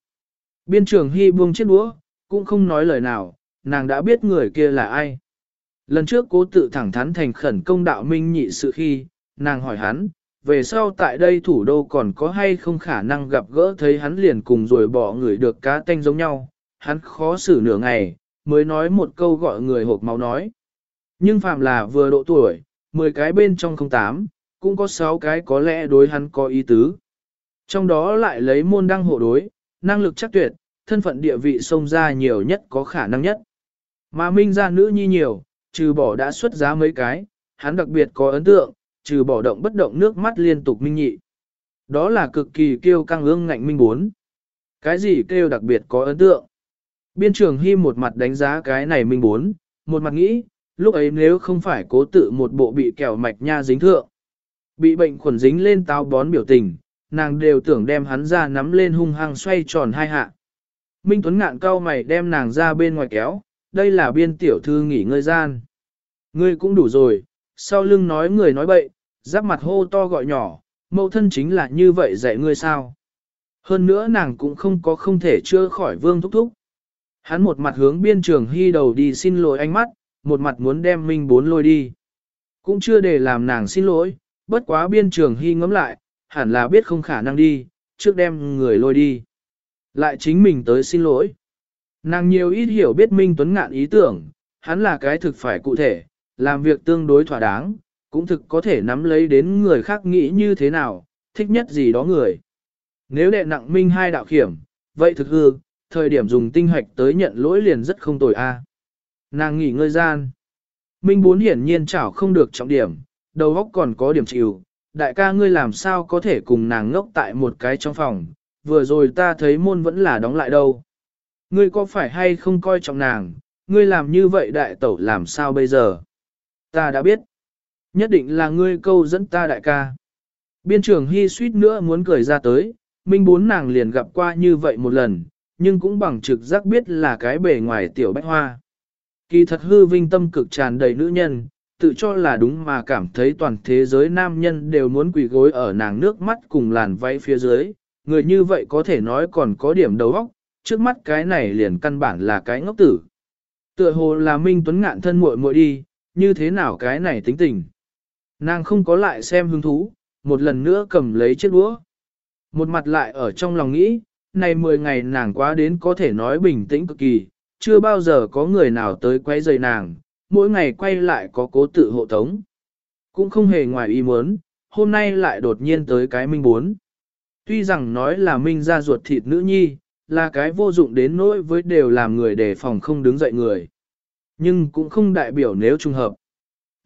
Biên trường hy buông chiếc đũa, cũng không nói lời nào, nàng đã biết người kia là ai. Lần trước cố tự thẳng thắn thành khẩn công đạo minh nhị sự khi, nàng hỏi hắn, về sau tại đây thủ đô còn có hay không khả năng gặp gỡ thấy hắn liền cùng rồi bỏ người được cá tanh giống nhau, hắn khó xử nửa ngày, mới nói một câu gọi người hộp máu nói. Nhưng phạm là vừa độ tuổi, 10 cái bên trong không tám, cũng có 6 cái có lẽ đối hắn có ý tứ. Trong đó lại lấy môn đăng hộ đối, năng lực chắc tuyệt, thân phận địa vị xông ra nhiều nhất có khả năng nhất. Mà minh ra nữ nhi nhiều, trừ bỏ đã xuất giá mấy cái, hắn đặc biệt có ấn tượng, trừ bỏ động bất động nước mắt liên tục minh nhị. Đó là cực kỳ kêu căng ương ngạnh minh bốn. Cái gì kêu đặc biệt có ấn tượng? Biên trường Hy một mặt đánh giá cái này minh bốn, một mặt nghĩ, lúc ấy nếu không phải cố tự một bộ bị kẹo mạch nha dính thượng. Bị bệnh khuẩn dính lên táo bón biểu tình, nàng đều tưởng đem hắn ra nắm lên hung hăng xoay tròn hai hạ. Minh Tuấn ngạn cao mày đem nàng ra bên ngoài kéo, đây là biên tiểu thư nghỉ ngơi gian. Ngươi cũng đủ rồi, sau lưng nói người nói bậy, giáp mặt hô to gọi nhỏ, mẫu thân chính là như vậy dạy ngươi sao. Hơn nữa nàng cũng không có không thể chưa khỏi vương thúc thúc. Hắn một mặt hướng biên trường hy đầu đi xin lỗi ánh mắt, một mặt muốn đem Minh bốn lôi đi. Cũng chưa để làm nàng xin lỗi, bất quá biên trường hy ngẫm lại, hẳn là biết không khả năng đi, trước đem người lôi đi. Lại chính mình tới xin lỗi. Nàng nhiều ít hiểu biết Minh Tuấn ngạn ý tưởng, hắn là cái thực phải cụ thể, làm việc tương đối thỏa đáng, cũng thực có thể nắm lấy đến người khác nghĩ như thế nào, thích nhất gì đó người. Nếu đệ nặng Minh hai đạo khiểm, vậy thực hư, thời điểm dùng tinh hoạch tới nhận lỗi liền rất không tồi a. À. Nàng nghỉ ngơi gian. Minh bốn hiển nhiên chảo không được trọng điểm, đầu óc còn có điểm chịu, đại ca ngươi làm sao có thể cùng nàng ngốc tại một cái trong phòng, vừa rồi ta thấy môn vẫn là đóng lại đâu. Ngươi có phải hay không coi trọng nàng, ngươi làm như vậy đại tẩu làm sao bây giờ? Ta đã biết. Nhất định là ngươi câu dẫn ta đại ca. Biên trưởng Hy suýt nữa muốn cười ra tới, minh bốn nàng liền gặp qua như vậy một lần, nhưng cũng bằng trực giác biết là cái bề ngoài tiểu bách hoa. Kỳ thật hư vinh tâm cực tràn đầy nữ nhân, tự cho là đúng mà cảm thấy toàn thế giới nam nhân đều muốn quỳ gối ở nàng nước mắt cùng làn váy phía dưới, người như vậy có thể nói còn có điểm đầu óc, trước mắt cái này liền căn bản là cái ngốc tử. Tựa hồ là Minh Tuấn ngạn thân muội muội đi, như thế nào cái này tính tình. Nàng không có lại xem hứng thú, một lần nữa cầm lấy chiếc đũa. Một mặt lại ở trong lòng nghĩ, này 10 ngày nàng quá đến có thể nói bình tĩnh cực kỳ, chưa bao giờ có người nào tới quay rời nàng, mỗi ngày quay lại có cố tự hộ tống. Cũng không hề ngoài ý muốn, hôm nay lại đột nhiên tới cái minh bốn. Tuy rằng nói là minh ra ruột thịt nữ nhi, là cái vô dụng đến nỗi với đều làm người đề phòng không đứng dậy người. Nhưng cũng không đại biểu nếu trùng hợp.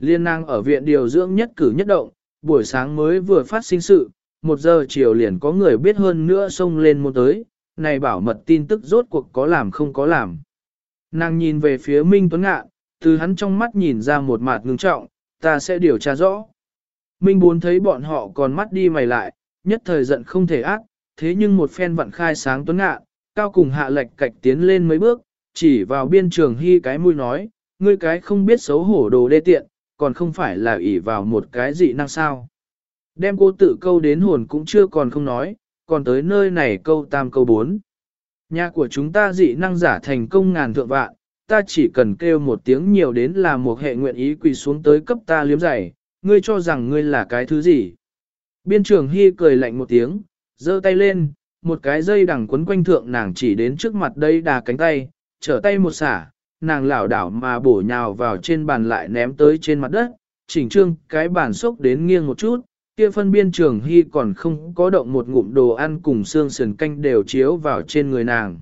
Liên năng ở viện điều dưỡng nhất cử nhất động, buổi sáng mới vừa phát sinh sự, một giờ chiều liền có người biết hơn nữa xông lên một tới, này bảo mật tin tức rốt cuộc có làm không có làm. Nàng nhìn về phía Minh Tuấn Ngạn, từ hắn trong mắt nhìn ra một mặt ngưng trọng, ta sẽ điều tra rõ. Minh Bốn thấy bọn họ còn mắt đi mày lại, nhất thời giận không thể ác, thế nhưng một phen vận khai sáng Tuấn Ngạn, cao cùng hạ lệch cạch tiến lên mấy bước, chỉ vào biên trường hy cái mũi nói, ngươi cái không biết xấu hổ đồ đê tiện, còn không phải là ỷ vào một cái dị năng sao. Đem cô tự câu đến hồn cũng chưa còn không nói, còn tới nơi này câu tam câu bốn. Nhà của chúng ta dị năng giả thành công ngàn thượng vạn, ta chỉ cần kêu một tiếng nhiều đến là một hệ nguyện ý quỳ xuống tới cấp ta liếm giày, ngươi cho rằng ngươi là cái thứ gì. Biên trưởng Hy cười lạnh một tiếng, giơ tay lên, một cái dây đằng quấn quanh thượng nàng chỉ đến trước mặt đây đà cánh tay, trở tay một xả, nàng lảo đảo mà bổ nhào vào trên bàn lại ném tới trên mặt đất, chỉnh trương cái bàn sốc đến nghiêng một chút, kia phân biên trường hy còn không có động một ngụm đồ ăn cùng xương sườn canh đều chiếu vào trên người nàng.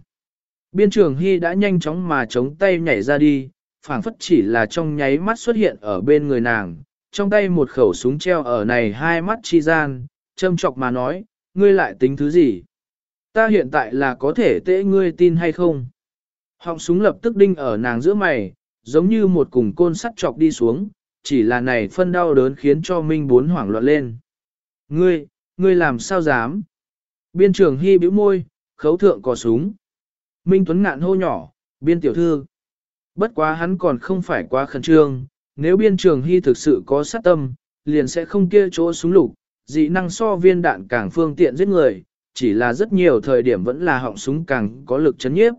Biên trường hy đã nhanh chóng mà chống tay nhảy ra đi, phảng phất chỉ là trong nháy mắt xuất hiện ở bên người nàng, trong tay một khẩu súng treo ở này hai mắt chi gian, châm chọc mà nói, ngươi lại tính thứ gì? Ta hiện tại là có thể tễ ngươi tin hay không? Họng súng lập tức đinh ở nàng giữa mày, giống như một cùng côn sắt chọc đi xuống, chỉ là này phân đau đớn khiến cho Minh bốn hoảng loạn lên. Ngươi, ngươi làm sao dám? Biên trưởng hy bĩu môi, khấu thượng cò súng. Minh Tuấn ngạn hô nhỏ, biên tiểu thư. Bất quá hắn còn không phải quá khẩn trương, nếu biên trường hy thực sự có sát tâm, liền sẽ không kia chỗ súng lục, dị năng so viên đạn càng phương tiện giết người, chỉ là rất nhiều thời điểm vẫn là họng súng càng có lực chấn nhiếp.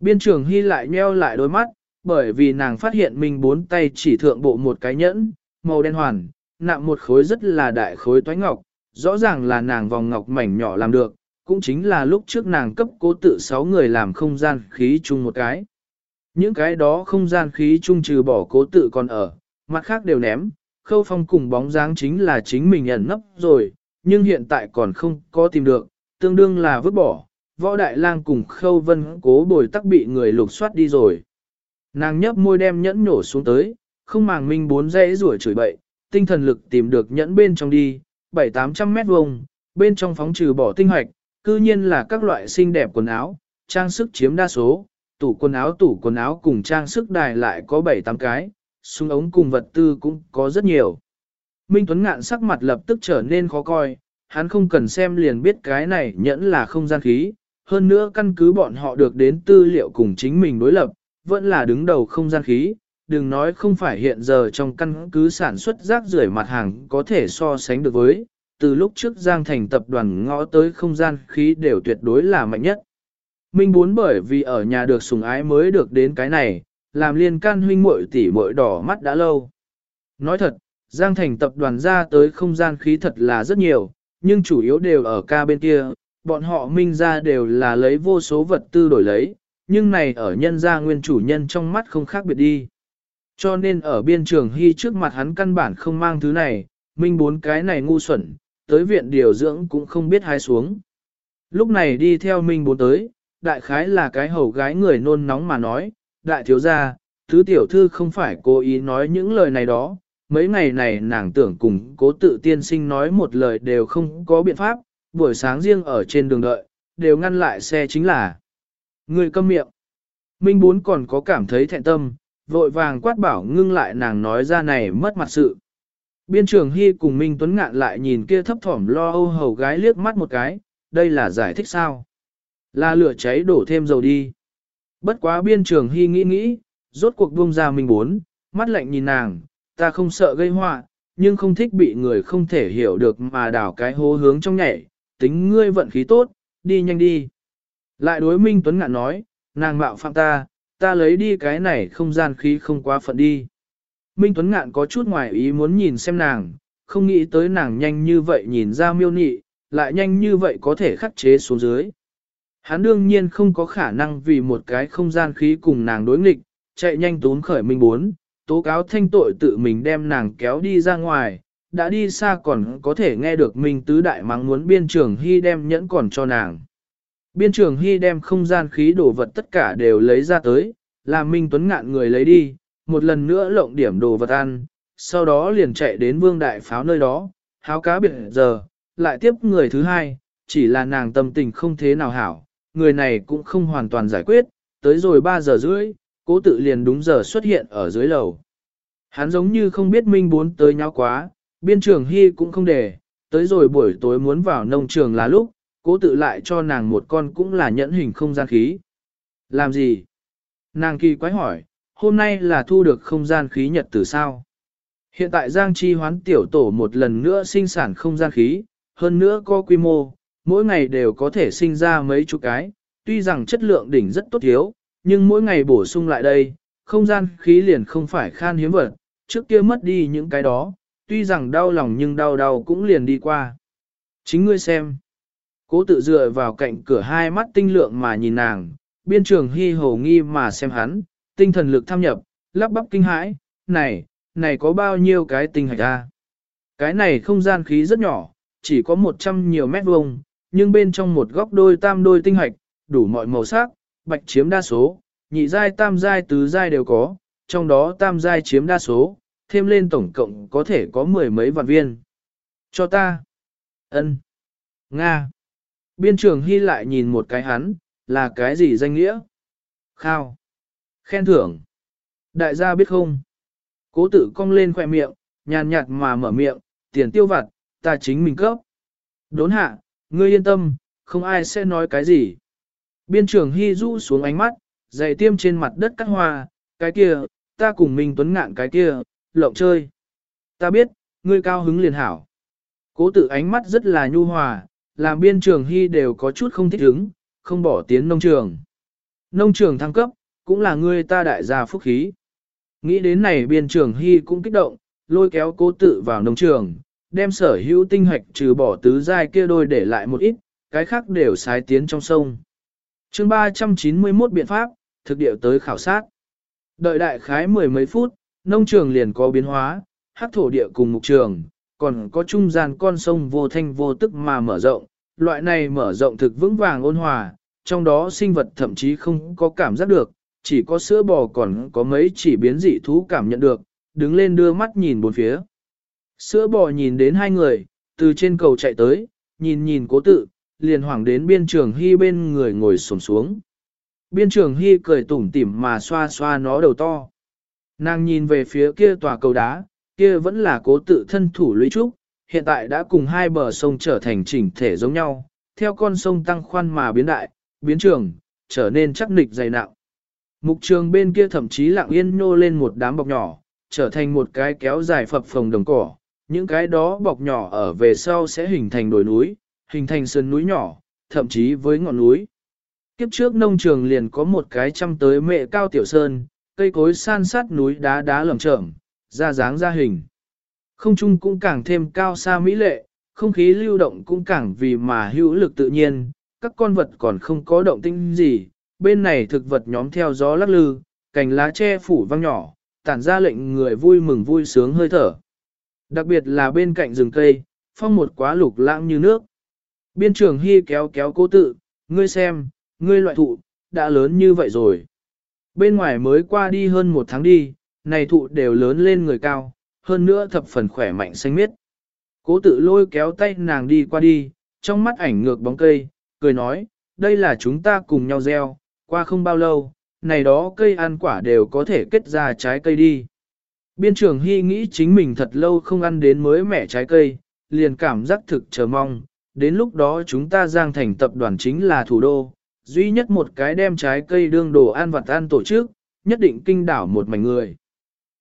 Biên trường hy lại nheo lại đôi mắt, bởi vì nàng phát hiện mình bốn tay chỉ thượng bộ một cái nhẫn, màu đen hoàn, nặng một khối rất là đại khối toái ngọc, rõ ràng là nàng vòng ngọc mảnh nhỏ làm được, cũng chính là lúc trước nàng cấp cố tự sáu người làm không gian khí chung một cái. Những cái đó không gian khí chung trừ bỏ cố tự còn ở, mặt khác đều ném, khâu phong cùng bóng dáng chính là chính mình ẩn nấp rồi, nhưng hiện tại còn không có tìm được, tương đương là vứt bỏ, võ đại lang cùng khâu vân cố bồi tắc bị người lục soát đi rồi. Nàng nhấp môi đem nhẫn nhổ xuống tới, không màng minh bốn dãy rủa chửi bậy, tinh thần lực tìm được nhẫn bên trong đi, 7-800 mét vuông, bên trong phóng trừ bỏ tinh hoạch, cư nhiên là các loại xinh đẹp quần áo, trang sức chiếm đa số, tủ quần áo tủ quần áo cùng trang sức đài lại có 7-8 cái, súng ống cùng vật tư cũng có rất nhiều. Minh Tuấn Ngạn sắc mặt lập tức trở nên khó coi, hắn không cần xem liền biết cái này nhẫn là không gian khí, hơn nữa căn cứ bọn họ được đến tư liệu cùng chính mình đối lập, vẫn là đứng đầu không gian khí, đừng nói không phải hiện giờ trong căn cứ sản xuất rác rưởi mặt hàng có thể so sánh được với, từ lúc trước Giang Thành tập đoàn ngõ tới không gian khí đều tuyệt đối là mạnh nhất. Minh bốn bởi vì ở nhà được sùng ái mới được đến cái này, làm liên can huynh muội tỷ muội đỏ mắt đã lâu. Nói thật, Giang Thành tập đoàn ra tới không gian khí thật là rất nhiều, nhưng chủ yếu đều ở ca bên kia, bọn họ minh ra đều là lấy vô số vật tư đổi lấy, nhưng này ở nhân gia nguyên chủ nhân trong mắt không khác biệt đi. Cho nên ở biên trường hy trước mặt hắn căn bản không mang thứ này, minh bốn cái này ngu xuẩn, tới viện điều dưỡng cũng không biết hái xuống. Lúc này đi theo minh bốn tới, đại khái là cái hầu gái người nôn nóng mà nói, đại thiếu gia, thứ tiểu thư không phải cố ý nói những lời này đó, mấy ngày này nàng tưởng cùng cố tự tiên sinh nói một lời đều không có biện pháp, buổi sáng riêng ở trên đường đợi, đều ngăn lại xe chính là. Người câm miệng. Minh Bốn còn có cảm thấy thẹn tâm, vội vàng quát bảo ngưng lại nàng nói ra này mất mặt sự. Biên trường Hy cùng Minh Tuấn ngạn lại nhìn kia thấp thỏm lo âu hầu gái liếc mắt một cái, đây là giải thích sao? Là lửa cháy đổ thêm dầu đi. Bất quá biên trường Hy nghĩ nghĩ, rốt cuộc buông ra Minh Bốn, mắt lạnh nhìn nàng, ta không sợ gây họa, nhưng không thích bị người không thể hiểu được mà đảo cái hố hướng trong nhảy, tính ngươi vận khí tốt, đi nhanh đi. Lại đối Minh Tuấn ngạn nói, nàng mạo phạm ta, ta lấy đi cái này không gian khí không quá phận đi. Minh Tuấn Ngạn có chút ngoài ý muốn nhìn xem nàng, không nghĩ tới nàng nhanh như vậy nhìn ra miêu nị, lại nhanh như vậy có thể khắc chế xuống dưới. Hắn đương nhiên không có khả năng vì một cái không gian khí cùng nàng đối nghịch, chạy nhanh tốn khởi minh bốn, tố cáo thanh tội tự mình đem nàng kéo đi ra ngoài, đã đi xa còn có thể nghe được Minh Tứ Đại mắng muốn biên trường hy đem nhẫn còn cho nàng. Biên trường hy đem không gian khí đồ vật tất cả đều lấy ra tới, làm Minh Tuấn ngạn người lấy đi, một lần nữa lộng điểm đồ vật ăn, sau đó liền chạy đến vương đại pháo nơi đó, háo cá biệt giờ, lại tiếp người thứ hai, chỉ là nàng tâm tình không thế nào hảo, người này cũng không hoàn toàn giải quyết, tới rồi 3 giờ rưỡi, cố tự liền đúng giờ xuất hiện ở dưới lầu. Hắn giống như không biết Minh Bốn tới nhau quá, biên trường hy cũng không để, tới rồi buổi tối muốn vào nông trường là lúc, cố tự lại cho nàng một con cũng là nhẫn hình không gian khí. Làm gì? Nàng kỳ quái hỏi, hôm nay là thu được không gian khí nhật từ sao? Hiện tại Giang Chi hoán tiểu tổ một lần nữa sinh sản không gian khí, hơn nữa có quy mô, mỗi ngày đều có thể sinh ra mấy chục cái, tuy rằng chất lượng đỉnh rất tốt thiếu, nhưng mỗi ngày bổ sung lại đây, không gian khí liền không phải khan hiếm vật, trước kia mất đi những cái đó, tuy rằng đau lòng nhưng đau đau cũng liền đi qua. Chính ngươi xem. Cố tự dựa vào cạnh cửa hai mắt tinh lượng mà nhìn nàng, biên trường hy hồ nghi mà xem hắn, tinh thần lực tham nhập, lắp bắp kinh hãi, này, này có bao nhiêu cái tinh hạch ra? Cái này không gian khí rất nhỏ, chỉ có 100 nhiều mét vuông, nhưng bên trong một góc đôi tam đôi tinh hạch, đủ mọi màu sắc, bạch chiếm đa số, nhị giai tam giai tứ giai đều có, trong đó tam giai chiếm đa số, thêm lên tổng cộng có thể có mười mấy vạn viên. Cho ta. ân Nga. Biên trường Hy lại nhìn một cái hắn, là cái gì danh nghĩa? Khao. Khen thưởng. Đại gia biết không? Cố tự cong lên khỏe miệng, nhàn nhạt mà mở miệng, tiền tiêu vặt, ta chính mình cấp. Đốn hạ, ngươi yên tâm, không ai sẽ nói cái gì. Biên trưởng Hy du xuống ánh mắt, giày tiêm trên mặt đất cắt hoa, cái kia, ta cùng Minh Tuấn ngạn cái kia, lộng chơi. Ta biết, ngươi cao hứng liền hảo. Cố tự ánh mắt rất là nhu hòa, làm biên trường Hy đều có chút không thích hứng, không bỏ tiến nông trường. Nông trường thăng cấp, cũng là ngươi ta đại gia phúc khí. Nghĩ đến này biên trường Hy cũng kích động, lôi kéo cố tự vào nông trường, đem sở hữu tinh hoạch trừ bỏ tứ giai kia đôi để lại một ít, cái khác đều sái tiến trong sông. chương 391 biện pháp, thực địa tới khảo sát. Đợi đại khái mười mấy phút, nông trường liền có biến hóa, hắc thổ địa cùng mục trường, còn có trung gian con sông vô thanh vô tức mà mở rộng, loại này mở rộng thực vững vàng ôn hòa, trong đó sinh vật thậm chí không có cảm giác được, chỉ có sữa bò còn có mấy chỉ biến dị thú cảm nhận được, đứng lên đưa mắt nhìn bốn phía. Sữa bò nhìn đến hai người, từ trên cầu chạy tới, nhìn nhìn cố tự, liền hoảng đến biên trường hy bên người ngồi sổm xuống. Biên trường hy cười tủm tỉm mà xoa xoa nó đầu to. Nàng nhìn về phía kia tòa cầu đá, kia vẫn là cố tự thân thủ lũy trúc, hiện tại đã cùng hai bờ sông trở thành chỉnh thể giống nhau, theo con sông tăng khoan mà biến đại, biến trường, trở nên chắc nịch dày nặng. Mục trường bên kia thậm chí lặng yên nô lên một đám bọc nhỏ, trở thành một cái kéo dài phập phồng đồng cỏ. Những cái đó bọc nhỏ ở về sau sẽ hình thành đồi núi, hình thành sơn núi nhỏ, thậm chí với ngọn núi. Kiếp trước nông trường liền có một cái trăm tới mẹ cao tiểu sơn, cây cối san sát núi đá đá lởm chởm, ra dáng ra hình. Không trung cũng càng thêm cao xa mỹ lệ, không khí lưu động cũng càng vì mà hữu lực tự nhiên, các con vật còn không có động tinh gì, bên này thực vật nhóm theo gió lắc lư, cành lá che phủ văng nhỏ, tản ra lệnh người vui mừng vui sướng hơi thở. Đặc biệt là bên cạnh rừng cây, phong một quá lục lãng như nước. Biên trường hy kéo kéo cô tự, ngươi xem, ngươi loại thụ, đã lớn như vậy rồi. Bên ngoài mới qua đi hơn một tháng đi, này thụ đều lớn lên người cao, hơn nữa thập phần khỏe mạnh xanh miết. Cố tự lôi kéo tay nàng đi qua đi, trong mắt ảnh ngược bóng cây, cười nói, đây là chúng ta cùng nhau gieo, Qua không bao lâu, này đó cây ăn quả đều có thể kết ra trái cây đi. Biên trưởng Hy nghĩ chính mình thật lâu không ăn đến mới mẻ trái cây, liền cảm giác thực chờ mong, đến lúc đó chúng ta giang thành tập đoàn chính là thủ đô, duy nhất một cái đem trái cây đương đồ ăn vặt ăn tổ chức, nhất định kinh đảo một mảnh người.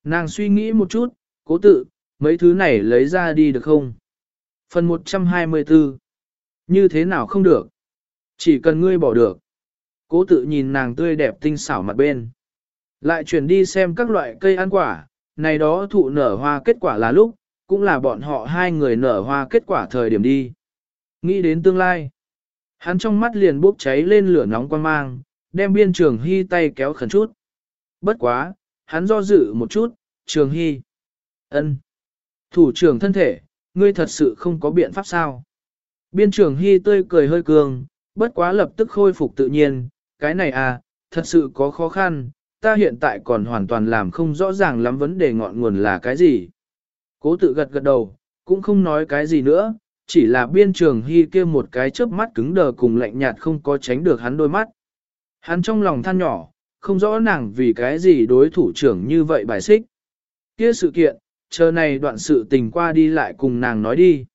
Nàng suy nghĩ một chút, cố tự, mấy thứ này lấy ra đi được không? Phần 124 Như thế nào không được? Chỉ cần ngươi bỏ được. Cố tự nhìn nàng tươi đẹp tinh xảo mặt bên. Lại chuyển đi xem các loại cây ăn quả, này đó thụ nở hoa kết quả là lúc, cũng là bọn họ hai người nở hoa kết quả thời điểm đi. Nghĩ đến tương lai. Hắn trong mắt liền bốc cháy lên lửa nóng quan mang, đem biên trường hy tay kéo khẩn chút. Bất quá, hắn do dự một chút, trường hy. ân, Thủ trưởng thân thể, ngươi thật sự không có biện pháp sao. Biên trường hy tươi cười hơi cường, bất quá lập tức khôi phục tự nhiên, cái này à, thật sự có khó khăn, ta hiện tại còn hoàn toàn làm không rõ ràng lắm vấn đề ngọn nguồn là cái gì. Cố tự gật gật đầu, cũng không nói cái gì nữa, chỉ là biên trường hy kia một cái chớp mắt cứng đờ cùng lạnh nhạt không có tránh được hắn đôi mắt. Hắn trong lòng than nhỏ, không rõ nàng vì cái gì đối thủ trưởng như vậy bài xích. Kia sự kiện, chờ này đoạn sự tình qua đi lại cùng nàng nói đi.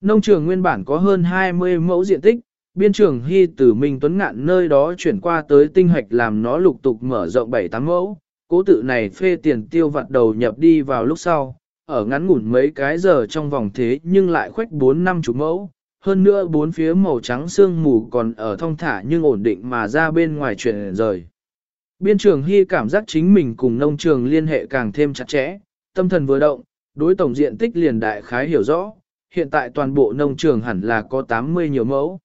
Nông trường nguyên bản có hơn 20 mẫu diện tích, biên trường hy từ Minh Tuấn Ngạn nơi đó chuyển qua tới tinh hoạch làm nó lục tục mở rộng 7-8 mẫu, cố tự này phê tiền tiêu vặt đầu nhập đi vào lúc sau, ở ngắn ngủn mấy cái giờ trong vòng thế nhưng lại khoách 4 năm chục mẫu, hơn nữa bốn phía màu trắng sương mù còn ở thông thả nhưng ổn định mà ra bên ngoài chuyển rời. Biên trường Hy cảm giác chính mình cùng nông trường liên hệ càng thêm chặt chẽ, tâm thần vừa động, đối tổng diện tích liền đại khái hiểu rõ, hiện tại toàn bộ nông trường hẳn là có 80 nhiều mẫu.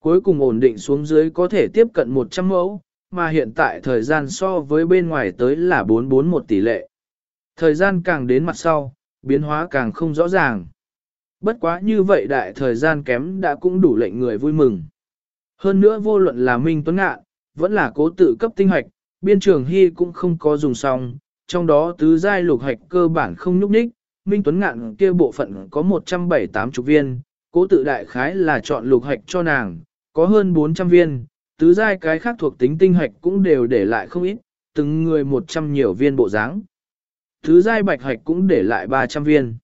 Cuối cùng ổn định xuống dưới có thể tiếp cận 100 mẫu, mà hiện tại thời gian so với bên ngoài tới là 441 tỷ lệ. Thời gian càng đến mặt sau, biến hóa càng không rõ ràng. Bất quá như vậy đại thời gian kém đã cũng đủ lệnh người vui mừng. Hơn nữa vô luận là Minh Tuấn Ngạn, vẫn là cố tự cấp tinh hoạch, biên trường hy cũng không có dùng xong, trong đó tứ giai lục hạch cơ bản không nhúc nhích, Minh Tuấn Ngạn kia bộ phận có 178 chục viên, cố tự đại khái là chọn lục hạch cho nàng, có hơn 400 viên, tứ giai cái khác thuộc tính tinh hạch cũng đều để lại không ít, từng người 100 nhiều viên bộ dáng. Thứ giai bạch hạch cũng để lại 300 viên.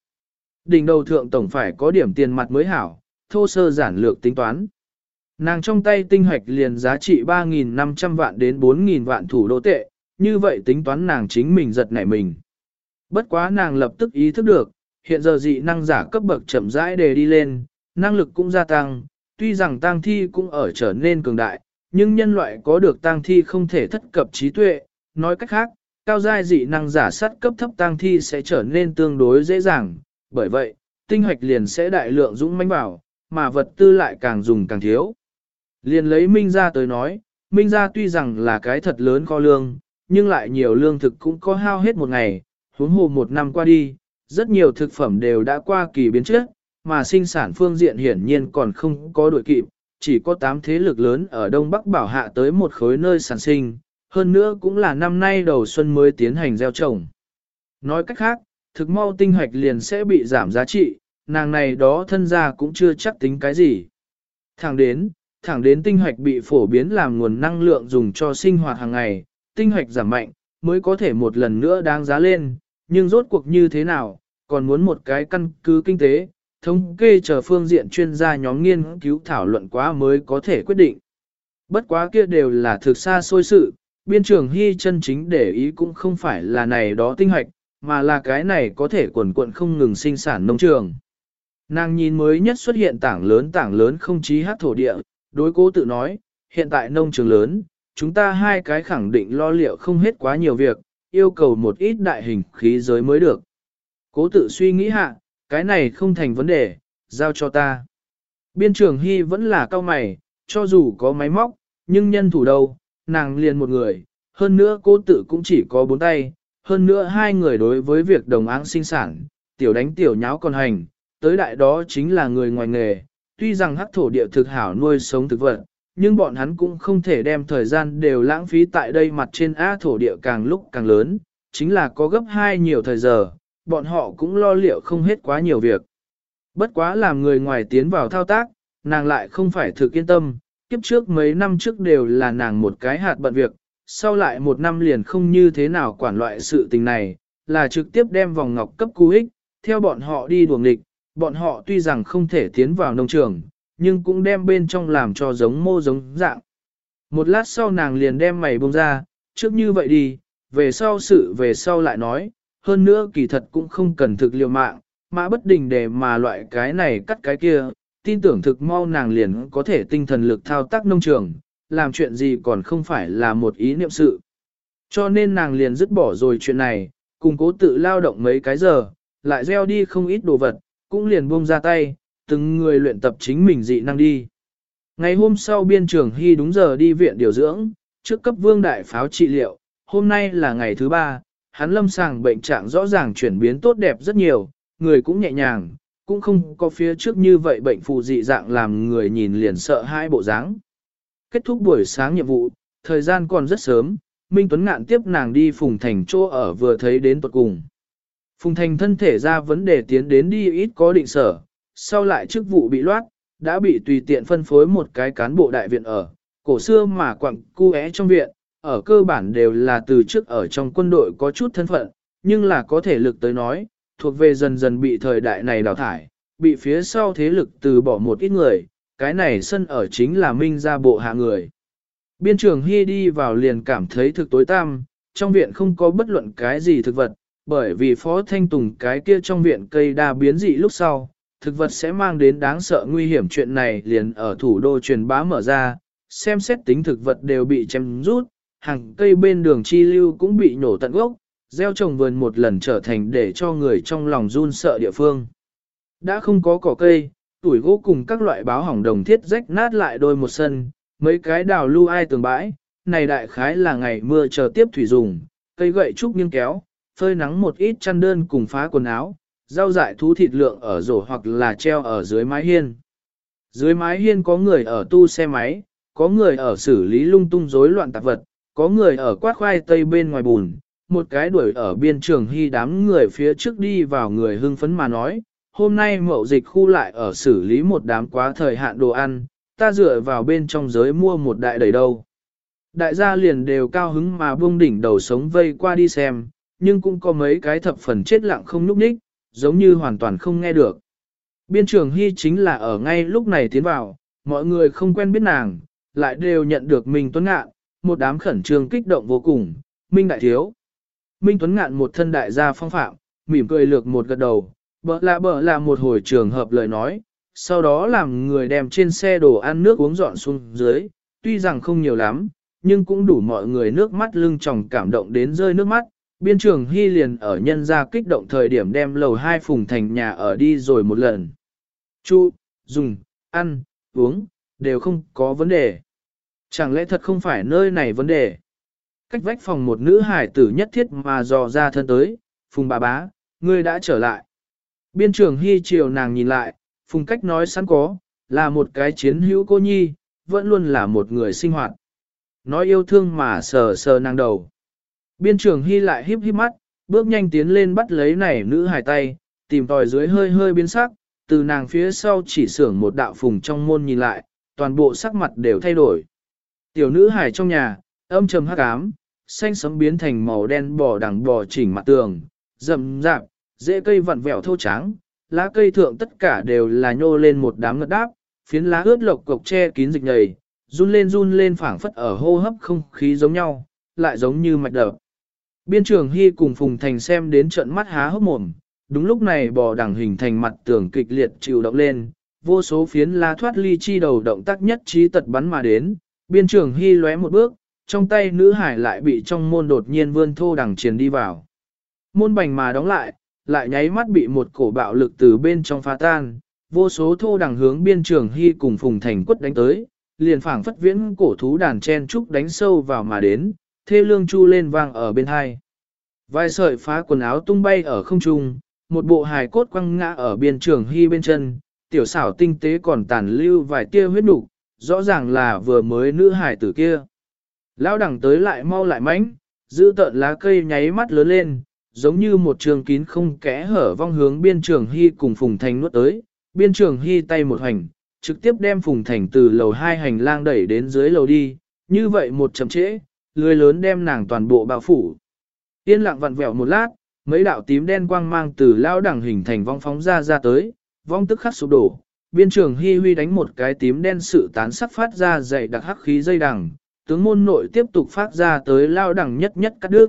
Đỉnh đầu thượng tổng phải có điểm tiền mặt mới hảo, thô sơ giản lược tính toán. Nàng trong tay tinh hạch liền giá trị 3.500 vạn đến 4.000 vạn thủ đô tệ, như vậy tính toán nàng chính mình giật nảy mình. Bất quá nàng lập tức ý thức được, hiện giờ dị năng giả cấp bậc chậm rãi đề đi lên, năng lực cũng gia tăng, tuy rằng tang thi cũng ở trở nên cường đại, nhưng nhân loại có được tang thi không thể thất cập trí tuệ, nói cách khác, cao giai dị năng giả sát cấp thấp tang thi sẽ trở nên tương đối dễ dàng, bởi vậy, tinh hoạch liền sẽ đại lượng dũng mãnh bảo, mà vật tư lại càng dùng càng thiếu. Liền lấy Minh ra tới nói, Minh ra tuy rằng là cái thật lớn kho lương, nhưng lại nhiều lương thực cũng có hao hết một ngày, huống hồ một năm qua đi, rất nhiều thực phẩm đều đã qua kỳ biến chất, mà sinh sản phương diện hiển nhiên còn không có đội kịp, chỉ có 8 thế lực lớn ở Đông Bắc bảo hạ tới một khối nơi sản sinh, hơn nữa cũng là năm nay đầu xuân mới tiến hành gieo trồng. Nói cách khác, thực mau tinh hoạch liền sẽ bị giảm giá trị, nàng này đó thân gia cũng chưa chắc tính cái gì. Thẳng đến, thẳng đến tinh hoạch bị phổ biến làm nguồn năng lượng dùng cho sinh hoạt hàng ngày, tinh hoạch giảm mạnh, mới có thể một lần nữa đáng giá lên, nhưng rốt cuộc như thế nào, còn muốn một cái căn cứ kinh tế, thống kê chờ phương diện chuyên gia nhóm nghiên cứu thảo luận quá mới có thể quyết định. Bất quá kia đều là thực xa xôi sự, biên trường hy chân chính để ý cũng không phải là này đó tinh hoạch, mà là cái này có thể quần quận không ngừng sinh sản nông trường. Nàng nhìn mới nhất xuất hiện tảng lớn tảng lớn không chí hát thổ địa, đối cố tự nói, hiện tại nông trường lớn, chúng ta hai cái khẳng định lo liệu không hết quá nhiều việc, yêu cầu một ít đại hình khí giới mới được. Cố tự suy nghĩ hạ, cái này không thành vấn đề, giao cho ta. Biên trường Hy vẫn là cao mày, cho dù có máy móc, nhưng nhân thủ đâu, nàng liền một người, hơn nữa cô tự cũng chỉ có bốn tay, hơn nữa hai người đối với việc đồng áng sinh sản, tiểu đánh tiểu nháo còn hành, tới đại đó chính là người ngoài nghề, tuy rằng hắc thổ địa thực hảo nuôi sống thực vật, nhưng bọn hắn cũng không thể đem thời gian đều lãng phí tại đây mặt trên á thổ địa càng lúc càng lớn, chính là có gấp hai nhiều thời giờ, bọn họ cũng lo liệu không hết quá nhiều việc. Bất quá làm người ngoài tiến vào thao tác, nàng lại không phải thực yên tâm, kiếp trước mấy năm trước đều là nàng một cái hạt bận việc, sau lại một năm liền không như thế nào quản loại sự tình này, là trực tiếp đem vòng ngọc cấp cú ích, theo bọn họ đi đuồng lịch, bọn họ tuy rằng không thể tiến vào nông trường, nhưng cũng đem bên trong làm cho giống mô giống dạng. Một lát sau nàng liền đem mày bông ra, trước như vậy đi, về sau sự về sau lại nói, hơn nữa kỳ thật cũng không cần thực liều mạng, mã bất đình để mà loại cái này cắt cái kia, tin tưởng thực mau nàng liền có thể tinh thần lực thao tác nông trường, làm chuyện gì còn không phải là một ý niệm sự. Cho nên nàng liền dứt bỏ rồi chuyện này, cùng cố tự lao động mấy cái giờ, lại gieo đi không ít đồ vật, cũng liền buông ra tay, từng người luyện tập chính mình dị năng đi. Ngày hôm sau biên trường Hy đúng giờ đi viện điều dưỡng, trước cấp vương đại pháo trị liệu, hôm nay là ngày thứ ba, hắn lâm sàng bệnh trạng rõ ràng chuyển biến tốt đẹp rất nhiều, người cũng nhẹ nhàng, cũng không có phía trước như vậy bệnh phụ dị dạng làm người nhìn liền sợ hai bộ dáng. Kết thúc buổi sáng nhiệm vụ, thời gian còn rất sớm, Minh Tuấn Ngạn tiếp nàng đi Phùng Thành chỗ ở vừa thấy đến tuật cùng. Phùng Thành thân thể ra vấn đề tiến đến đi ít có định sở, sau lại chức vụ bị loát, đã bị tùy tiện phân phối một cái cán bộ đại viện ở, cổ xưa mà quặng cu é trong viện, ở cơ bản đều là từ trước ở trong quân đội có chút thân phận, nhưng là có thể lực tới nói, thuộc về dần dần bị thời đại này đào thải, bị phía sau thế lực từ bỏ một ít người, cái này sân ở chính là minh ra bộ hạ người. Biên trường Hy đi vào liền cảm thấy thực tối tăm, trong viện không có bất luận cái gì thực vật, bởi vì Phó Thanh Tùng cái kia trong viện cây đa biến dị lúc sau, thực vật sẽ mang đến đáng sợ nguy hiểm chuyện này liền ở thủ đô truyền bá mở ra, xem xét tính thực vật đều bị chém rút, hàng cây bên đường chi lưu cũng bị nổ tận gốc, gieo trồng vườn một lần trở thành để cho người trong lòng run sợ địa phương. Đã không có cỏ cây, tuổi gỗ cùng các loại báo hỏng đồng thiết rách nát lại đôi một sân, mấy cái đào lưu ai tường bãi, này đại khái là ngày mưa chờ tiếp thủy dùng, cây gậy trúc nghiêng kéo, phơi nắng một ít chăn đơn cùng phá quần áo, rau dại thú thịt lượng ở rổ hoặc là treo ở dưới mái hiên. Dưới mái hiên có người ở tu xe máy, có người ở xử lý lung tung rối loạn tạp vật, có người ở quát khoai tây bên ngoài bùn, một cái đuổi ở biên trường hy đám người phía trước đi vào người hưng phấn mà nói, hôm nay mậu dịch khu lại ở xử lý một đám quá thời hạn đồ ăn, ta dựa vào bên trong giới mua một đại đầy đâu. Đại gia liền đều cao hứng mà buông đỉnh đầu sống vây qua đi xem, nhưng cũng có mấy cái thập phần chết lặng không núp ních, giống như hoàn toàn không nghe được. Biên trường Hy chính là ở ngay lúc này tiến vào, mọi người không quen biết nàng, lại đều nhận được mình Tuấn Ngạn, một đám khẩn trương kích động vô cùng, Minh Đại Thiếu. Minh Tuấn Ngạn một thân đại gia phong phạm, mỉm cười lược một gật đầu, Bợ lạ bợ là một hồi trường hợp lời nói, sau đó làm người đem trên xe đồ ăn nước uống dọn xuống dưới, tuy rằng không nhiều lắm, nhưng cũng đủ mọi người nước mắt lưng tròng cảm động đến rơi nước mắt. Biên trường Hy liền ở nhân gia kích động thời điểm đem lầu hai phùng thành nhà ở đi rồi một lần. Chu, dùng, ăn, uống, đều không có vấn đề. Chẳng lẽ thật không phải nơi này vấn đề? Cách vách phòng một nữ hải tử nhất thiết mà dò ra thân tới, phùng bà bá, ngươi đã trở lại. Biên trưởng Hy chiều nàng nhìn lại, phùng cách nói sẵn có, là một cái chiến hữu cô nhi, vẫn luôn là một người sinh hoạt. Nói yêu thương mà sờ sờ nàng đầu. Biên trưởng Hy lại híp híp mắt, bước nhanh tiến lên bắt lấy này nữ hài tay, tìm tòi dưới hơi hơi biến sắc, từ nàng phía sau chỉ sưởng một đạo phùng trong môn nhìn lại, toàn bộ sắc mặt đều thay đổi. Tiểu nữ hài trong nhà, âm trầm hắc ám, xanh sấm biến thành màu đen bò đằng bò chỉnh mặt tường, rậm rạp, dễ cây vặn vẹo thô trắng, lá cây thượng tất cả đều là nhô lên một đám ngật đáp, phiến lá ướt lộc cộc che kín dịch nhầy, run lên run lên phảng phất ở hô hấp không khí giống nhau, lại giống như mạch đập. Biên trường Hy cùng Phùng Thành xem đến trận mắt há hốc mồm, đúng lúc này bò đằng hình thành mặt tường kịch liệt chịu động lên, vô số phiến lá thoát ly chi đầu động tác nhất trí tật bắn mà đến, biên trường Hy lóe một bước, trong tay nữ hải lại bị trong môn đột nhiên vươn thô đằng triền đi vào. Môn bành mà đóng lại, lại nháy mắt bị một cổ bạo lực từ bên trong phá tan, vô số thô đằng hướng biên trường hy cùng phùng thành quất đánh tới, liền phảng phất viễn cổ thú đàn chen trúc đánh sâu vào mà đến, thê lương chu lên vang ở bên hai. Vài sợi phá quần áo tung bay ở không trung, một bộ hài cốt quăng ngã ở biên trường hy bên chân, tiểu xảo tinh tế còn tàn lưu vài tia huyết đủ, rõ ràng là vừa mới nữ hài tử kia. Lão đẳng tới lại mau lại mãnh, giữ tợn lá cây nháy mắt lớn lên, giống như một trường kín không kẽ hở vong hướng biên trường hy cùng phùng thành nuốt tới, biên trường hy tay một hành, trực tiếp đem Phùng Thành từ lầu hai hành lang đẩy đến dưới lầu đi, như vậy một chậm trễ, lưới lớn đem nàng toàn bộ bao phủ. Yên lặng vặn vẹo một lát, mấy đạo tím đen quang mang từ lao đẳng hình thành vong phóng ra ra tới, vong tức khắc sụp đổ. Biên trường Hi Huy đánh một cái tím đen sự tán sắc phát ra dày đặc hắc khí dây đằng, tướng môn nội tiếp tục phát ra tới lao đẳng nhất nhất cắt đứt.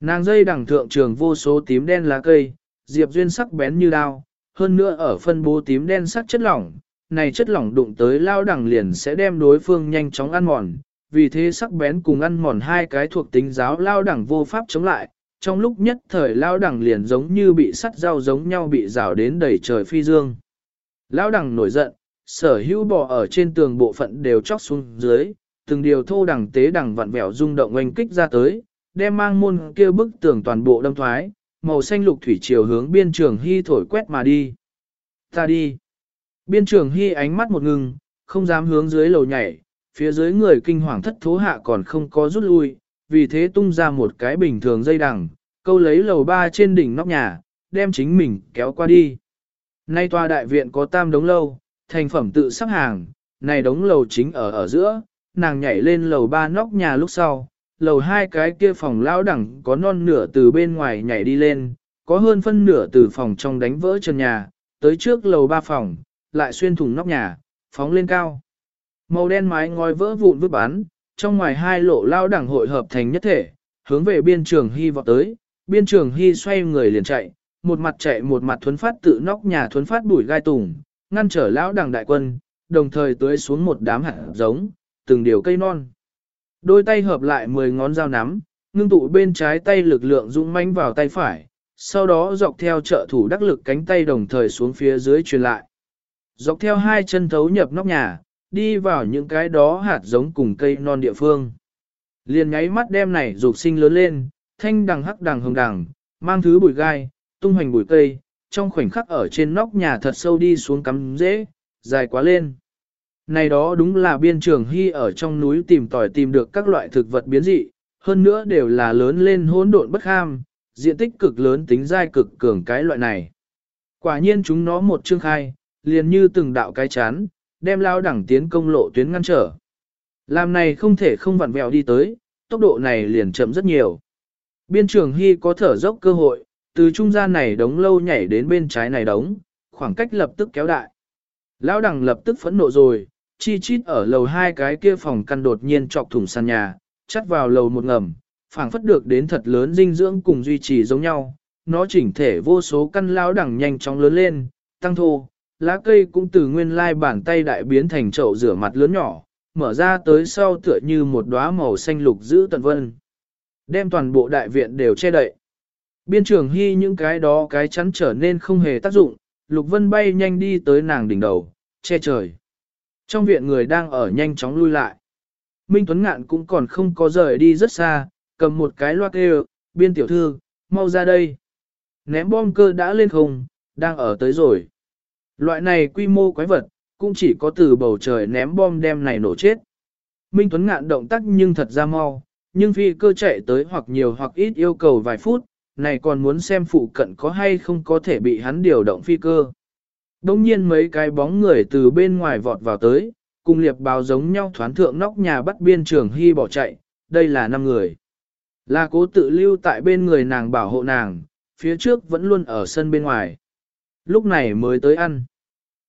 Nàng dây đẳng thượng trường vô số tím đen lá cây, diệp duyên sắc bén như đao, hơn nữa ở phân bố tím đen sắc chất lỏng, này chất lỏng đụng tới lao đẳng liền sẽ đem đối phương nhanh chóng ăn mòn, vì thế sắc bén cùng ăn mòn hai cái thuộc tính giáo lao đẳng vô pháp chống lại, trong lúc nhất thời lao đẳng liền giống như bị sắt dao giống nhau bị rào đến đầy trời phi dương. Lao đẳng nổi giận, sở hữu bò ở trên tường bộ phận đều chóc xuống dưới, từng điều thô đẳng tế đẳng vặn vẹo rung động oanh kích ra tới, đem mang môn kia bức tường toàn bộ đâm thoái, màu xanh lục thủy chiều hướng biên trường hy thổi quét mà đi. Ta đi. Biên trường hy ánh mắt một ngừng, không dám hướng dưới lầu nhảy, phía dưới người kinh hoàng thất thố hạ còn không có rút lui, vì thế tung ra một cái bình thường dây đằng, câu lấy lầu ba trên đỉnh nóc nhà, đem chính mình kéo qua đi. Nay tòa đại viện có tam đống lâu, thành phẩm tự sắp hàng, này đống lầu chính ở ở giữa, nàng nhảy lên lầu ba nóc nhà lúc sau, lầu hai cái kia phòng lão đẳng có non nửa từ bên ngoài nhảy đi lên, có hơn phân nửa từ phòng trong đánh vỡ trần nhà, tới trước lầu ba phòng, lại xuyên thủng nóc nhà, phóng lên cao. Màu đen mái ngói vỡ vụn vứt bán, trong ngoài hai lộ lao đẳng hội hợp thành nhất thể, hướng về biên trường hy vọt tới, biên trường hy xoay người liền chạy, một mặt chạy một mặt thuấn phát tự nóc nhà thuấn phát bụi gai tùng, ngăn trở lão đẳng đại quân, đồng thời tưới xuống một đám hạt giống, từng điều cây non. Đôi tay hợp lại 10 ngón dao nắm, ngưng tụ bên trái tay lực lượng dũng mãnh vào tay phải, sau đó dọc theo trợ thủ đắc lực cánh tay đồng thời xuống phía dưới truyền lại. Dọc theo hai chân thấu nhập nóc nhà, đi vào những cái đó hạt giống cùng cây non địa phương. Liền nháy mắt đem này dục sinh lớn lên, thanh đằng hắc đằng hồng đằng, mang thứ bụi gai, tung hoành bụi cây, trong khoảnh khắc ở trên nóc nhà thật sâu đi xuống cắm dễ, dài quá lên. Này đó đúng là biên trường hy ở trong núi tìm tòi tìm được các loại thực vật biến dị, hơn nữa đều là lớn lên hỗn độn bất ham, diện tích cực lớn tính dai cực cường cái loại này. Quả nhiên chúng nó một chương khai, liền như từng đạo cái chán, đem lao đẳng tiến công lộ tuyến ngăn trở. Làm này không thể không vặn vẹo đi tới, tốc độ này liền chậm rất nhiều. Biên trường hy có thở dốc cơ hội, từ trung gian này đống lâu nhảy đến bên trái này đống, khoảng cách lập tức kéo đại. Lão đẳng lập tức phẫn nộ rồi, chi chít ở lầu hai cái kia phòng căn đột nhiên chọc thủng sàn nhà, chắt vào lầu một ngầm, phảng phất được đến thật lớn dinh dưỡng cùng duy trì giống nhau. Nó chỉnh thể vô số căn lao đẳng nhanh chóng lớn lên, tăng thô, lá cây cũng từ nguyên lai bàn tay đại biến thành chậu rửa mặt lớn nhỏ, mở ra tới sau tựa như một đóa màu xanh lục giữ tận vân. Đem toàn bộ đại viện đều che đậy. Biên trường hy những cái đó cái chắn trở nên không hề tác dụng, lục vân bay nhanh đi tới nàng đỉnh đầu, che trời. Trong viện người đang ở nhanh chóng lui lại. Minh Tuấn Ngạn cũng còn không có rời đi rất xa, cầm một cái loa kêu, biên tiểu thư, mau ra đây. Ném bom cơ đã lên không, đang ở tới rồi. Loại này quy mô quái vật, cũng chỉ có từ bầu trời ném bom đem này nổ chết. Minh Tuấn Ngạn động tác nhưng thật ra mau, nhưng phi cơ chạy tới hoặc nhiều hoặc ít yêu cầu vài phút, này còn muốn xem phụ cận có hay không có thể bị hắn điều động phi cơ. Đông nhiên mấy cái bóng người từ bên ngoài vọt vào tới, cùng liệp báo giống nhau thoán thượng nóc nhà bắt biên trường hy bỏ chạy, đây là năm người. Là cố tự lưu tại bên người nàng bảo hộ nàng, phía trước vẫn luôn ở sân bên ngoài. Lúc này mới tới ăn.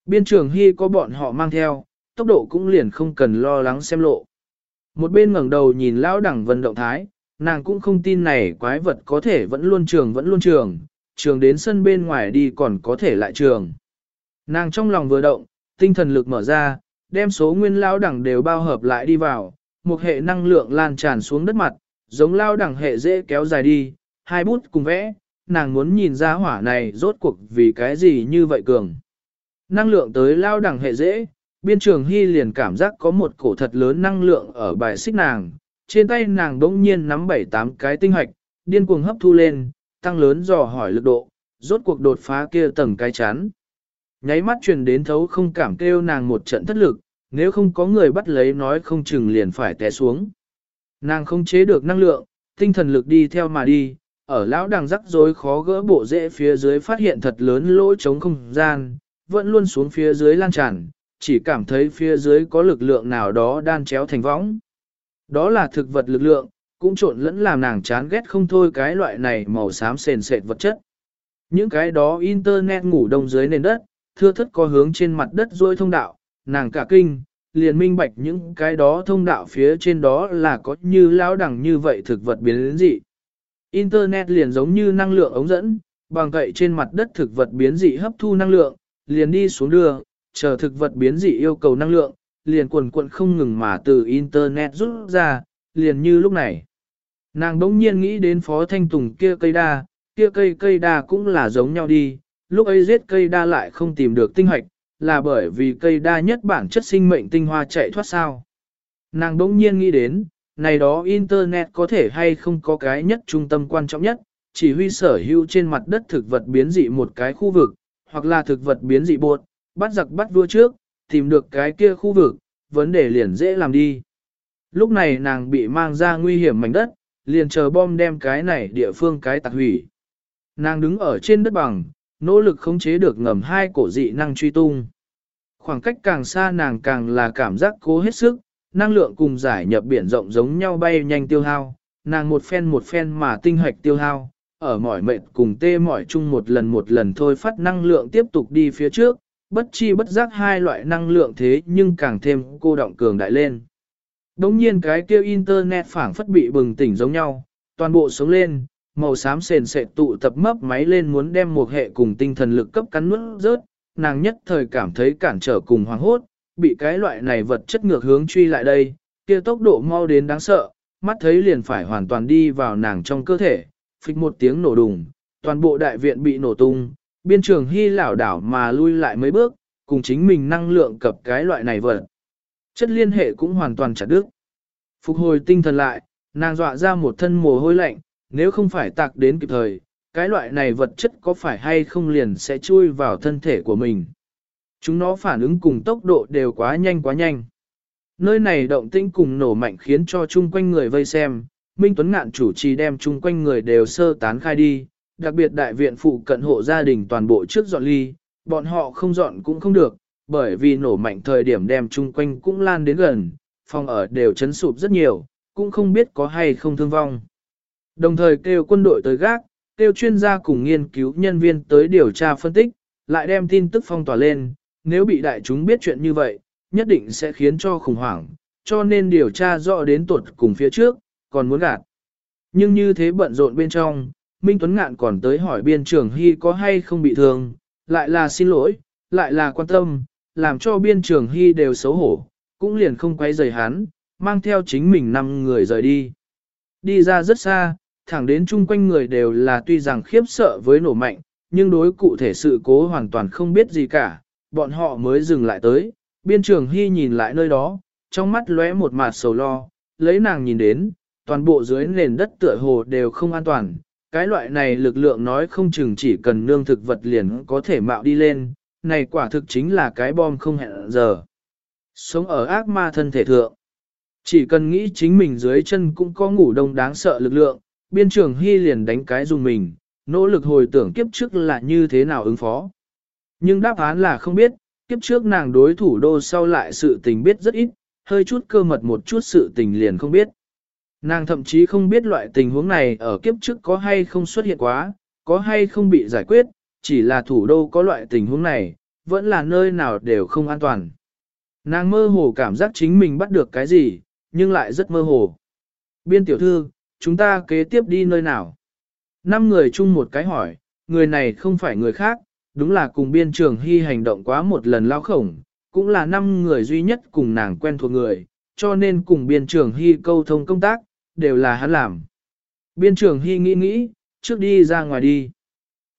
Biên trường hy có bọn họ mang theo, tốc độ cũng liền không cần lo lắng xem lộ. Một bên ngẩng đầu nhìn lão đẳng vân động thái, nàng cũng không tin này quái vật có thể vẫn luôn trường vẫn luôn trường, trường đến sân bên ngoài đi còn có thể lại trường. Nàng trong lòng vừa động, tinh thần lực mở ra, đem số nguyên lao đẳng đều bao hợp lại đi vào, một hệ năng lượng lan tràn xuống đất mặt, giống lao đẳng hệ dễ kéo dài đi, hai bút cùng vẽ, nàng muốn nhìn ra hỏa này rốt cuộc vì cái gì như vậy cường. Năng lượng tới lao đẳng hệ dễ, biên trường hy liền cảm giác có một cổ thật lớn năng lượng ở bài xích nàng, trên tay nàng đỗng nhiên nắm bảy tám cái tinh hoạch, điên cuồng hấp thu lên, tăng lớn dò hỏi lực độ, rốt cuộc đột phá kia tầng cái chán. Nháy mắt truyền đến thấu không cảm kêu nàng một trận thất lực, nếu không có người bắt lấy nói không chừng liền phải té xuống. Nàng không chế được năng lượng, tinh thần lực đi theo mà đi, ở lão đằng rắc rối khó gỡ bộ rễ phía dưới phát hiện thật lớn lỗ trống không gian, vẫn luôn xuống phía dưới lan tràn, chỉ cảm thấy phía dưới có lực lượng nào đó đan chéo thành võng. Đó là thực vật lực lượng, cũng trộn lẫn làm nàng chán ghét không thôi cái loại này màu xám sền sệt vật chất. Những cái đó internet ngủ đông dưới nền đất, thưa thất có hướng trên mặt đất rôi thông đạo, nàng cả kinh, liền minh bạch những cái đó thông đạo phía trên đó là có như lão đẳng như vậy thực vật biến đến dị. Internet liền giống như năng lượng ống dẫn, bằng cậy trên mặt đất thực vật biến dị hấp thu năng lượng, liền đi xuống đưa, chờ thực vật biến dị yêu cầu năng lượng, liền quần quận không ngừng mà từ Internet rút ra, liền như lúc này. Nàng đống nhiên nghĩ đến Phó Thanh Tùng kia cây đa, kia cây cây đa cũng là giống nhau đi, lúc ấy giết cây đa lại không tìm được tinh hoạch, là bởi vì cây đa nhất bản chất sinh mệnh tinh hoa chạy thoát sao. Nàng đỗng nhiên nghĩ đến, này đó Internet có thể hay không có cái nhất trung tâm quan trọng nhất, chỉ huy sở hữu trên mặt đất thực vật biến dị một cái khu vực, hoặc là thực vật biến dị bột, bắt giặc bắt vua trước, tìm được cái kia khu vực, vấn đề liền dễ làm đi. Lúc này nàng bị mang ra nguy hiểm mảnh đất, liền chờ bom đem cái này địa phương cái tạc hủy. Nàng đứng ở trên đất bằng, nỗ lực khống chế được ngầm hai cổ dị năng truy tung. Khoảng cách càng xa nàng càng là cảm giác cố hết sức, năng lượng cùng giải nhập biển rộng giống nhau bay nhanh tiêu hao, nàng một phen một phen mà tinh hoạch tiêu hao, ở mỏi mệt cùng tê mỏi chung một lần một lần thôi phát năng lượng tiếp tục đi phía trước, bất chi bất giác hai loại năng lượng thế nhưng càng thêm cô động cường đại lên. Đống nhiên cái kêu internet phảng phất bị bừng tỉnh giống nhau, toàn bộ sống lên, màu xám sền sệt tụ tập mấp máy lên muốn đem một hệ cùng tinh thần lực cấp cắn nuốt rớt, nàng nhất thời cảm thấy cản trở cùng hoàng hốt, bị cái loại này vật chất ngược hướng truy lại đây, kia tốc độ mau đến đáng sợ, mắt thấy liền phải hoàn toàn đi vào nàng trong cơ thể, phịch một tiếng nổ đùng, toàn bộ đại viện bị nổ tung, biên trường hy lảo đảo mà lui lại mấy bước, cùng chính mình năng lượng cập cái loại này vật. Chất liên hệ cũng hoàn toàn chặt đứt. Phục hồi tinh thần lại, nàng dọa ra một thân mồ hôi lạnh, nếu không phải tạc đến kịp thời, cái loại này vật chất có phải hay không liền sẽ chui vào thân thể của mình. Chúng nó phản ứng cùng tốc độ đều quá nhanh quá nhanh. Nơi này động tĩnh cùng nổ mạnh khiến cho chung quanh người vây xem, Minh Tuấn Ngạn chủ trì đem chung quanh người đều sơ tán khai đi, đặc biệt đại viện phụ cận hộ gia đình toàn bộ trước dọn ly, bọn họ không dọn cũng không được, bởi vì nổ mạnh thời điểm đem chung quanh cũng lan đến gần, phòng ở đều chấn sụp rất nhiều, cũng không biết có hay không thương vong. Đồng thời kêu quân đội tới gác, kêu chuyên gia cùng nghiên cứu nhân viên tới điều tra phân tích, lại đem tin tức phong tỏa lên, nếu bị đại chúng biết chuyện như vậy, nhất định sẽ khiến cho khủng hoảng, cho nên điều tra rõ đến tuột cùng phía trước, còn muốn gạt. Nhưng như thế bận rộn bên trong, Minh Tuấn Ngạn còn tới hỏi biên trưởng Hy có hay không bị thương, lại là xin lỗi, lại là quan tâm, làm cho biên trưởng Hy đều xấu hổ, cũng liền không quay rời hắn, mang theo chính mình năm người rời đi. Đi ra rất xa, thẳng đến chung quanh người đều là tuy rằng khiếp sợ với nổ mạnh, nhưng đối cụ thể sự cố hoàn toàn không biết gì cả, bọn họ mới dừng lại tới, biên trường Hy nhìn lại nơi đó, trong mắt lóe một mạt sầu lo, lấy nàng nhìn đến, toàn bộ dưới nền đất tựa hồ đều không an toàn, cái loại này lực lượng nói không chừng chỉ cần nương thực vật liền có thể mạo đi lên, này quả thực chính là cái bom không hẹn giờ. Sống ở ác ma thân thể thượng. Chỉ cần nghĩ chính mình dưới chân cũng có ngủ đông đáng sợ lực lượng, biên trưởng Hy liền đánh cái dùng mình, nỗ lực hồi tưởng kiếp trước là như thế nào ứng phó. Nhưng đáp án là không biết, kiếp trước nàng đối thủ đô sau lại sự tình biết rất ít, hơi chút cơ mật một chút sự tình liền không biết. Nàng thậm chí không biết loại tình huống này ở kiếp trước có hay không xuất hiện quá, có hay không bị giải quyết, chỉ là thủ đô có loại tình huống này, vẫn là nơi nào đều không an toàn. Nàng mơ hồ cảm giác chính mình bắt được cái gì, nhưng lại rất mơ hồ. Biên tiểu thư, chúng ta kế tiếp đi nơi nào? Năm người chung một cái hỏi, người này không phải người khác, đúng là cùng biên trường hy hành động quá một lần lao khổng, cũng là năm người duy nhất cùng nàng quen thuộc người, cho nên cùng biên trường hy câu thông công tác, đều là hắn làm. Biên trường hy nghĩ nghĩ, trước đi ra ngoài đi.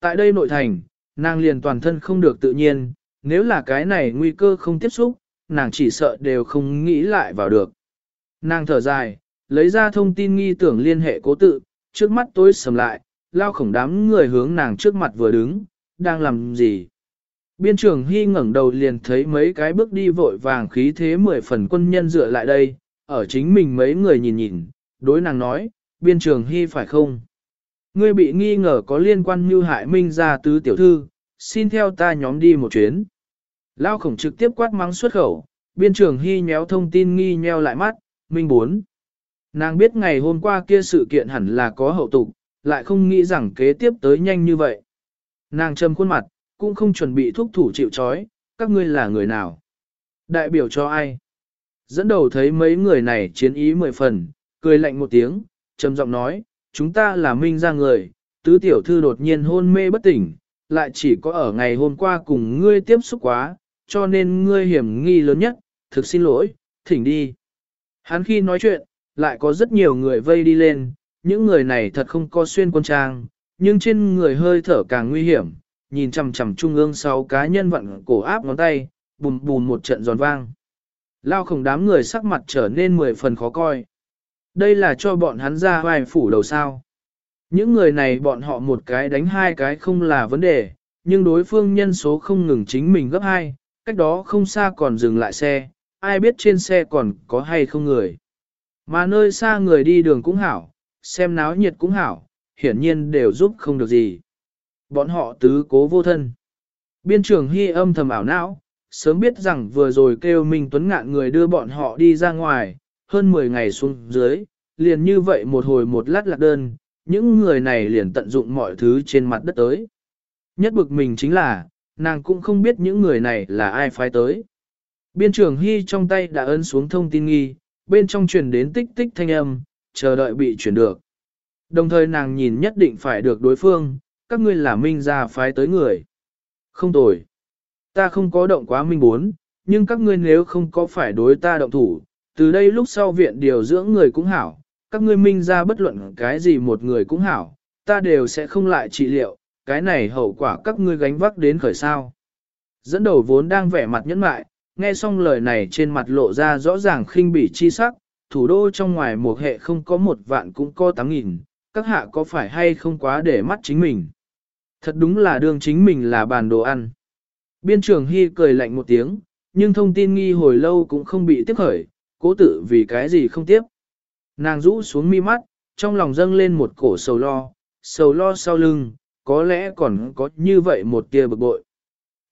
Tại đây nội thành, nàng liền toàn thân không được tự nhiên, nếu là cái này nguy cơ không tiếp xúc, nàng chỉ sợ đều không nghĩ lại vào được. Nàng thở dài, lấy ra thông tin nghi tưởng liên hệ cố tự, trước mắt tối sầm lại, lao khổng đám người hướng nàng trước mặt vừa đứng, đang làm gì. Biên trưởng Hy ngẩng đầu liền thấy mấy cái bước đi vội vàng khí thế mười phần quân nhân dựa lại đây, ở chính mình mấy người nhìn nhìn, đối nàng nói, biên trưởng Hy phải không? Ngươi bị nghi ngờ có liên quan như hại minh ra tứ tiểu thư, xin theo ta nhóm đi một chuyến. Lao khổng trực tiếp quát mắng xuất khẩu, biên trưởng hy nhéo thông tin nghi nheo lại mắt, minh bốn. Nàng biết ngày hôm qua kia sự kiện hẳn là có hậu tục, lại không nghĩ rằng kế tiếp tới nhanh như vậy. Nàng châm khuôn mặt, cũng không chuẩn bị thúc thủ chịu trói, các ngươi là người nào? Đại biểu cho ai? Dẫn đầu thấy mấy người này chiến ý mười phần, cười lạnh một tiếng, trầm giọng nói, chúng ta là minh ra người, tứ tiểu thư đột nhiên hôn mê bất tỉnh, lại chỉ có ở ngày hôm qua cùng ngươi tiếp xúc quá, cho nên ngươi hiểm nghi lớn nhất, thực xin lỗi, thỉnh đi. Hắn khi nói chuyện, lại có rất nhiều người vây đi lên, những người này thật không có xuyên quân trang, nhưng trên người hơi thở càng nguy hiểm, nhìn chằm chằm trung ương sáu cá nhân vặn cổ áp ngón tay, bùm bùm một trận giòn vang. Lao khổng đám người sắc mặt trở nên mười phần khó coi. Đây là cho bọn hắn ra vài phủ đầu sao. Những người này bọn họ một cái đánh hai cái không là vấn đề, nhưng đối phương nhân số không ngừng chính mình gấp hai, cách đó không xa còn dừng lại xe, ai biết trên xe còn có hay không người. Mà nơi xa người đi đường cũng hảo, xem náo nhiệt cũng hảo, hiển nhiên đều giúp không được gì. Bọn họ tứ cố vô thân. Biên trưởng hy âm thầm ảo não, sớm biết rằng vừa rồi kêu Minh Tuấn ngạn người đưa bọn họ đi ra ngoài, hơn 10 ngày xuống dưới, liền như vậy một hồi một lát lạc đơn, những người này liền tận dụng mọi thứ trên mặt đất tới. Nhất bực mình chính là, nàng cũng không biết những người này là ai phái tới. Biên trưởng Hy trong tay đã ấn xuống thông tin nghi, bên trong truyền đến tích tích thanh âm, chờ đợi bị chuyển được. Đồng thời nàng nhìn nhất định phải được đối phương, các ngươi là minh gia phái tới người. Không tồi. Ta không có động quá minh bốn, nhưng các ngươi nếu không có phải đối ta động thủ, từ đây lúc sau viện điều dưỡng người cũng hảo, các ngươi minh ra bất luận cái gì một người cũng hảo, ta đều sẽ không lại trị liệu, cái này hậu quả các ngươi gánh vác đến khởi sao. Dẫn đầu vốn đang vẻ mặt nhẫn mại, nghe xong lời này trên mặt lộ ra rõ ràng khinh bỉ chi sắc, thủ đô trong ngoài một hệ không có một vạn cũng có tám nghìn, các hạ có phải hay không quá để mắt chính mình. Thật đúng là đương chính mình là bàn đồ ăn. Biên trưởng Hy cười lạnh một tiếng, nhưng thông tin nghi hồi lâu cũng không bị tiếp khởi, cố tự vì cái gì không tiếp. Nàng rũ xuống mi mắt, trong lòng dâng lên một cổ sầu lo, sầu lo sau lưng, có lẽ còn có như vậy một tia bực bội.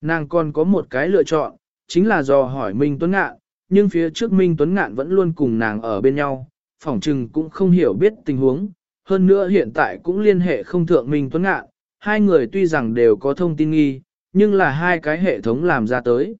Nàng còn có một cái lựa chọn, chính là do hỏi Minh Tuấn Ngạn, nhưng phía trước Minh Tuấn Ngạn vẫn luôn cùng nàng ở bên nhau, phỏng Trừng cũng không hiểu biết tình huống, hơn nữa hiện tại cũng liên hệ không thượng Minh Tuấn Ngạn, hai người tuy rằng đều có thông tin nghi, nhưng là hai cái hệ thống làm ra tới.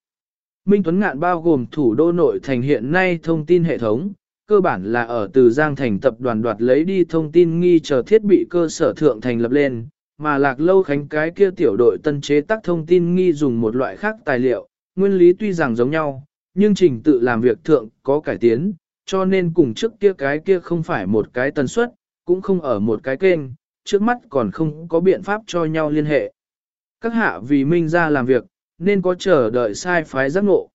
Minh Tuấn Ngạn bao gồm thủ đô nội thành hiện nay thông tin hệ thống, cơ bản là ở từ Giang Thành tập đoàn đoạt lấy đi thông tin nghi chờ thiết bị cơ sở thượng thành lập lên, mà lạc lâu khánh cái kia tiểu đội tân chế tác thông tin nghi dùng một loại khác tài liệu, nguyên lý tuy rằng giống nhau, nhưng trình tự làm việc thượng có cải tiến, cho nên cùng trước kia cái kia không phải một cái tần suất, cũng không ở một cái kênh, trước mắt còn không có biện pháp cho nhau liên hệ. Các hạ vì minh ra làm việc, nên có chờ đợi sai phái giác ngộ.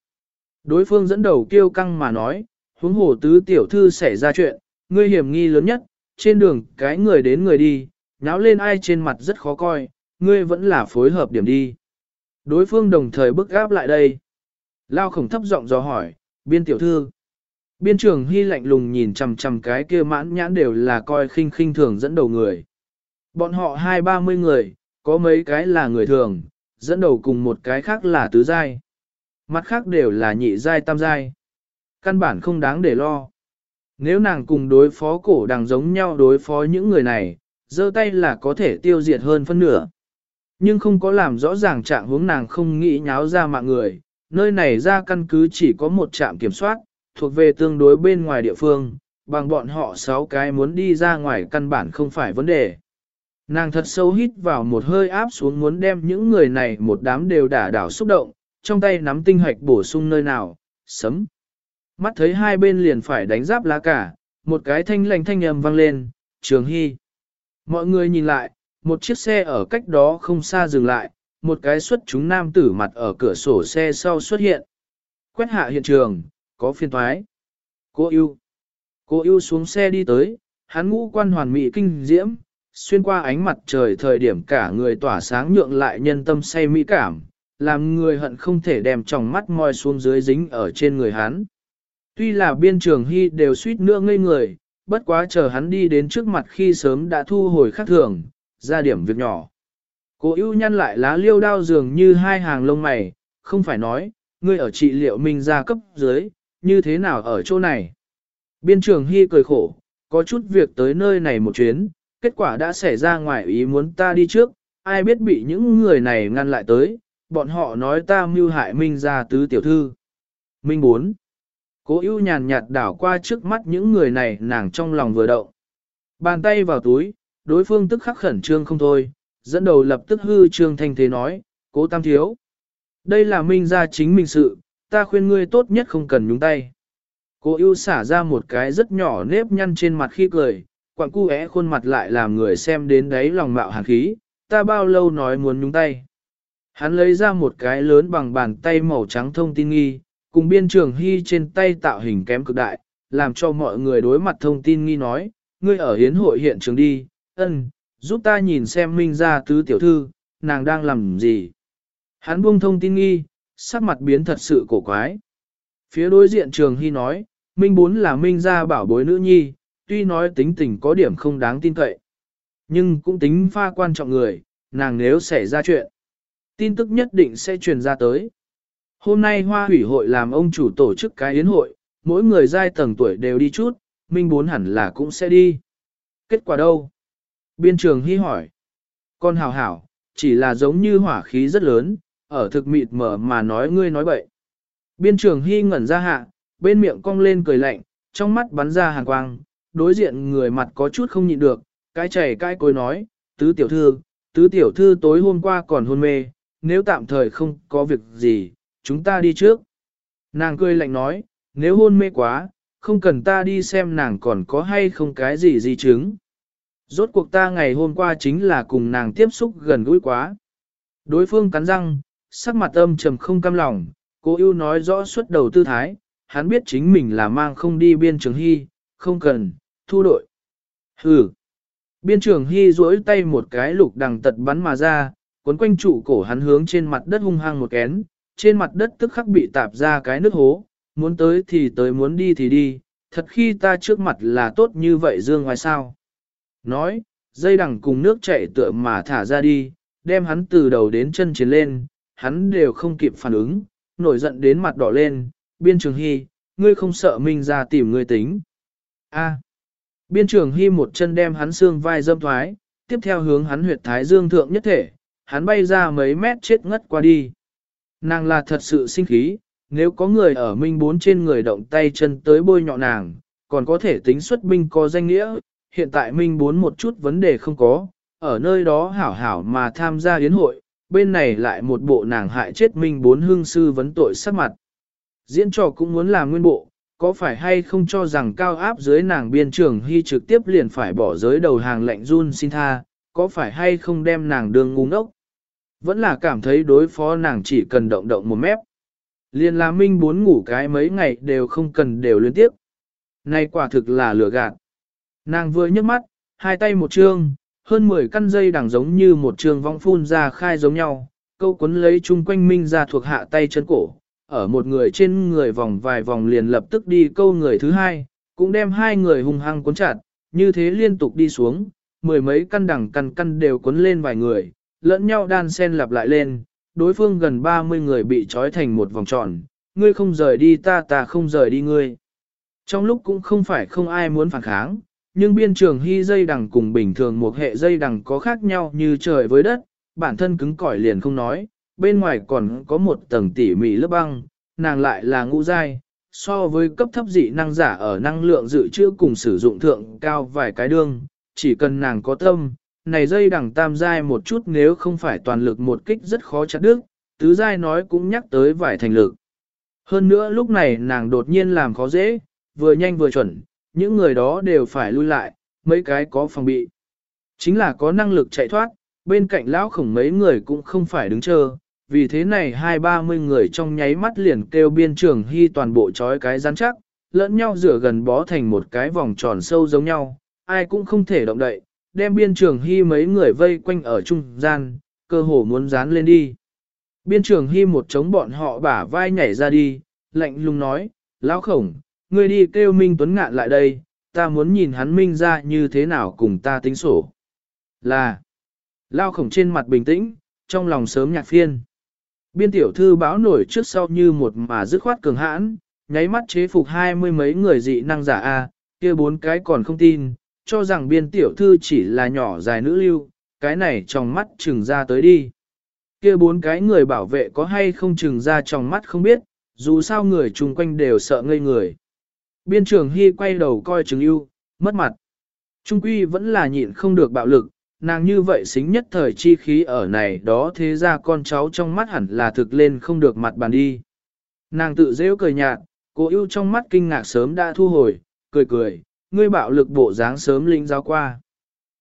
Đối phương dẫn đầu kêu căng mà nói, huống hồ tứ tiểu thư xảy ra chuyện, ngươi hiểm nghi lớn nhất, trên đường cái người đến người đi, nháo lên ai trên mặt rất khó coi, ngươi vẫn là phối hợp điểm đi. Đối phương đồng thời bức gáp lại đây. Lao khổng thấp giọng dò hỏi, biên tiểu thư. Biên trưởng hy lạnh lùng nhìn chằm chằm cái kia mãn nhãn đều là coi khinh khinh thường dẫn đầu người. Bọn họ hai ba mươi người, có mấy cái là người thường, dẫn đầu cùng một cái khác là tứ giai. Mặt khác đều là nhị giai tam giai. Căn bản không đáng để lo. Nếu nàng cùng đối phó cổ đằng giống nhau đối phó những người này, giơ tay là có thể tiêu diệt hơn phân nửa. Nhưng không có làm rõ ràng trạng hướng nàng không nghĩ nháo ra mạng người, nơi này ra căn cứ chỉ có một trạm kiểm soát, thuộc về tương đối bên ngoài địa phương, bằng bọn họ sáu cái muốn đi ra ngoài căn bản không phải vấn đề. Nàng thật sâu hít vào một hơi áp xuống muốn đem những người này một đám đều đả đảo xúc động, trong tay nắm tinh hoạch bổ sung nơi nào, sấm. Mắt thấy hai bên liền phải đánh giáp lá cả, một cái thanh lành thanh âm vang lên, trường hy. Mọi người nhìn lại, một chiếc xe ở cách đó không xa dừng lại, một cái xuất chúng nam tử mặt ở cửa sổ xe sau xuất hiện. Quét hạ hiện trường, có phiên thoái. Cô yêu. Cô yêu xuống xe đi tới, hắn ngũ quan hoàn mỹ kinh diễm, xuyên qua ánh mặt trời thời điểm cả người tỏa sáng nhượng lại nhân tâm say mỹ cảm, làm người hận không thể đem tròng mắt moi xuống dưới dính ở trên người hắn. Tuy là biên trường hy đều suýt nữa ngây người, bất quá chờ hắn đi đến trước mặt khi sớm đã thu hồi khắc thường, ra điểm việc nhỏ. Cô ưu nhăn lại lá liêu đao dường như hai hàng lông mày, không phải nói, ngươi ở trị liệu minh gia cấp dưới, như thế nào ở chỗ này? Biên trường Hy cười khổ, có chút việc tới nơi này một chuyến, kết quả đã xảy ra ngoài ý muốn ta đi trước, ai biết bị những người này ngăn lại tới, bọn họ nói ta mưu hại Minh gia tứ tiểu thư. Minh 4. Cố ưu nhàn nhạt đảo qua trước mắt những người này nàng trong lòng vừa động. Bàn tay vào túi, đối phương tức khắc khẩn trương không thôi, dẫn đầu lập tức hư trương thanh thế nói, cố tam thiếu. Đây là Minh gia chính mình sự, ta khuyên ngươi tốt nhất không cần nhúng tay. Cô ưu xả ra một cái rất nhỏ nếp nhăn trên mặt khi cười, quặng cu é khuôn mặt lại làm người xem đến đấy lòng mạo hàn khí, ta bao lâu nói muốn nhúng tay. Hắn lấy ra một cái lớn bằng bàn tay màu trắng thông tin nghi, cùng biên trường hy trên tay tạo hình kém cực đại, làm cho mọi người đối mặt thông tin nghi nói, ngươi ở hiến hội hiện trường đi, ân, giúp ta nhìn xem minh ra tứ tiểu thư, nàng đang làm gì. Hắn buông thông tin nghi, sắc mặt biến thật sự cổ quái. Phía đối diện trường hy nói, minh bốn là minh ra bảo bối nữ nhi, tuy nói tính tình có điểm không đáng tin cậy. Nhưng cũng tính pha quan trọng người, nàng nếu xảy ra chuyện. Tin tức nhất định sẽ truyền ra tới. Hôm nay hoa hủy hội làm ông chủ tổ chức cái yến hội, mỗi người giai tầng tuổi đều đi chút, Minh Bốn hẳn là cũng sẽ đi. Kết quả đâu? Biên trường hy hỏi. Con hào hảo, chỉ là giống như hỏa khí rất lớn, ở thực mịt mở mà nói ngươi nói bậy. Biên trường hy ngẩn ra hạ, bên miệng cong lên cười lạnh, trong mắt bắn ra hàn quang, đối diện người mặt có chút không nhịn được, cái chảy cái cối nói, tứ tiểu thư, tứ tiểu thư tối hôm qua còn hôn mê, nếu tạm thời không có việc gì, chúng ta đi trước. Nàng cười lạnh nói, nếu hôn mê quá, không cần ta đi xem nàng còn có hay không cái gì di chứng. Rốt cuộc ta ngày hôm qua chính là cùng nàng tiếp xúc gần gũi quá. Đối phương cắn răng, sắc mặt âm trầm không cam lòng, cô yêu nói rõ suốt đầu tư thái, hắn biết chính mình là mang không đi biên trường hy, không cần, thu đội. Hừ. Biên trường hy duỗi tay một cái lục đằng tật bắn mà ra, cuốn quanh trụ cổ hắn hướng trên mặt đất hung hăng một kén, trên mặt đất tức khắc bị tạp ra cái nước hố, muốn tới thì tới muốn đi thì đi, thật khi ta trước mặt là tốt như vậy dương ngoài sao. Nói, dây đằng cùng nước chạy tựa mà thả ra đi, đem hắn từ đầu đến chân chiến lên, hắn đều không kịp phản ứng, nổi giận đến mặt đỏ lên, biên trường hy, ngươi không sợ mình ra tìm ngươi tính. A. Biên trường hy một chân đem hắn xương vai dâm thoái, tiếp theo hướng hắn huyệt thái dương thượng nhất thể, hắn bay ra mấy mét chết ngất qua đi. Nàng là thật sự sinh khí, nếu có người ở minh bốn trên người động tay chân tới bôi nhọ nàng, còn có thể tính xuất binh có danh nghĩa, hiện tại minh bốn một chút vấn đề không có, ở nơi đó hảo hảo mà tham gia yến hội, bên này lại một bộ nàng hại chết minh bốn hương sư vấn tội sắc mặt. Diễn trò cũng muốn làm nguyên bộ, có phải hay không cho rằng cao áp dưới nàng biên trưởng hy trực tiếp liền phải bỏ giới đầu hàng lệnh run xin tha, có phải hay không đem nàng đường ngu ngốc. Vẫn là cảm thấy đối phó nàng chỉ cần động động một mép. Liên là minh bốn ngủ cái mấy ngày đều không cần đều liên tiếp. Này quả thực là lửa gạt. Nàng vừa nhấc mắt, hai tay một trương, hơn 10 căn dây đằng giống như một trường vong phun ra khai giống nhau, câu cuốn lấy chung quanh minh ra thuộc hạ tay chân cổ, ở một người trên người vòng vài vòng liền lập tức đi câu người thứ hai, cũng đem hai người hung hăng cuốn chặt, như thế liên tục đi xuống, mười mấy căn đằng căn căn đều cuốn lên vài người, lẫn nhau đan sen lặp lại lên, đối phương gần 30 người bị trói thành một vòng tròn, ngươi không rời đi ta ta không rời đi ngươi. Trong lúc cũng không phải không ai muốn phản kháng, nhưng biên trường hy dây đằng cùng bình thường một hệ dây đằng có khác nhau như trời với đất, bản thân cứng cỏi liền không nói, bên ngoài còn có một tầng tỉ mỉ lớp băng, nàng lại là ngũ giai, so với cấp thấp dị năng giả ở năng lượng dự trữ cùng sử dụng thượng cao vài cái đương, chỉ cần nàng có tâm, này dây đằng tam giai một chút nếu không phải toàn lực một kích rất khó chặt đứt, tứ giai nói cũng nhắc tới vài thành lực. Hơn nữa lúc này nàng đột nhiên làm khó dễ, vừa nhanh vừa chuẩn, những người đó đều phải lui lại, mấy cái có phòng bị. Chính là có năng lực chạy thoát, bên cạnh lão khổng mấy người cũng không phải đứng chờ, vì thế này hai ba mươi người trong nháy mắt liền kêu biên trường hy toàn bộ trói cái rắn chắc, lẫn nhau rửa gần bó thành một cái vòng tròn sâu giống nhau, ai cũng không thể động đậy, đem biên trường hy mấy người vây quanh ở trung gian, cơ hồ muốn dán lên đi. Biên trường hy một chống bọn họ bả vai nhảy ra đi, lạnh lùng nói, lão khổng, ngươi đi kêu Minh Tuấn Ngạn lại đây, ta muốn nhìn hắn Minh ra như thế nào cùng ta tính sổ. Là, Lao khổng trên mặt bình tĩnh, trong lòng sớm nhạc phiên. Biên tiểu thư báo nổi trước sau như một mà dứt khoát cường hãn, nháy mắt chế phục hai mươi mấy người dị năng giả A, kia bốn cái còn không tin, cho rằng biên tiểu thư chỉ là nhỏ dài nữ lưu, cái này trong mắt trừng ra tới đi. Kia bốn cái người bảo vệ có hay không trừng ra trong mắt không biết, dù sao người chung quanh đều sợ ngây người. Biên trưởng Hy quay đầu coi trừng ưu, mất mặt. Trung quy vẫn là nhịn không được bạo lực, nàng như vậy xính nhất thời chi khí ở này đó thế ra con cháu trong mắt hẳn là thực lên không được mặt bàn đi. Nàng tự dễu cười nhạt, cô ưu trong mắt kinh ngạc sớm đã thu hồi, cười cười, ngươi bạo lực bộ dáng sớm linh giáo qua.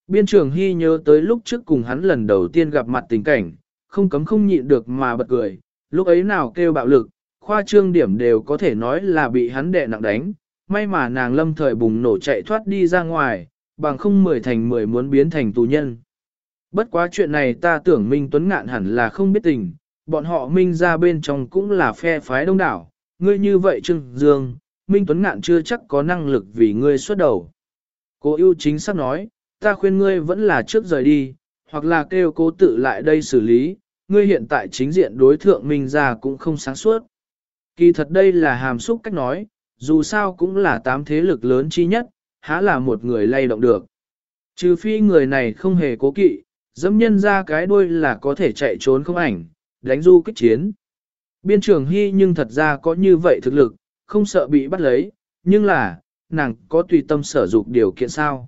Biên trưởng Hy nhớ tới lúc trước cùng hắn lần đầu tiên gặp mặt tình cảnh, không cấm không nhịn được mà bật cười, lúc ấy nào kêu bạo lực, khoa trương điểm đều có thể nói là bị hắn đè nặng đánh, may mà nàng lâm thời bùng nổ chạy thoát đi ra ngoài, bằng không mười thành mười muốn biến thành tù nhân. Bất quá chuyện này ta tưởng Minh Tuấn Ngạn hẳn là không biết tình, bọn họ Minh ra bên trong cũng là phe phái đông đảo, ngươi như vậy Trương Dương, Minh Tuấn Ngạn chưa chắc có năng lực vì ngươi xuất đầu. Cô ưu chính xác nói, ta khuyên ngươi vẫn là trước rời đi, hoặc là kêu cố tự lại đây xử lý, ngươi hiện tại chính diện đối thượng Minh ra cũng không sáng suốt. Kỳ thật đây là hàm xúc cách nói, dù sao cũng là tám thế lực lớn chi nhất, há là một người lay động được. Trừ phi người này không hề cố kỵ, dẫm nhân ra cái đuôi là có thể chạy trốn không ảnh, đánh du kích chiến. Biên trường Hy nhưng thật ra có như vậy thực lực, không sợ bị bắt lấy, nhưng là, nàng có tùy tâm sở dục điều kiện sao.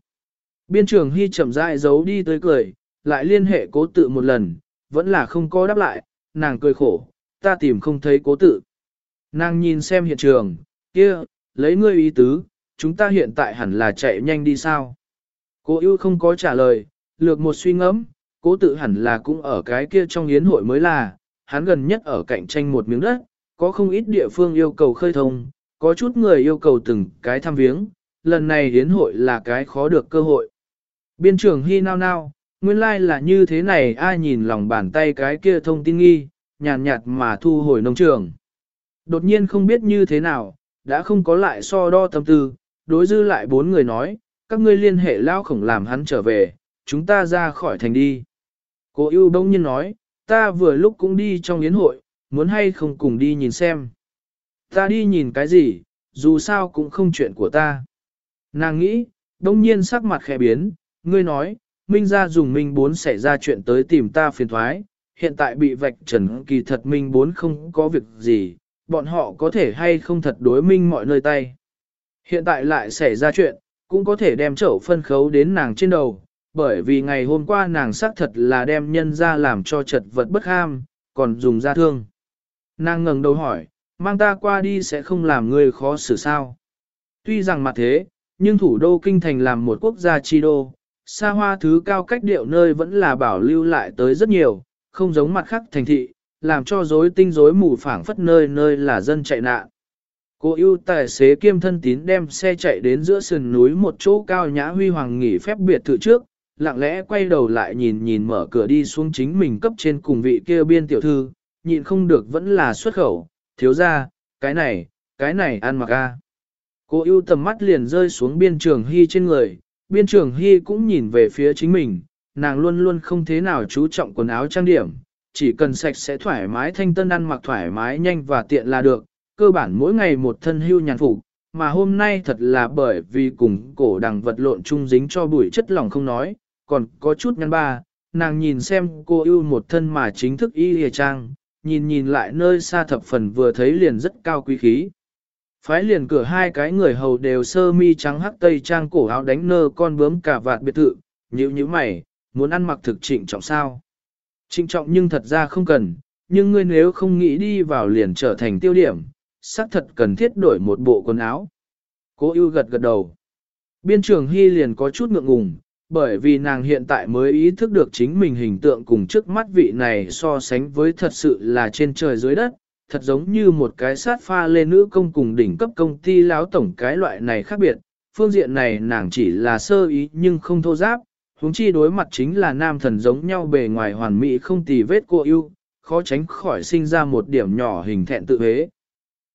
Biên trường Hy chậm rãi giấu đi tới cười, lại liên hệ cố tự một lần, vẫn là không có đáp lại, nàng cười khổ, ta tìm không thấy cố tự. Nàng nhìn xem hiện trường, kia, lấy ngươi ý tứ, chúng ta hiện tại hẳn là chạy nhanh đi sao? cô ưu không có trả lời, lược một suy ngẫm, cố tự hẳn là cũng ở cái kia trong yến hội mới là, hắn gần nhất ở cạnh tranh một miếng đất, có không ít địa phương yêu cầu khơi thông, có chút người yêu cầu từng cái thăm viếng, lần này yến hội là cái khó được cơ hội. Biên trưởng hy nao nao, nguyên lai like là như thế này ai nhìn lòng bàn tay cái kia thông tin nghi, nhàn nhạt mà thu hồi nông trường. Đột nhiên không biết như thế nào, đã không có lại so đo tâm tư, đối dư lại bốn người nói, các ngươi liên hệ lao khổng làm hắn trở về, chúng ta ra khỏi thành đi. Cô yêu đông nhiên nói, ta vừa lúc cũng đi trong yến hội, muốn hay không cùng đi nhìn xem. Ta đi nhìn cái gì, dù sao cũng không chuyện của ta. Nàng nghĩ, đông nhiên sắc mặt khẽ biến, ngươi nói, Minh ra dùng Minh bốn xảy ra chuyện tới tìm ta phiền thoái, hiện tại bị vạch trần kỳ thật Minh bốn không có việc gì, bọn họ có thể hay không thật đối Minh mọi nơi tay. Hiện tại lại xảy ra chuyện, cũng có thể đem chậu phân khấu đến nàng trên đầu, bởi vì ngày hôm qua nàng xác thật là đem nhân ra làm cho chật vật bất ham, còn dùng ra thương. Nàng ngẩng đầu hỏi, mang ta qua đi sẽ không làm người khó xử sao. Tuy rằng mặt thế, nhưng thủ đô kinh thành làm một quốc gia chi đô, xa hoa thứ cao cách điệu nơi vẫn là bảo lưu lại tới rất nhiều, không giống mặt khác thành thị, làm cho rối tinh rối mù phảng phất nơi nơi là dân chạy nạn. Cô ưu tài xế kiêm thân tín đem xe chạy đến giữa sườn núi một chỗ cao nhã huy hoàng nghỉ phép biệt thự trước, lặng lẽ quay đầu lại nhìn nhìn mở cửa đi xuống chính mình cấp trên cùng vị kia biên tiểu thư, nhịn không được vẫn là xuất khẩu, thiếu ra, cái này, cái này ăn mặc a. Cô ưu tầm mắt liền rơi xuống biên trường hy trên người, biên trường hy cũng nhìn về phía chính mình, nàng luôn luôn không thế nào chú trọng quần áo trang điểm, chỉ cần sạch sẽ thoải mái thanh tân ăn mặc thoải mái nhanh và tiện là được, cơ bản mỗi ngày một thân hưu nhàn phục, mà hôm nay thật là bởi vì cùng cổ đằng vật lộn chung dính cho bụi chất lòng không nói, còn có chút ngăn ba, nàng nhìn xem cô ưu một thân mà chính thức y hề trang, nhìn nhìn lại nơi xa thập phần vừa thấy liền rất cao quý khí. Phái liền cửa hai cái người hầu đều sơ mi trắng hắc tây trang cổ áo đánh nơ con bướm cả vạt biệt thự, nhữ như mày, muốn ăn mặc thực trịnh trọng sao. Trịnh trọng nhưng thật ra không cần, nhưng ngươi nếu không nghĩ đi vào liền trở thành tiêu điểm, xác thật cần thiết đổi một bộ quần áo. Cố ưu gật gật đầu. Biên trường Hy liền có chút ngượng ngùng, bởi vì nàng hiện tại mới ý thức được chính mình hình tượng cùng trước mắt vị này so sánh với thật sự là trên trời dưới đất, thật giống như một cái sát pha lên nữ công cùng đỉnh cấp công ty láo tổng cái loại này khác biệt. Phương diện này nàng chỉ là sơ ý nhưng không thô giáp, huống chi đối mặt chính là nam thần giống nhau bề ngoài hoàn mỹ không tì vết cô yêu, khó tránh khỏi sinh ra một điểm nhỏ hình thẹn tự hế.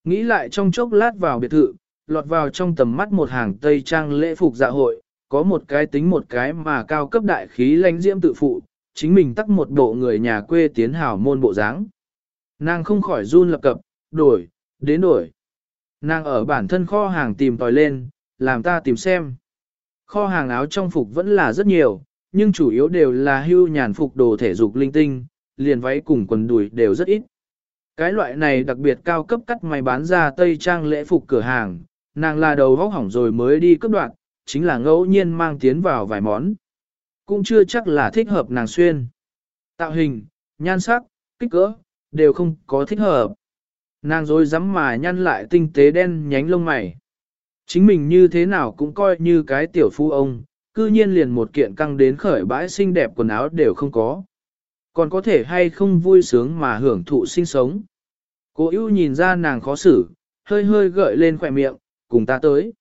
Nghĩ lại trong chốc lát vào biệt thự, lọt vào trong tầm mắt một hàng tây trang lễ phục dạ hội, có một cái tính một cái mà cao cấp đại khí lãnh diễm tự phụ, chính mình tắc một bộ người nhà quê tiến hào môn bộ dáng. Nàng không khỏi run lập cập, đổi, đến đổi. Nàng ở bản thân kho hàng tìm tòi lên, làm ta tìm xem. Kho hàng áo trong phục vẫn là rất nhiều, nhưng chủ yếu đều là hưu nhàn phục đồ thể dục linh tinh, liền váy cùng quần đùi đều rất ít. Cái loại này đặc biệt cao cấp cắt may bán ra tây trang lễ phục cửa hàng, nàng là đầu vóc hỏng rồi mới đi cấp đoạn, chính là ngẫu nhiên mang tiến vào vài món. Cũng chưa chắc là thích hợp nàng xuyên. Tạo hình, nhan sắc, kích cỡ, đều không có thích hợp. Nàng rồi dám mà nhăn lại tinh tế đen nhánh lông mày. Chính mình như thế nào cũng coi như cái tiểu phu ông, cư nhiên liền một kiện căng đến khởi bãi xinh đẹp quần áo đều không có. Còn có thể hay không vui sướng mà hưởng thụ sinh sống. Cô ưu nhìn ra nàng khó xử, hơi hơi gợi lên khỏe miệng, cùng ta tới.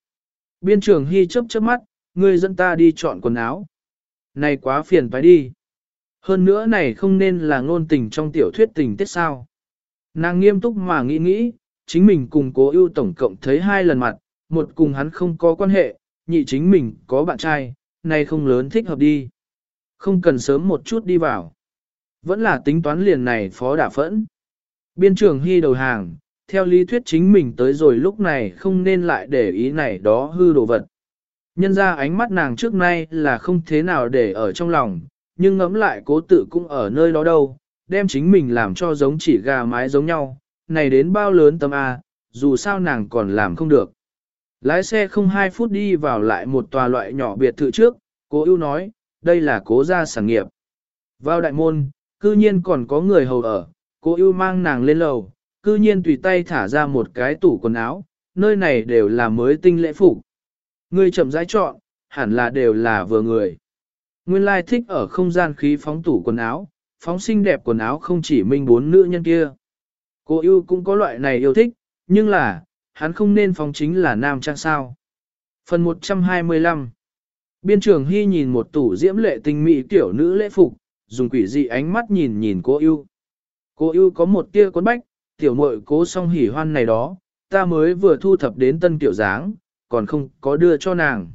Biên trường hy chấp chớp mắt, ngươi dẫn ta đi chọn quần áo. Này quá phiền phải đi. Hơn nữa này không nên là ngôn tình trong tiểu thuyết tình tiết sao. Nàng nghiêm túc mà nghĩ nghĩ, chính mình cùng cố ưu tổng cộng thấy hai lần mặt, một cùng hắn không có quan hệ, nhị chính mình có bạn trai, nay không lớn thích hợp đi. Không cần sớm một chút đi vào. Vẫn là tính toán liền này phó đả phẫn. Biên trưởng hy đầu hàng, theo lý thuyết chính mình tới rồi lúc này không nên lại để ý này đó hư đồ vật. Nhân ra ánh mắt nàng trước nay là không thế nào để ở trong lòng, nhưng ngẫm lại cố tự cũng ở nơi đó đâu, đem chính mình làm cho giống chỉ gà mái giống nhau, này đến bao lớn tâm A, dù sao nàng còn làm không được. Lái xe không hai phút đi vào lại một tòa loại nhỏ biệt thự trước, cố ưu nói, đây là cố gia sản nghiệp. Vào đại môn, cư nhiên còn có người hầu ở, cố ưu mang nàng lên lầu, cư nhiên tùy tay thả ra một cái tủ quần áo, nơi này đều là mới tinh lễ phục. Người chậm rãi chọn, hẳn là đều là vừa người. Nguyên lai thích ở không gian khí phóng tủ quần áo, phóng xinh đẹp quần áo không chỉ minh bốn nữ nhân kia. Cô yêu cũng có loại này yêu thích, nhưng là, hắn không nên phóng chính là nam trang sao. Phần 125 Biên trưởng Hy nhìn một tủ diễm lệ tinh mỹ tiểu nữ lễ phục, dùng quỷ dị ánh mắt nhìn nhìn cô yêu. Cô yêu có một tia cuốn bách, tiểu muội cố song hỉ hoan này đó, ta mới vừa thu thập đến tân tiểu dáng, còn không có đưa cho nàng.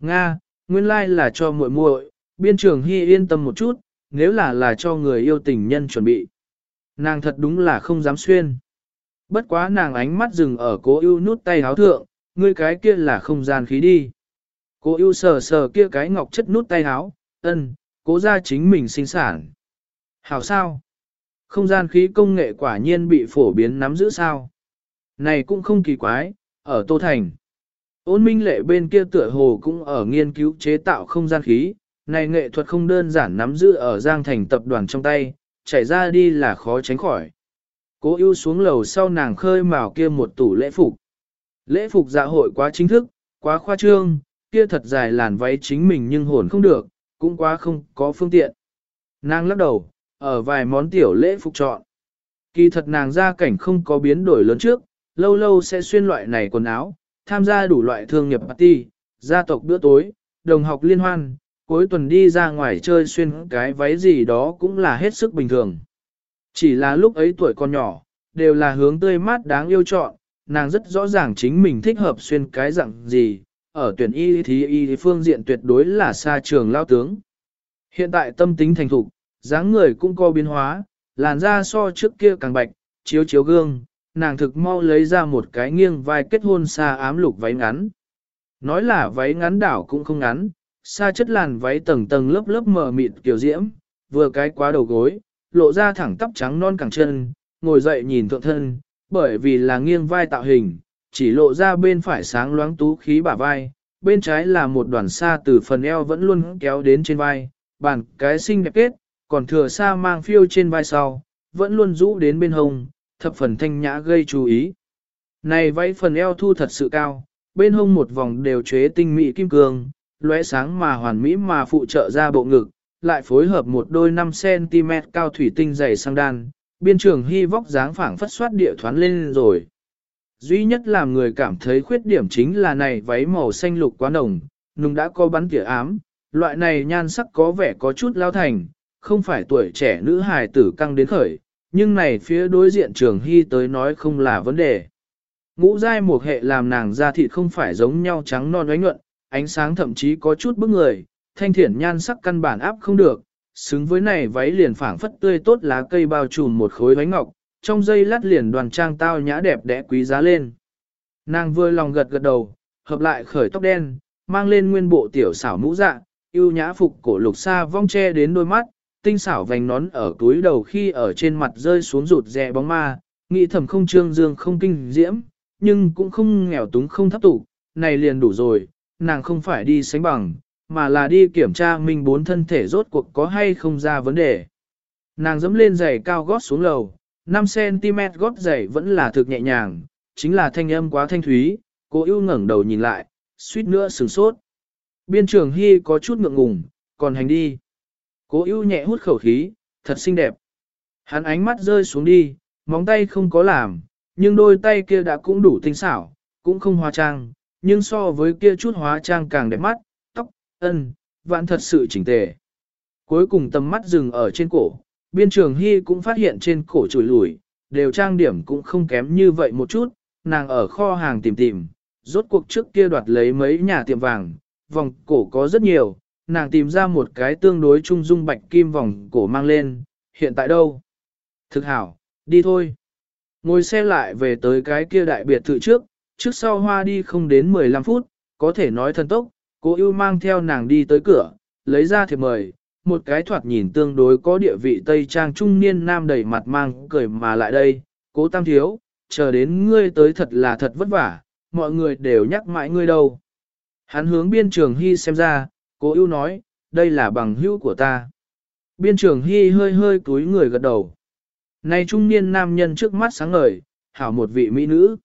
Nga, nguyên lai like là cho muội muội, biên trường hy yên tâm một chút, nếu là là cho người yêu tình nhân chuẩn bị. Nàng thật đúng là không dám xuyên. Bất quá nàng ánh mắt dừng ở cố ưu nút tay háo thượng, ngươi cái kia là không gian khí đi. Cố ưu sờ sờ kia cái ngọc chất nút tay háo, ân, cố ra chính mình sinh sản. Hảo sao? Không gian khí công nghệ quả nhiên bị phổ biến nắm giữ sao? Này cũng không kỳ quái, ở Tô Thành. Ôn minh lệ bên kia tựa hồ cũng ở nghiên cứu chế tạo không gian khí, này nghệ thuật không đơn giản nắm giữ ở Giang Thành tập đoàn trong tay, chảy ra đi là khó tránh khỏi. Cố ưu xuống lầu sau nàng khơi mào kia một tủ lễ phục. Lễ phục dạ hội quá chính thức, quá khoa trương, kia thật dài làn váy chính mình nhưng hồn không được, cũng quá không có phương tiện. Nàng lắc đầu, ở vài món tiểu lễ phục chọn. Kỳ thật nàng ra cảnh không có biến đổi lớn trước, lâu lâu sẽ xuyên loại này quần áo, tham gia đủ loại thương nghiệp party, gia tộc bữa tối, đồng học liên hoan, cuối tuần đi ra ngoài chơi xuyên cái váy gì đó cũng là hết sức bình thường. Chỉ là lúc ấy tuổi còn nhỏ, đều là hướng tươi mát đáng yêu chọn, nàng rất rõ ràng chính mình thích hợp xuyên cái dạng gì, ở tuyển y thì y phương diện tuyệt đối là xa trường lao tướng. Hiện tại tâm tính thành thục, dáng người cũng có biến hóa, làn da so trước kia càng bạch, chiếu chiếu gương, nàng thực mau lấy ra một cái nghiêng vai kết hôn xa ám lục váy ngắn. Nói là váy ngắn đảo cũng không ngắn, xa chất làn váy tầng tầng lớp lớp mờ mịt kiểu diễm, vừa cái quá đầu gối, lộ ra thẳng tắp trắng non cẳng chân, ngồi dậy nhìn thượng thân, bởi vì là nghiêng vai tạo hình, chỉ lộ ra bên phải sáng loáng tú khí bả vai, bên trái là một đoàn xa từ phần eo vẫn luôn kéo đến trên vai, bàn cái xinh đẹp kết, còn thừa xa mang phiêu trên vai sau, vẫn luôn rũ đến bên hông, thập phần thanh nhã gây chú ý. Này váy phần eo thu thật sự cao, bên hông một vòng đều chế tinh mỹ kim cương, lóe sáng mà hoàn mỹ mà phụ trợ ra bộ ngực, lại phối hợp một đôi 5cm cao thủy tinh dày sang đan, biên trường hy vóc dáng phảng phất soát địa thoán lên rồi. Duy nhất làm người cảm thấy khuyết điểm chính là này váy màu xanh lục quá nồng, nùng đã có bắn tỉa ám, loại này nhan sắc có vẻ có chút lao thành, không phải tuổi trẻ nữ hài tử căng đến khởi, nhưng này phía đối diện trường hy tới nói không là vấn đề. Ngũ dai một hệ làm nàng da thịt không phải giống nhau trắng non ánh nhuận, ánh sáng thậm chí có chút bức người, thanh thiển nhan sắc căn bản áp không được, xứng với này váy liền phảng phất tươi tốt lá cây bao trùm một khối bánh ngọc, trong dây lát liền đoàn trang tao nhã đẹp đẽ quý giá lên. Nàng vừa lòng gật gật đầu, hợp lại khởi tóc đen, mang lên nguyên bộ tiểu xảo mũ dạ, yêu nhã phục cổ lục xa vong che đến đôi mắt, tinh xảo vành nón ở túi đầu khi ở trên mặt rơi xuống rụt rè bóng ma, nghĩ thầm không trương dương không kinh diễm, nhưng cũng không nghèo túng không thấp tụ, này liền đủ rồi, nàng không phải đi sánh bằng, mà là đi kiểm tra mình bốn thân thể rốt cuộc có hay không ra vấn đề. Nàng dẫm lên giày cao gót xuống lầu, 5cm gót giày vẫn là thực nhẹ nhàng, chính là thanh âm quá thanh thúy, cô ưu ngẩng đầu nhìn lại, suýt nữa sừng sốt. Biên trường Hy có chút ngượng ngùng, còn hành đi. Cố ưu nhẹ hút khẩu khí, thật xinh đẹp. Hắn ánh mắt rơi xuống đi, móng tay không có làm, nhưng đôi tay kia đã cũng đủ tinh xảo, cũng không hóa trang, nhưng so với kia chút hóa trang càng đẹp mắt, ân, vạn thật sự chỉnh tề. Cuối cùng tầm mắt dừng ở trên cổ, biên trường hy cũng phát hiện trên cổ chùi lùi, đều trang điểm cũng không kém như vậy một chút, nàng ở kho hàng tìm tìm, rốt cuộc trước kia đoạt lấy mấy nhà tiệm vàng, vòng cổ có rất nhiều, nàng tìm ra một cái tương đối trung dung bạch kim vòng cổ mang lên, hiện tại đâu? Thực hảo, đi thôi. Ngồi xe lại về tới cái kia đại biệt thự trước, trước sau hoa đi không đến 15 phút, có thể nói thân tốc, cố ưu mang theo nàng đi tới cửa, lấy ra thiệp mời, một cái thoạt nhìn tương đối có địa vị Tây Trang trung niên nam đầy mặt mang cười mà lại đây, cố tam thiếu, chờ đến ngươi tới thật là thật vất vả, mọi người đều nhắc mãi ngươi đâu. Hắn hướng biên trường hy xem ra, cố ưu nói, đây là bằng hữu của ta. Biên trường hy hơi hơi túi người gật đầu. Này trung niên nam nhân trước mắt sáng ngời, hảo một vị mỹ nữ.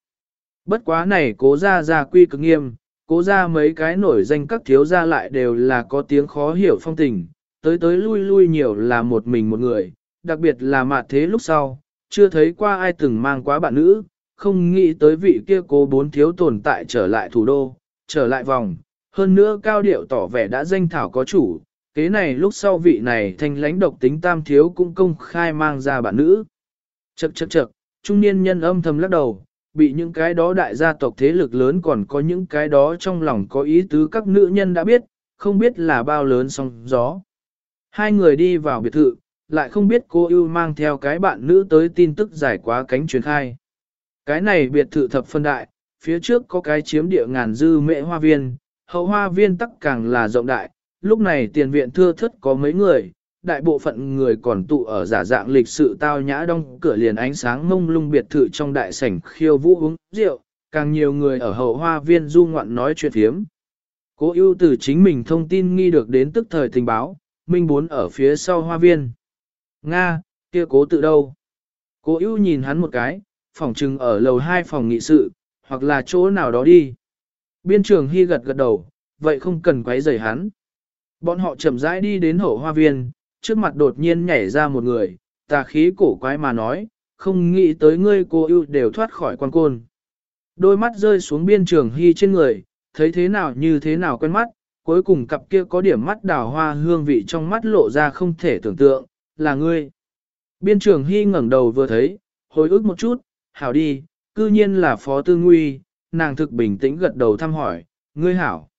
Bất quá này cố ra ra quy cực nghiêm, cố ra mấy cái nổi danh các thiếu gia lại đều là có tiếng khó hiểu phong tình, tới tới lui lui nhiều là một mình một người, đặc biệt là mạ thế lúc sau, chưa thấy qua ai từng mang quá bạn nữ, không nghĩ tới vị kia cố bốn thiếu tồn tại trở lại thủ đô, trở lại vòng, hơn nữa cao điệu tỏ vẻ đã danh thảo có chủ, kế này lúc sau vị này thanh lãnh độc tính tam thiếu cũng công khai mang ra bạn nữ. Chậc chậc chậc, trung niên nhân âm thầm lắc đầu, bị những cái đó đại gia tộc thế lực lớn còn có những cái đó trong lòng có ý tứ các nữ nhân đã biết, không biết là bao lớn song gió. Hai người đi vào biệt thự, lại không biết cô ưu mang theo cái bạn nữ tới tin tức giải quá cánh truyền khai. Cái này biệt thự thập phân đại, phía trước có cái chiếm địa ngàn dư mệ hoa viên, hậu hoa viên tắc càng là rộng đại, lúc này tiền viện thưa thất có mấy người, đại bộ phận người còn tụ ở giả dạng lịch sự tao nhã đông cửa liền ánh sáng mông lung biệt thự trong đại sảnh khiêu vũ uống rượu, càng nhiều người ở hậu hoa viên du ngoạn nói chuyện phiếm. Cố ưu từ chính mình thông tin nghi được đến tức thời tình báo, minh bốn ở phía sau hoa viên. Nga, kia cố tự đâu? Cố ưu nhìn hắn một cái, phòng trừng ở lầu hai phòng nghị sự, hoặc là chỗ nào đó đi. Biên trường hy gật gật đầu, vậy không cần quấy rầy hắn. Bọn họ chậm rãi đi đến hậu hoa viên, trước mặt đột nhiên nhảy ra một người, tà khí cổ quái mà nói, không nghĩ tới ngươi cô ưu đều thoát khỏi quan côn. Đôi mắt rơi xuống biên trường hy trên người, thấy thế nào như thế nào quen mắt, cuối cùng cặp kia có điểm mắt đào hoa hương vị trong mắt lộ ra không thể tưởng tượng, là ngươi. Biên trường hy ngẩng đầu vừa thấy, hồi ức một chút, hảo đi, cư nhiên là phó tư nguy, nàng thực bình tĩnh gật đầu thăm hỏi, ngươi hảo.